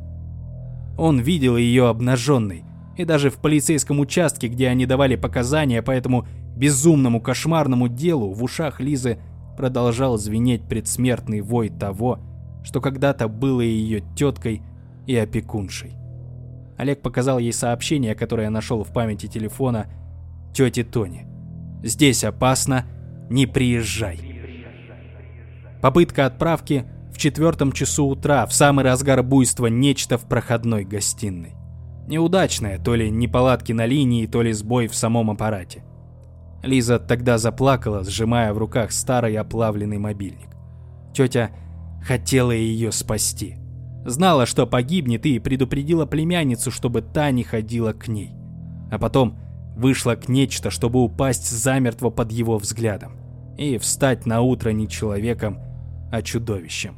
Он видел ее обнаженной, и даже в полицейском участке, где они давали показания по этому безумному кошмарному делу, в ушах Лизы продолжал звенеть предсмертный вой того, что когда-то было ее теткой и опекуншей. Олег показал ей сообщение, которое нашел в памяти телефона тети Тони. «Здесь опасно, не приезжай». Попытка отправки в четвертом часу утра, в самый разгар буйства нечто в проходной гостиной. Неудачная, то ли неполадки на линии, то ли сбой в самом аппарате. Лиза тогда заплакала, сжимая в руках старый оплавленный мобильник. Тетя хотела ее спасти. Знала, что погибнет, и предупредила племянницу, чтобы та не ходила к ней. А потом вышла к нечто, чтобы упасть замертво под его взглядом и встать на утро не человеком, а чудовищем.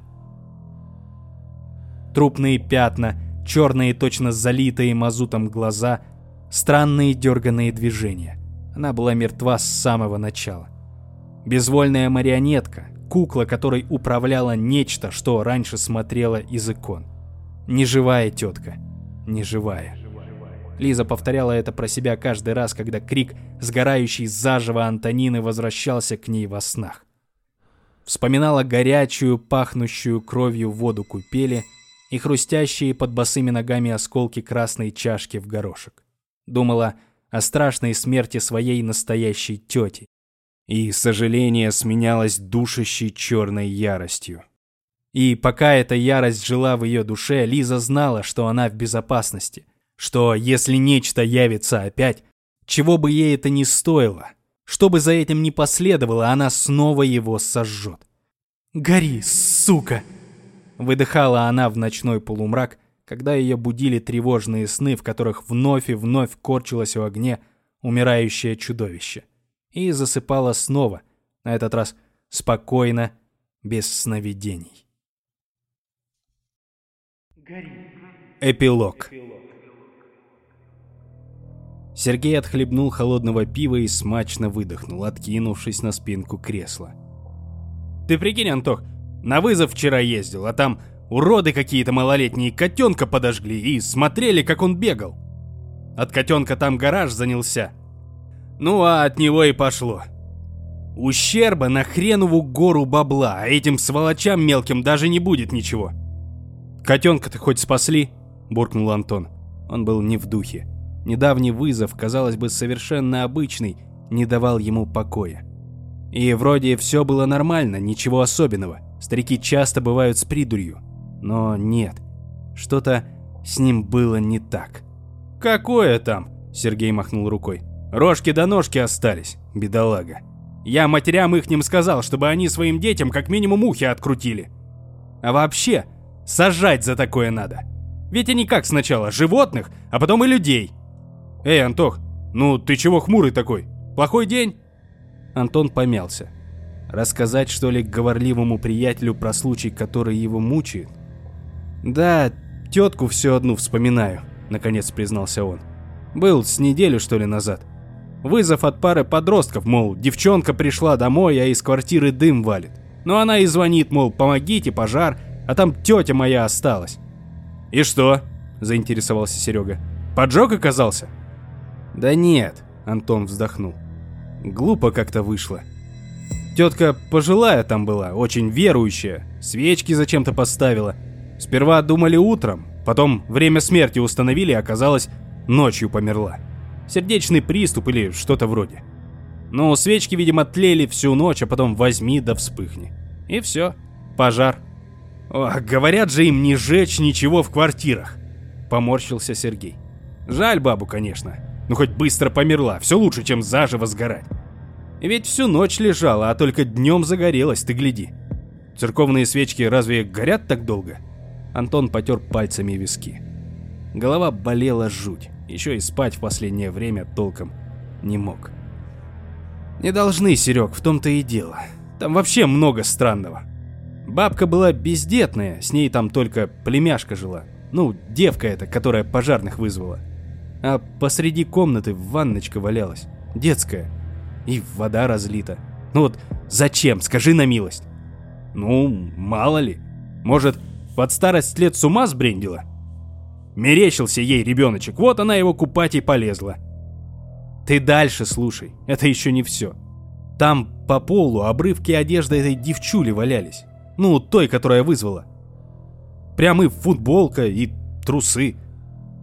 Трупные пятна, черные точно залитые мазутом глаза, странные дерганные движения. Она была мертва с самого начала. Безвольная марионетка, кукла, которой управляла нечто, что раньше смотрело из икон. Неживая тетка. Неживая. Лиза повторяла это про себя каждый раз, когда крик, сгорающий заживо Антонины, возвращался к ней во снах. Вспоминала горячую, пахнущую кровью воду купели и хрустящие под босыми ногами осколки красной чашки в горошек. Думала, о страшной смерти своей настоящей тети. И сожаление сменялось душащей черной яростью. И пока эта ярость жила в ее душе, Лиза знала, что она в безопасности, что если нечто явится опять, чего бы ей это ни стоило, что бы за этим ни последовало, она снова его сожжет. «Гори, сука!» Выдыхала она в ночной полумрак, когда ее будили тревожные сны, в которых вновь и вновь корчилось у огне умирающее чудовище. И засыпала снова, на этот раз спокойно, без сновидений. Эпилог Сергей отхлебнул холодного пива и смачно выдохнул, откинувшись на спинку кресла. «Ты прикинь, Антох, на вызов вчера ездил, а там Уроды какие-то малолетние котенка подожгли и смотрели, как он бегал. От котенка там гараж занялся. Ну а от него и пошло. Ущерба на хренову гору бабла, а этим сволочам мелким даже не будет ничего. «Котенка-то хоть спасли?» – буркнул Антон. Он был не в духе. Недавний вызов, казалось бы, совершенно обычный, не давал ему покоя. И вроде все было нормально, ничего особенного. Старики часто бывают с придурью. Но нет, что-то с ним было не так. «Какое там?» – Сергей махнул рукой. «Рожки до ножки остались, бедолага. Я матерям ихним сказал, чтобы они своим детям как минимум ухи открутили. А вообще, сажать за такое надо. Ведь они как сначала, животных, а потом и людей. Эй, Антох, ну ты чего хмурый такой? Плохой день? Антон помялся. Рассказать, что ли, говорливому приятелю про случай, который его мучает? Да, тетку все одну вспоминаю, наконец признался он. Был с неделю, что ли, назад. Вызов от пары подростков, мол, девчонка пришла домой, а из квартиры дым валит. Но она и звонит, мол, помогите, пожар, а там тетя моя осталась. «И что?» – заинтересовался Серега. «Поджог оказался?» «Да нет», – Антон вздохнул. «Глупо как-то вышло. Тетка пожилая там была, очень верующая, свечки зачем-то поставила. Сперва думали утром, потом время смерти установили, оказалось, ночью померла. Сердечный приступ или что-то вроде. Ну, свечки, видимо, тлели всю ночь, а потом возьми да вспыхни. И все, пожар. О, говорят же им не жечь ничего в квартирах. Поморщился Сергей. Жаль бабу, конечно. Ну хоть быстро померла, все лучше, чем заживо сгорать. Ведь всю ночь лежала, а только днем загорелась, ты гляди. Церковные свечки разве горят так долго? Антон потер пальцами виски. Голова болела жуть, еще и спать в последнее время толком не мог. Не должны, Серег, в том-то и дело. Там вообще много странного. Бабка была бездетная, с ней там только племяшка жила. Ну, девка эта, которая пожарных вызвала. А посреди комнаты ванночка валялась, детская. И вода разлита. Ну вот зачем, скажи на милость? Ну, мало ли. Может, под старость лет с ума сбрендила? Мерещился ей ребеночек, вот она его купать и полезла. Ты дальше слушай, это еще не все. Там по полу обрывки одежды этой девчули валялись. Ну, той, которая вызвала. Прям и футболка, и трусы.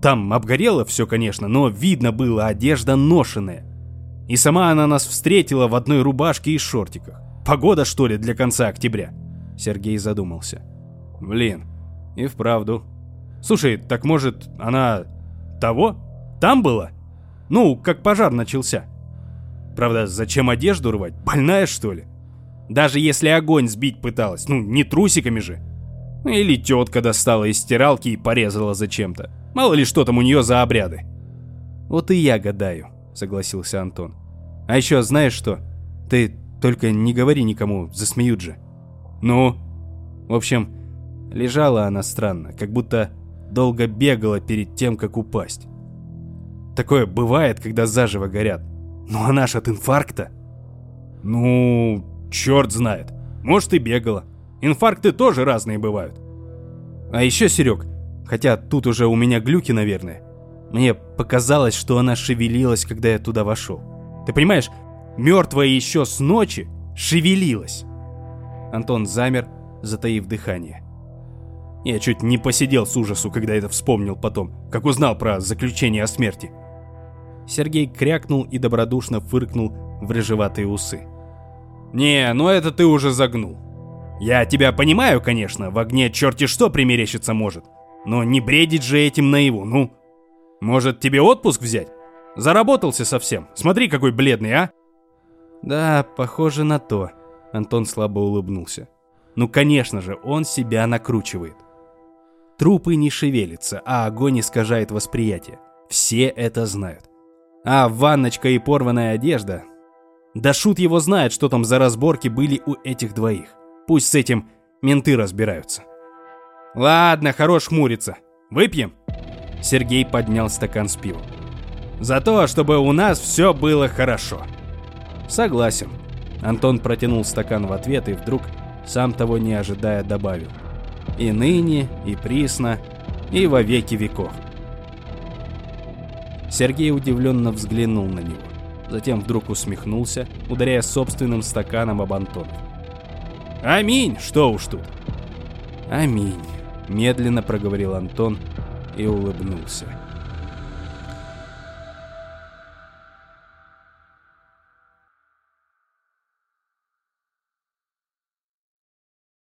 Там обгорело все, конечно, но видно было, одежда ношеная. И сама она нас встретила в одной рубашке и шортиках. Погода, что ли, для конца октября? Сергей задумался. Блин, и вправду. Слушай, так может, она того? Там была? Ну, как пожар начался. Правда, зачем одежду рвать? Больная, что ли? Даже если огонь сбить пыталась, ну, не трусиками же. Или тетка достала из стиралки и порезала зачем-то. Мало ли что там у нее за обряды. Вот и я гадаю согласился Антон. А еще знаешь что? Ты только не говори никому, засмеют же. Ну? В общем, лежала она странно, как будто долго бегала перед тем, как упасть. Такое бывает, когда заживо горят. Ну а наш от инфаркта? Ну, черт знает. Может и бегала. Инфаркты тоже разные бывают. А еще, Серег, хотя тут уже у меня глюки, наверное. Мне показалось, что она шевелилась, когда я туда вошел. Ты понимаешь, мертвая еще с ночи шевелилась. Антон замер, затаив дыхание. Я чуть не посидел с ужасу, когда это вспомнил потом, как узнал про заключение о смерти. Сергей крякнул и добродушно фыркнул в рыжеватые усы. «Не, ну это ты уже загнул. Я тебя понимаю, конечно, в огне черти что примерещиться может. Но не бредить же этим наяву, ну...» Может, тебе отпуск взять? Заработался совсем. Смотри, какой бледный, а? Да, похоже на то. Антон слабо улыбнулся. Ну, конечно же, он себя накручивает. Трупы не шевелятся, а огонь искажает восприятие. Все это знают. А ванночка и порванная одежда... Да шут его знает, что там за разборки были у этих двоих. Пусть с этим менты разбираются. Ладно, хорош хмуриться. Выпьем? Сергей поднял стакан с пивом. «За то, чтобы у нас все было хорошо». «Согласен». Антон протянул стакан в ответ и вдруг, сам того не ожидая, добавил. «И ныне, и присно, и во веки веков». Сергей удивленно взглянул на него. Затем вдруг усмехнулся, ударяя собственным стаканом об Антона. «Аминь! Что уж тут!» «Аминь!» – медленно проговорил Антон, и улыбнулся.